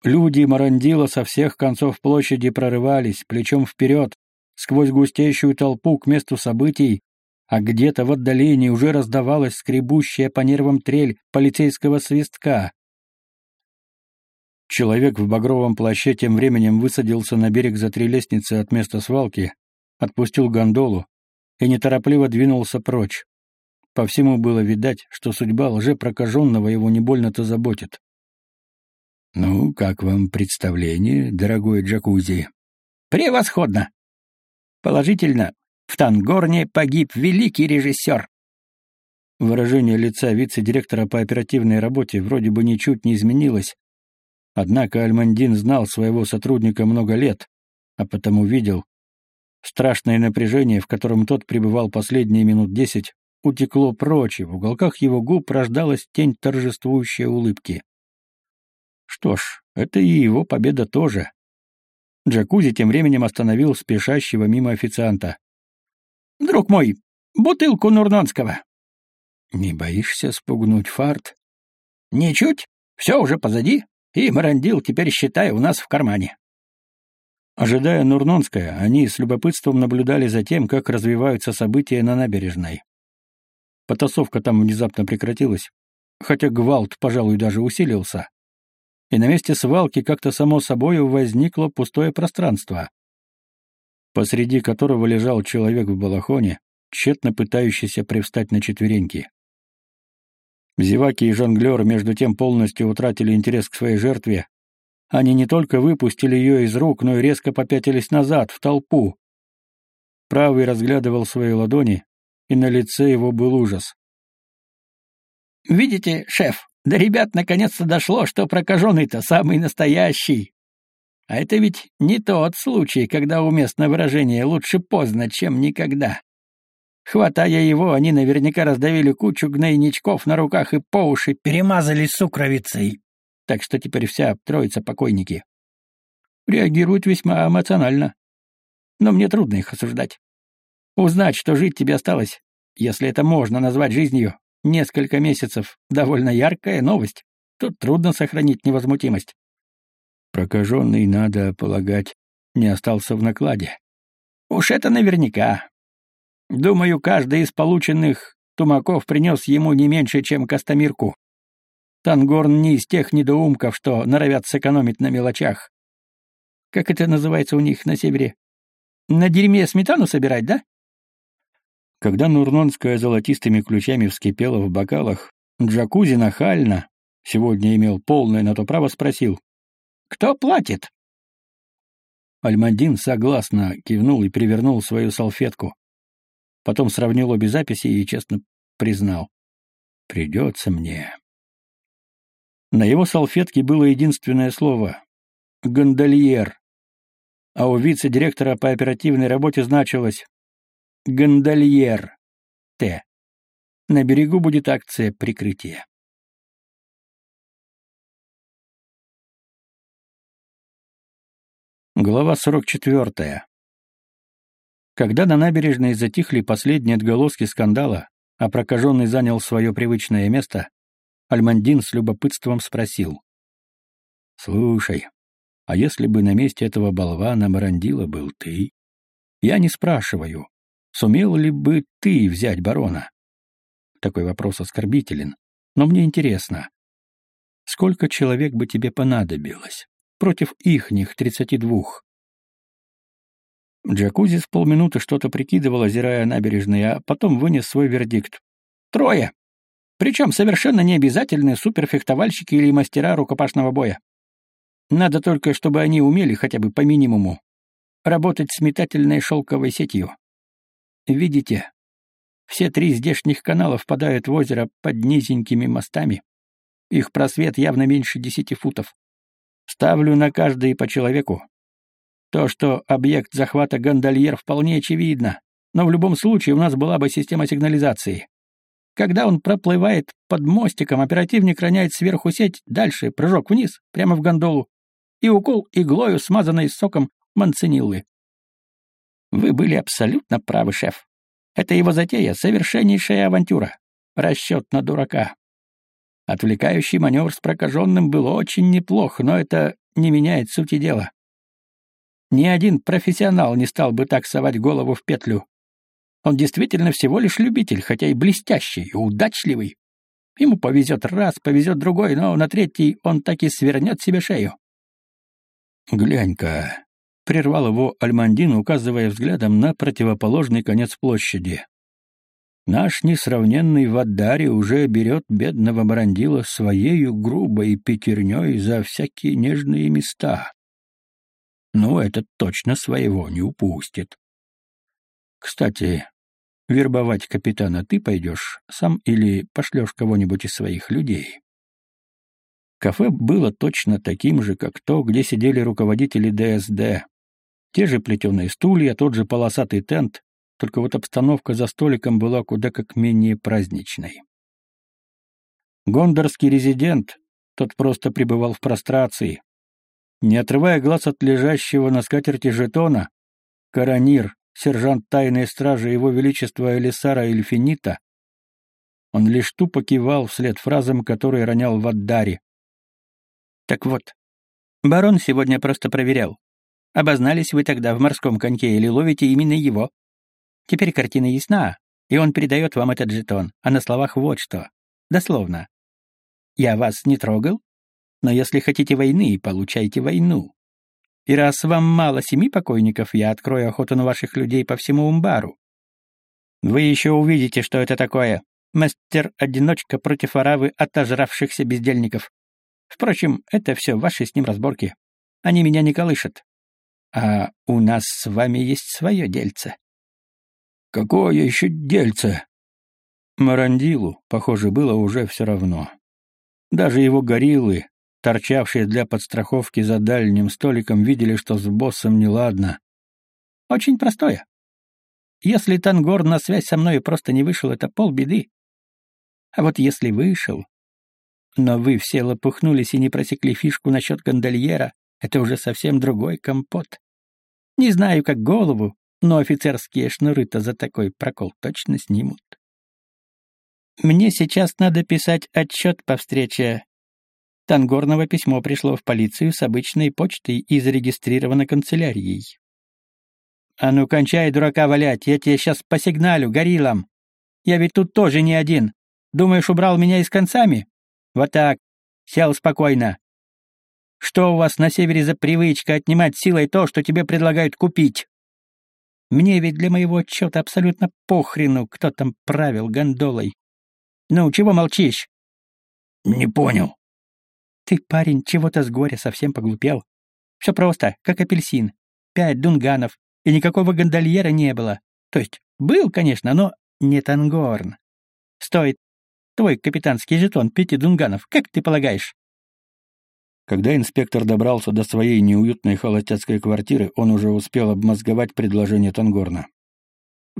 Люди Марандила со всех концов площади прорывались, плечом вперед, сквозь густеющую толпу к месту событий, а где-то в отдалении уже раздавалась скребущая по нервам трель полицейского свистка. Человек в багровом плаще тем временем высадился на берег за три лестницы от места свалки, отпустил гондолу и неторопливо двинулся прочь. По всему было видать, что судьба лжепрокаженного его не больно-то заботит. «Ну, как вам представление, дорогой джакузи?» «Превосходно!» Положительно, в Тангорне погиб великий режиссер. Выражение лица вице-директора по оперативной работе вроде бы ничуть не изменилось, однако Альмандин знал своего сотрудника много лет, а потому видел. Страшное напряжение, в котором тот пребывал последние минут десять, утекло прочь, и в уголках его губ рождалась тень торжествующей улыбки. Что ж, это и его победа тоже. Джакузи тем временем остановил спешащего мимо официанта. «Друг мой, бутылку Нурнонского». «Не боишься спугнуть фарт?» «Ничуть. Все уже позади, и Марандил теперь, считай, у нас в кармане». Ожидая Нурнонское, они с любопытством наблюдали за тем, как развиваются события на набережной. Потасовка там внезапно прекратилась, хотя гвалт, пожалуй, даже усилился и на месте свалки как-то само собой возникло пустое пространство, посреди которого лежал человек в балахоне, тщетно пытающийся привстать на четвереньки. Зеваки и жонглеры между тем полностью утратили интерес к своей жертве. Они не только выпустили ее из рук, но и резко попятились назад, в толпу. Правый разглядывал свои ладони, и на лице его был ужас. «Видите, шеф, до ребят наконец-то дошло, что прокаженный-то самый настоящий. А это ведь не тот случай, когда уместно выражение «лучше поздно, чем никогда». Хватая его, они наверняка раздавили кучу гнойничков на руках и по уши перемазали сукровицей. Так что теперь вся троица покойники. Реагируют весьма эмоционально. Но мне трудно их осуждать. Узнать, что жить тебе осталось, если это можно назвать жизнью, Несколько месяцев — довольно яркая новость. Тут трудно сохранить невозмутимость. Прокаженный, надо полагать, не остался в накладе. Уж это наверняка. Думаю, каждый из полученных тумаков принес ему не меньше, чем Костомирку. Тангорн не из тех недоумков, что норовят сэкономить на мелочах. Как это называется у них на севере? На дерьме сметану собирать, да? Когда Нурнонская золотистыми ключами вскипела в бокалах, Джакузи нахально, сегодня имел полное на то право, спросил. «Кто платит?» Альмандин согласно кивнул и перевернул свою салфетку. Потом сравнил обе записи и честно признал. «Придется мне». На его салфетке было единственное слово — «гондольер», а у вице-директора по оперативной работе значилось Гондольер. Т. На берегу будет акция прикрытия. Глава 44. Когда на набережной затихли последние отголоски скандала, а прокаженный занял свое привычное место, Альмандин с любопытством спросил. «Слушай, а если бы на месте этого болвана Марандила был ты? Я не спрашиваю, Сумел ли бы ты взять барона? Такой вопрос оскорбителен, но мне интересно. Сколько человек бы тебе понадобилось? Против ихних тридцати двух. Джакузи с полминуты что-то прикидывал, озирая набережные, а потом вынес свой вердикт. «Трое! Причем совершенно не обязательные суперфехтовальщики или мастера рукопашного боя. Надо только, чтобы они умели хотя бы по минимуму работать с метательной шелковой сетью. Видите, все три здешних канала впадают в озеро под низенькими мостами. Их просвет явно меньше десяти футов. Ставлю на каждый по человеку. То, что объект захвата гондольер, вполне очевидно, но в любом случае у нас была бы система сигнализации. Когда он проплывает под мостиком, оперативник роняет сверху сеть, дальше прыжок вниз, прямо в гондолу, и укол иглою, смазанной соком манциниллы. Вы были абсолютно правы, шеф. Это его затея — совершеннейшая авантюра. Расчет на дурака. Отвлекающий маневр с прокаженным был очень неплох, но это не меняет сути дела. Ни один профессионал не стал бы так совать голову в петлю. Он действительно всего лишь любитель, хотя и блестящий, и удачливый. Ему повезет раз, повезет другой, но на третий он так и свернет себе шею. «Глянь-ка, — прервал его Альмандин, указывая взглядом на противоположный конец площади. «Наш несравненный Вадари уже берет бедного Барандила своею грубой пятерней за всякие нежные места. Ну, этот точно своего не упустит. Кстати, вербовать капитана ты пойдешь сам или пошлешь кого-нибудь из своих людей?» Кафе было точно таким же, как то, где сидели руководители ДСД. Те же плетеные стулья, тот же полосатый тент, только вот обстановка за столиком была куда как менее праздничной. Гондорский резидент, тот просто пребывал в прострации. Не отрывая глаз от лежащего на скатерти жетона, Каранир, сержант тайной стражи Его Величества Элисара Эльфинита, он лишь тупо кивал вслед фразам, которые ронял в Аддаре. «Так вот, барон сегодня просто проверял, Обознались вы тогда в морском коньке или ловите именно его? Теперь картина ясна, и он передает вам этот жетон, а на словах вот что. Дословно. «Я вас не трогал, но если хотите войны, получайте войну. И раз вам мало семи покойников, я открою охоту на ваших людей по всему Умбару. Вы еще увидите, что это такое. Мастер-одиночка против оравы отожравшихся бездельников. Впрочем, это все ваши с ним разборки. Они меня не колышат. А у нас с вами есть свое дельце. Какое еще дельце? Марандилу, похоже, было уже все равно. Даже его гориллы, торчавшие для подстраховки за дальним столиком, видели, что с боссом неладно. Очень простое. Если Тангор на связь со мной просто не вышел, это полбеды. А вот если вышел, но вы все лопухнулись и не просекли фишку насчет гондольера, это уже совсем другой компот. Не знаю, как голову, но офицерские шнуры-то за такой прокол точно снимут. Мне сейчас надо писать отчет по встрече. Тангорного письмо пришло в полицию с обычной почтой и зарегистрировано канцелярией. А ну, кончай дурака валять, я тебе сейчас посигналю, гориллам. Я ведь тут тоже не один. Думаешь, убрал меня из концами? Вот так. Сел спокойно. Что у вас на севере за привычка отнимать силой то, что тебе предлагают купить? Мне ведь для моего отчета абсолютно похрену, кто там правил гондолой. Ну, чего молчишь? Не понял. Ты, парень, чего-то с горя совсем поглупел. Все просто, как апельсин. Пять дунганов, и никакого гондольера не было. То есть, был, конечно, но не Тангорн. Стоит твой капитанский жетон пяти дунганов, как ты полагаешь? Когда инспектор добрался до своей неуютной холостяцкой квартиры, он уже успел обмозговать предложение Тангорна.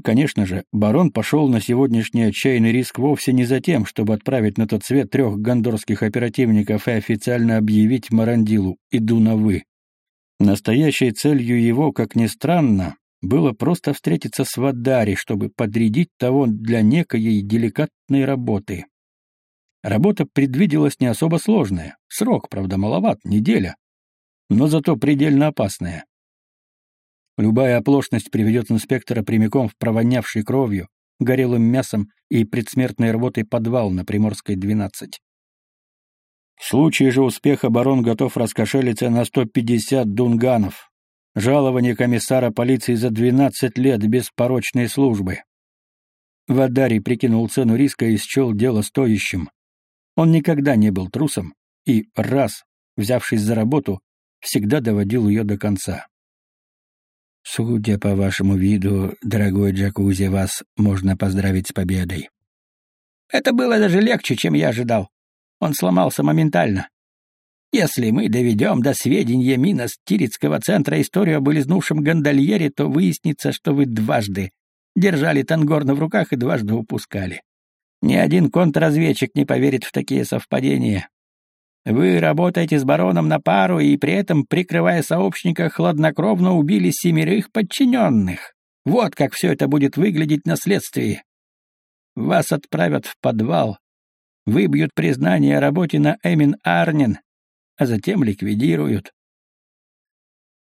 Конечно же, барон пошел на сегодняшний отчаянный риск вовсе не за тем, чтобы отправить на тот свет трех гондорских оперативников и официально объявить Марандилу «иду на вы». Настоящей целью его, как ни странно, было просто встретиться с Вадари, чтобы подрядить того для некой деликатной работы. Работа предвиделась не особо сложная, срок, правда, маловат, неделя, но зато предельно опасная. Любая оплошность приведет инспектора прямиком в провонявший кровью, горелым мясом и предсмертной рвотой подвал на Приморской 12. В случае же успеха барон готов раскошелиться на 150 дунганов. Жалование комиссара полиции за 12 лет беспорочной службы. Вадарий прикинул цену риска и счел дело стоящим. Он никогда не был трусом и, раз, взявшись за работу, всегда доводил ее до конца. «Судя по вашему виду, дорогой Джакузи, вас можно поздравить с победой». «Это было даже легче, чем я ожидал. Он сломался моментально. Если мы доведем до сведения Минос Тирицкого центра историю об улизнувшем гондольере, то выяснится, что вы дважды держали Тангорна в руках и дважды упускали. Ни один контрразведчик не поверит в такие совпадения. Вы работаете с бароном на пару и при этом, прикрывая сообщника, хладнокровно убили семерых подчиненных. Вот как все это будет выглядеть на следствии. Вас отправят в подвал, выбьют признание о работе на Эмин Арнин, а затем ликвидируют.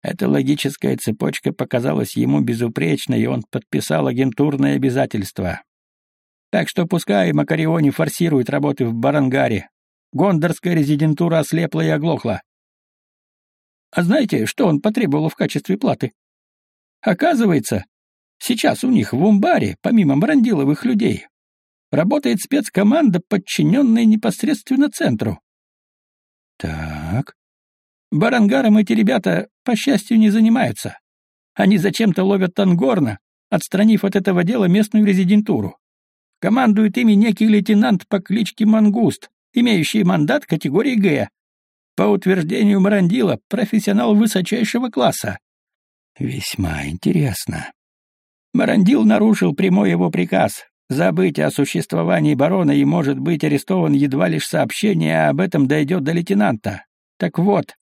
Эта логическая цепочка показалась ему безупречной, и он подписал агентурное обязательство. Так что пускай Макариони форсирует работы в Барангаре. Гондорская резидентура ослепла и оглохла. А знаете, что он потребовал в качестве платы? Оказывается, сейчас у них в Умбаре, помимо Брандиловых людей, работает спецкоманда, подчиненная непосредственно центру. Так. Барангаром эти ребята, по счастью, не занимаются. Они зачем-то ловят Тангорна, отстранив от этого дела местную резидентуру. Командует ими некий лейтенант по кличке Мангуст, имеющий мандат категории «Г». По утверждению Марандила, профессионал высочайшего класса. Весьма интересно. Марандил нарушил прямой его приказ забыть о существовании барона и может быть арестован едва лишь сообщение об этом дойдет до лейтенанта. Так вот,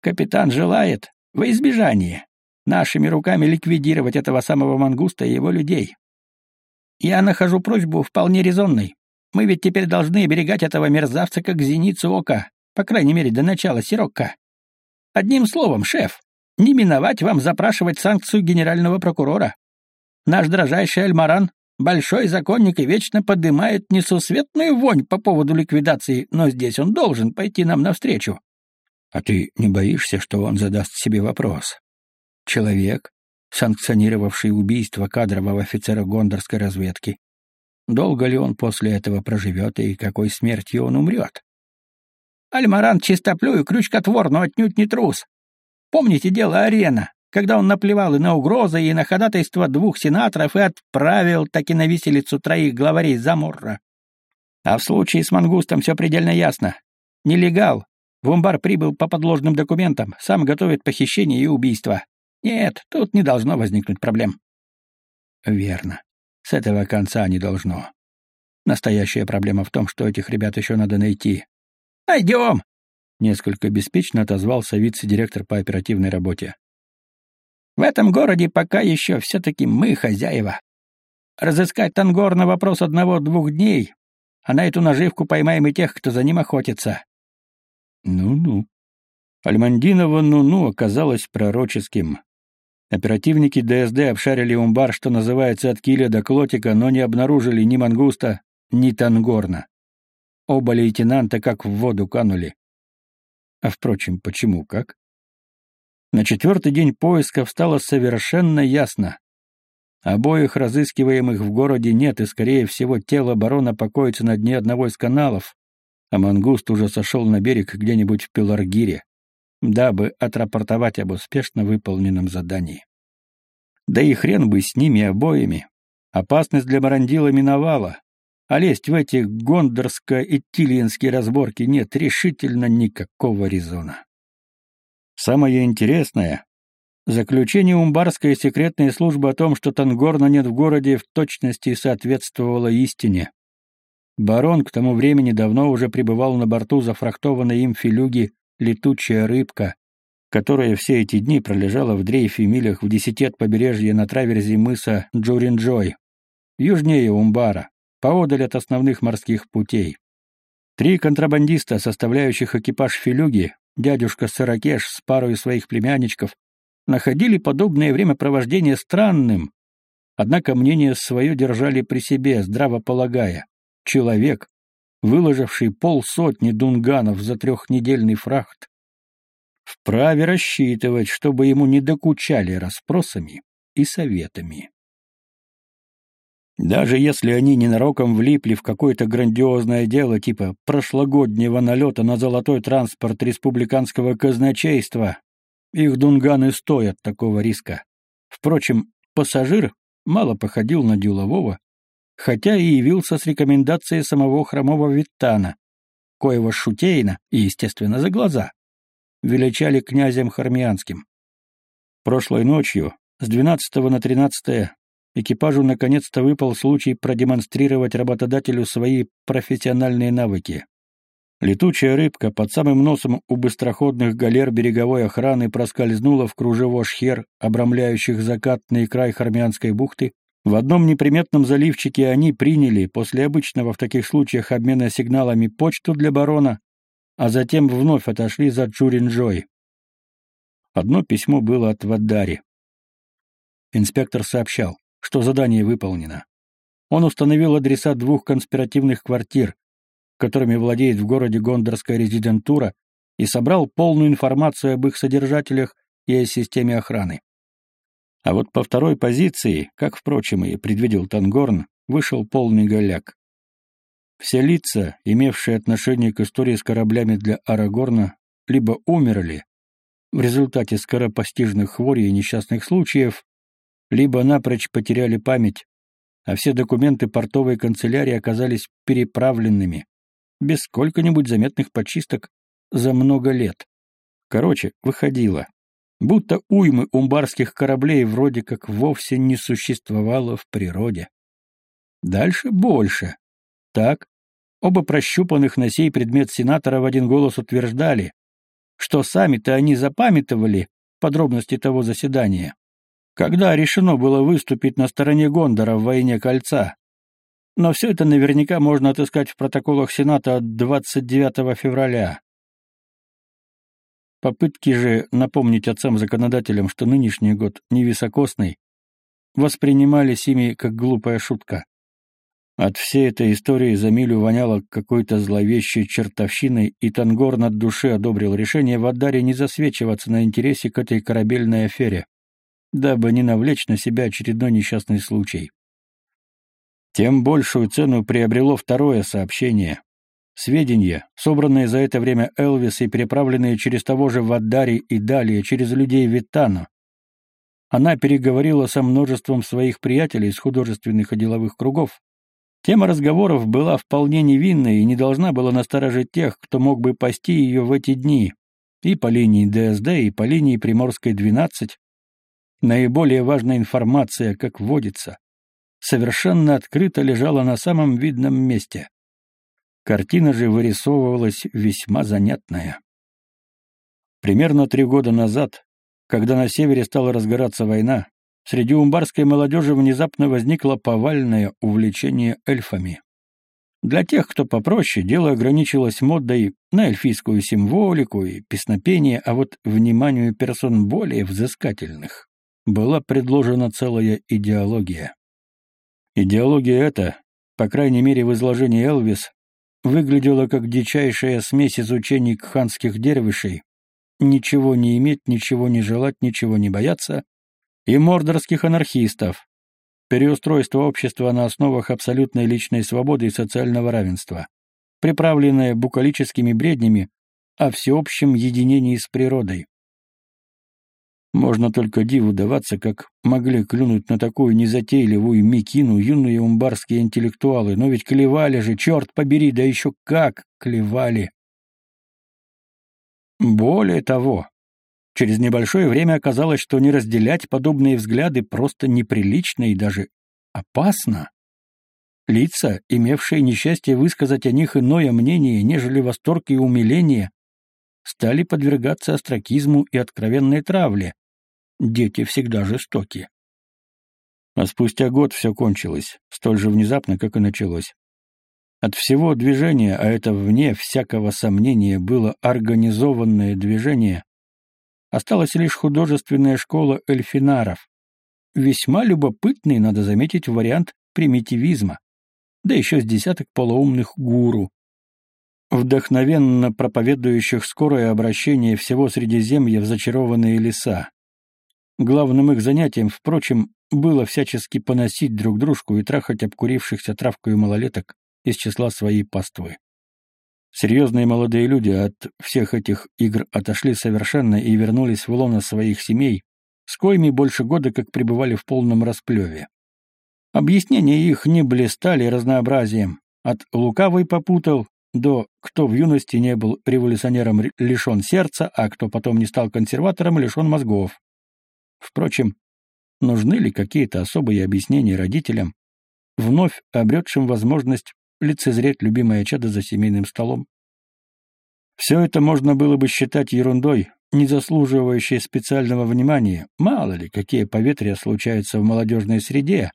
капитан желает, во избежание, нашими руками ликвидировать этого самого мангуста и его людей. Я нахожу просьбу вполне резонной. Мы ведь теперь должны оберегать этого мерзавца как зеницу ока, по крайней мере, до начала сирокка. Одним словом, шеф, не миновать вам запрашивать санкцию генерального прокурора. Наш дрожайший Альмаран — большой законник и вечно подымает несусветную вонь по поводу ликвидации, но здесь он должен пойти нам навстречу. А ты не боишься, что он задаст себе вопрос? Человек, санкционировавший убийство кадрового офицера гондорской разведки. Долго ли он после этого проживет и какой смертью он умрет? Альмаран чистоплю и крючкотвор, но отнюдь не трус. Помните дело Арена, когда он наплевал и на угрозы, и на ходатайство двух сенаторов и отправил таки на виселицу троих главарей Заморра? А в случае с Мангустом все предельно ясно. Нелегал. Вумбар прибыл по подложным документам, сам готовит похищение и убийство. Нет, тут не должно возникнуть проблем. Верно. С этого конца не должно. Настоящая проблема в том, что этих ребят еще надо найти. Найдем! Несколько беспечно отозвался вице-директор по оперативной работе. В этом городе пока еще все-таки мы хозяева. Разыскать Тангор на вопрос одного-двух дней, а на эту наживку поймаем и тех, кто за ним охотится. Ну-ну. Альмандинова «ну-ну» оказалось пророческим. Оперативники ДСД обшарили умбар, что называется, от киля до клотика, но не обнаружили ни мангуста, ни тангорна. Оба лейтенанта как в воду канули. А впрочем, почему как? На четвертый день поисков стало совершенно ясно. Обоих разыскиваемых в городе нет, и, скорее всего, тело барона покоится на дне одного из каналов, а мангуст уже сошел на берег где-нибудь в Пеларгире, дабы отрапортовать об успешно выполненном задании. Да и хрен бы с ними обоими. Опасность для Барандила миновала, а лезть в эти гондорско-итилиенские разборки нет решительно никакого резона. Самое интересное — заключение умбарской секретной службы о том, что Тангорна нет в городе, в точности соответствовало истине. Барон к тому времени давно уже пребывал на борту зафрахтованной им филюги «Летучая рыбка», которая все эти дни пролежала в дрейфе милях в десяти от побережья на траверзе мыса Джуринджой, южнее Умбара, поодаль от основных морских путей. Три контрабандиста, составляющих экипаж филюги, дядюшка Саракеш с парой своих племянничков, находили подобное времяпровождение странным, однако мнение свое держали при себе, здраво полагая, человек, выложивший полсотни дунганов за трехнедельный фрахт, вправе рассчитывать, чтобы ему не докучали расспросами и советами. Даже если они ненароком влипли в какое-то грандиозное дело типа прошлогоднего налета на золотой транспорт республиканского казначейства, их дунганы стоят такого риска. Впрочем, пассажир мало походил на делового, хотя и явился с рекомендацией самого хромого Виттана, коего Шутейна, и, естественно, за глаза, величали князем Хармианским. Прошлой ночью, с 12 на 13 экипажу наконец-то выпал случай продемонстрировать работодателю свои профессиональные навыки. Летучая рыбка под самым носом у быстроходных галер береговой охраны проскользнула в кружево шхер, обрамляющих закатный край Хармианской бухты, в одном неприметном заливчике они приняли, после обычного в таких случаях обмена сигналами, почту для барона, а затем вновь отошли за Джуринджой. Одно письмо было от Вадари. Инспектор сообщал, что задание выполнено. Он установил адреса двух конспиративных квартир, которыми владеет в городе гондорская резидентура, и собрал полную информацию об их содержателях и о системе охраны. А вот по второй позиции, как, впрочем, и предвидел Тангорн, вышел полный голяк. Все лица, имевшие отношение к истории с кораблями для Арагорна, либо умерли в результате скоропостижных хворей и несчастных случаев, либо напрочь потеряли память, а все документы портовой канцелярии оказались переправленными, без сколько-нибудь заметных почисток, за много лет. Короче, выходило будто уймы умбарских кораблей вроде как вовсе не существовало в природе. Дальше больше. Так, оба прощупанных на сей предмет сенатора в один голос утверждали, что сами-то они запамятовали подробности того заседания, когда решено было выступить на стороне Гондора в войне Кольца. Но все это наверняка можно отыскать в протоколах Сената от 29 февраля. Попытки же напомнить отцам-законодателям, что нынешний год невисокосный, воспринимались ими как глупая шутка. От всей этой истории за милю воняло какой-то зловещей чертовщиной, и Тангор над души одобрил решение в Аддаре не засвечиваться на интересе к этой корабельной афере, дабы не навлечь на себя очередной несчастный случай. Тем большую цену приобрело второе сообщение, Сведения, собранные за это время Элвис и переправленные через того же Ваддари и далее через людей Витана. Она переговорила со множеством своих приятелей из художественных и деловых кругов. Тема разговоров была вполне невинной и не должна была насторожить тех, кто мог бы пасти ее в эти дни, и по линии ДСД, и по линии Приморской 12. Наиболее важная информация, как водится, совершенно открыто лежала на самом видном месте. Картина же вырисовывалась весьма занятная. Примерно три года назад, когда на севере стала разгораться война, среди умбарской молодежи внезапно возникло повальное увлечение эльфами. Для тех, кто попроще, дело ограничилось модой на эльфийскую символику и песнопение, а вот вниманию персон более взыскательных была предложена целая идеология. Идеология эта, по крайней мере в изложении Элвис, выглядела как дичайшая смесь из учений кханских дервишей, ничего не иметь, ничего не желать, ничего не бояться, и мордорских анархистов, переустройство общества на основах абсолютной личной свободы и социального равенства, приправленное букалическими бреднями о всеобщем единении с природой. Можно только диву даваться, как могли клюнуть на такую незатейливую мекину юные умбарские интеллектуалы, но ведь клевали же, черт побери, да еще как клевали. Более того, через небольшое время оказалось, что не разделять подобные взгляды просто неприлично и даже опасно. Лица, имевшие несчастье высказать о них иное мнение, нежели восторг и умиление, стали подвергаться остракизму и откровенной травле. Дети всегда жестоки. А спустя год все кончилось, столь же внезапно, как и началось. От всего движения, а это вне всякого сомнения было организованное движение, осталась лишь художественная школа эльфинаров. Весьма любопытный, надо заметить, вариант примитивизма. Да еще с десяток полоумных гуру, вдохновенно проповедующих скорое обращение всего Средиземья в зачарованные леса. Главным их занятием, впрочем, было всячески поносить друг дружку и трахать обкурившихся травкою малолеток, из числа своей паствы. Серьезные молодые люди от всех этих игр отошли совершенно и вернулись в лоно своих семей, с коими больше года как пребывали в полном расплеве. Объяснения их не блистали разнообразием, от «лукавый попутал» до «кто в юности не был революционером лишен сердца, а кто потом не стал консерватором лишен мозгов». Впрочем, нужны ли какие-то особые объяснения родителям, вновь обретшим возможность лицезреть любимое чадо за семейным столом. Все это можно было бы считать ерундой, не заслуживающей специального внимания. Мало ли, какие поветрия случаются в молодежной среде.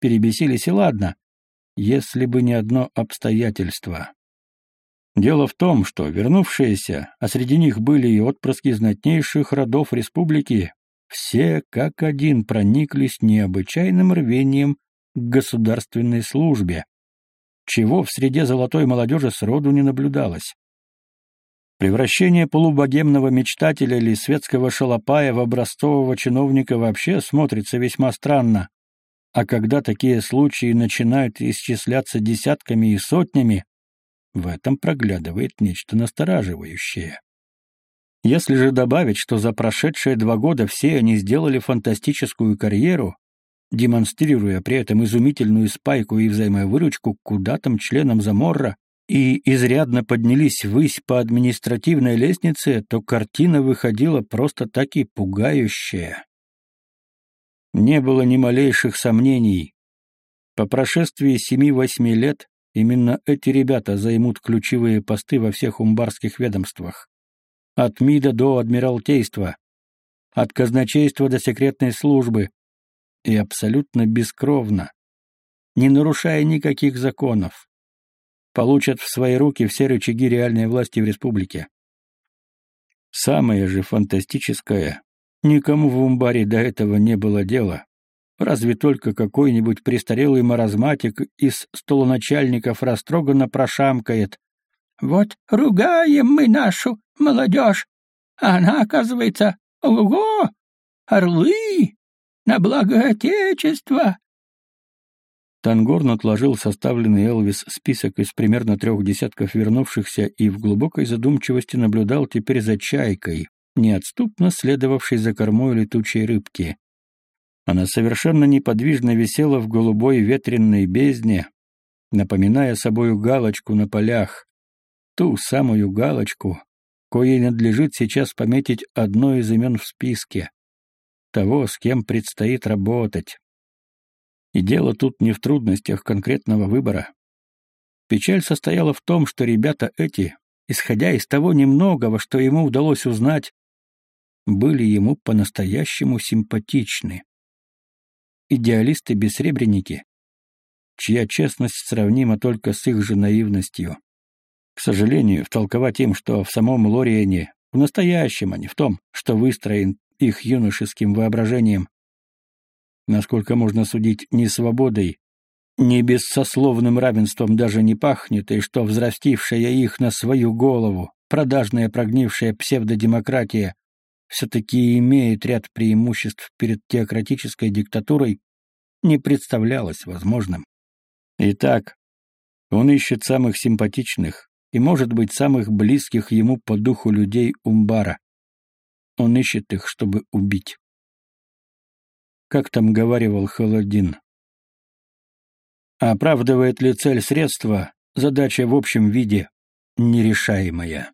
Перебесились и ладно, если бы не одно обстоятельство. Дело в том, что вернувшиеся, а среди них были и отпрыски знатнейших родов республики, все как один прониклись необычайным рвением к государственной службе, чего в среде золотой молодежи сроду не наблюдалось. Превращение полубогемного мечтателя или светского шалопая в образцового чиновника вообще смотрится весьма странно. А когда такие случаи начинают исчисляться десятками и сотнями, в этом проглядывает нечто настораживающее. Если же добавить, что за прошедшие два года все они сделали фантастическую карьеру, демонстрируя при этом изумительную спайку и взаимовыручку куда там членам Заморра, и изрядно поднялись ввысь по административной лестнице, то картина выходила просто таки пугающая. Не было ни малейших сомнений. По прошествии семи-восьми лет именно эти ребята займут ключевые посты во всех умбарских ведомствах. От МИДа до Адмиралтейства, от казначейства до секретной службы, и абсолютно бескровно, не нарушая никаких законов. Получат в свои руки все рычаги реальной власти в республике. Самое же фантастическое, никому в Умбаре до этого не было дела, разве только какой-нибудь престарелый маразматик из столоначальников растроганно прошамкает. «Вот ругаем мы нашу молодежь, а она, оказывается, ого, орлы!» на благо Отечества!» Тангорн отложил составленный Элвис список из примерно трех десятков вернувшихся и в глубокой задумчивости наблюдал теперь за чайкой, неотступно следовавшей за кормой летучей рыбки. Она совершенно неподвижно висела в голубой ветренной бездне, напоминая собою галочку на полях, ту самую галочку, коей надлежит сейчас пометить одно из имен в списке того, с кем предстоит работать. И дело тут не в трудностях конкретного выбора. Печаль состояла в том, что ребята эти, исходя из того немногого, что ему удалось узнать, были ему по-настоящему симпатичны. Идеалисты-бессребреники, чья честность сравнима только с их же наивностью. К сожалению, втолковать им, что в самом Лориене, в настоящем, а не в том, что выстроен их юношеским воображением. Насколько можно судить не свободой, не бессословным равенством даже не пахнет, и что взрастившая их на свою голову, продажная прогнившая псевдодемократия все-таки имеет ряд преимуществ перед теократической диктатурой, не представлялось возможным. Итак, он ищет самых симпатичных и, может быть, самых близких ему по духу людей Умбара. Он ищет их, чтобы убить. Как там говаривал Холодин, Оправдывает ли цель средства, задача в общем виде нерешаемая.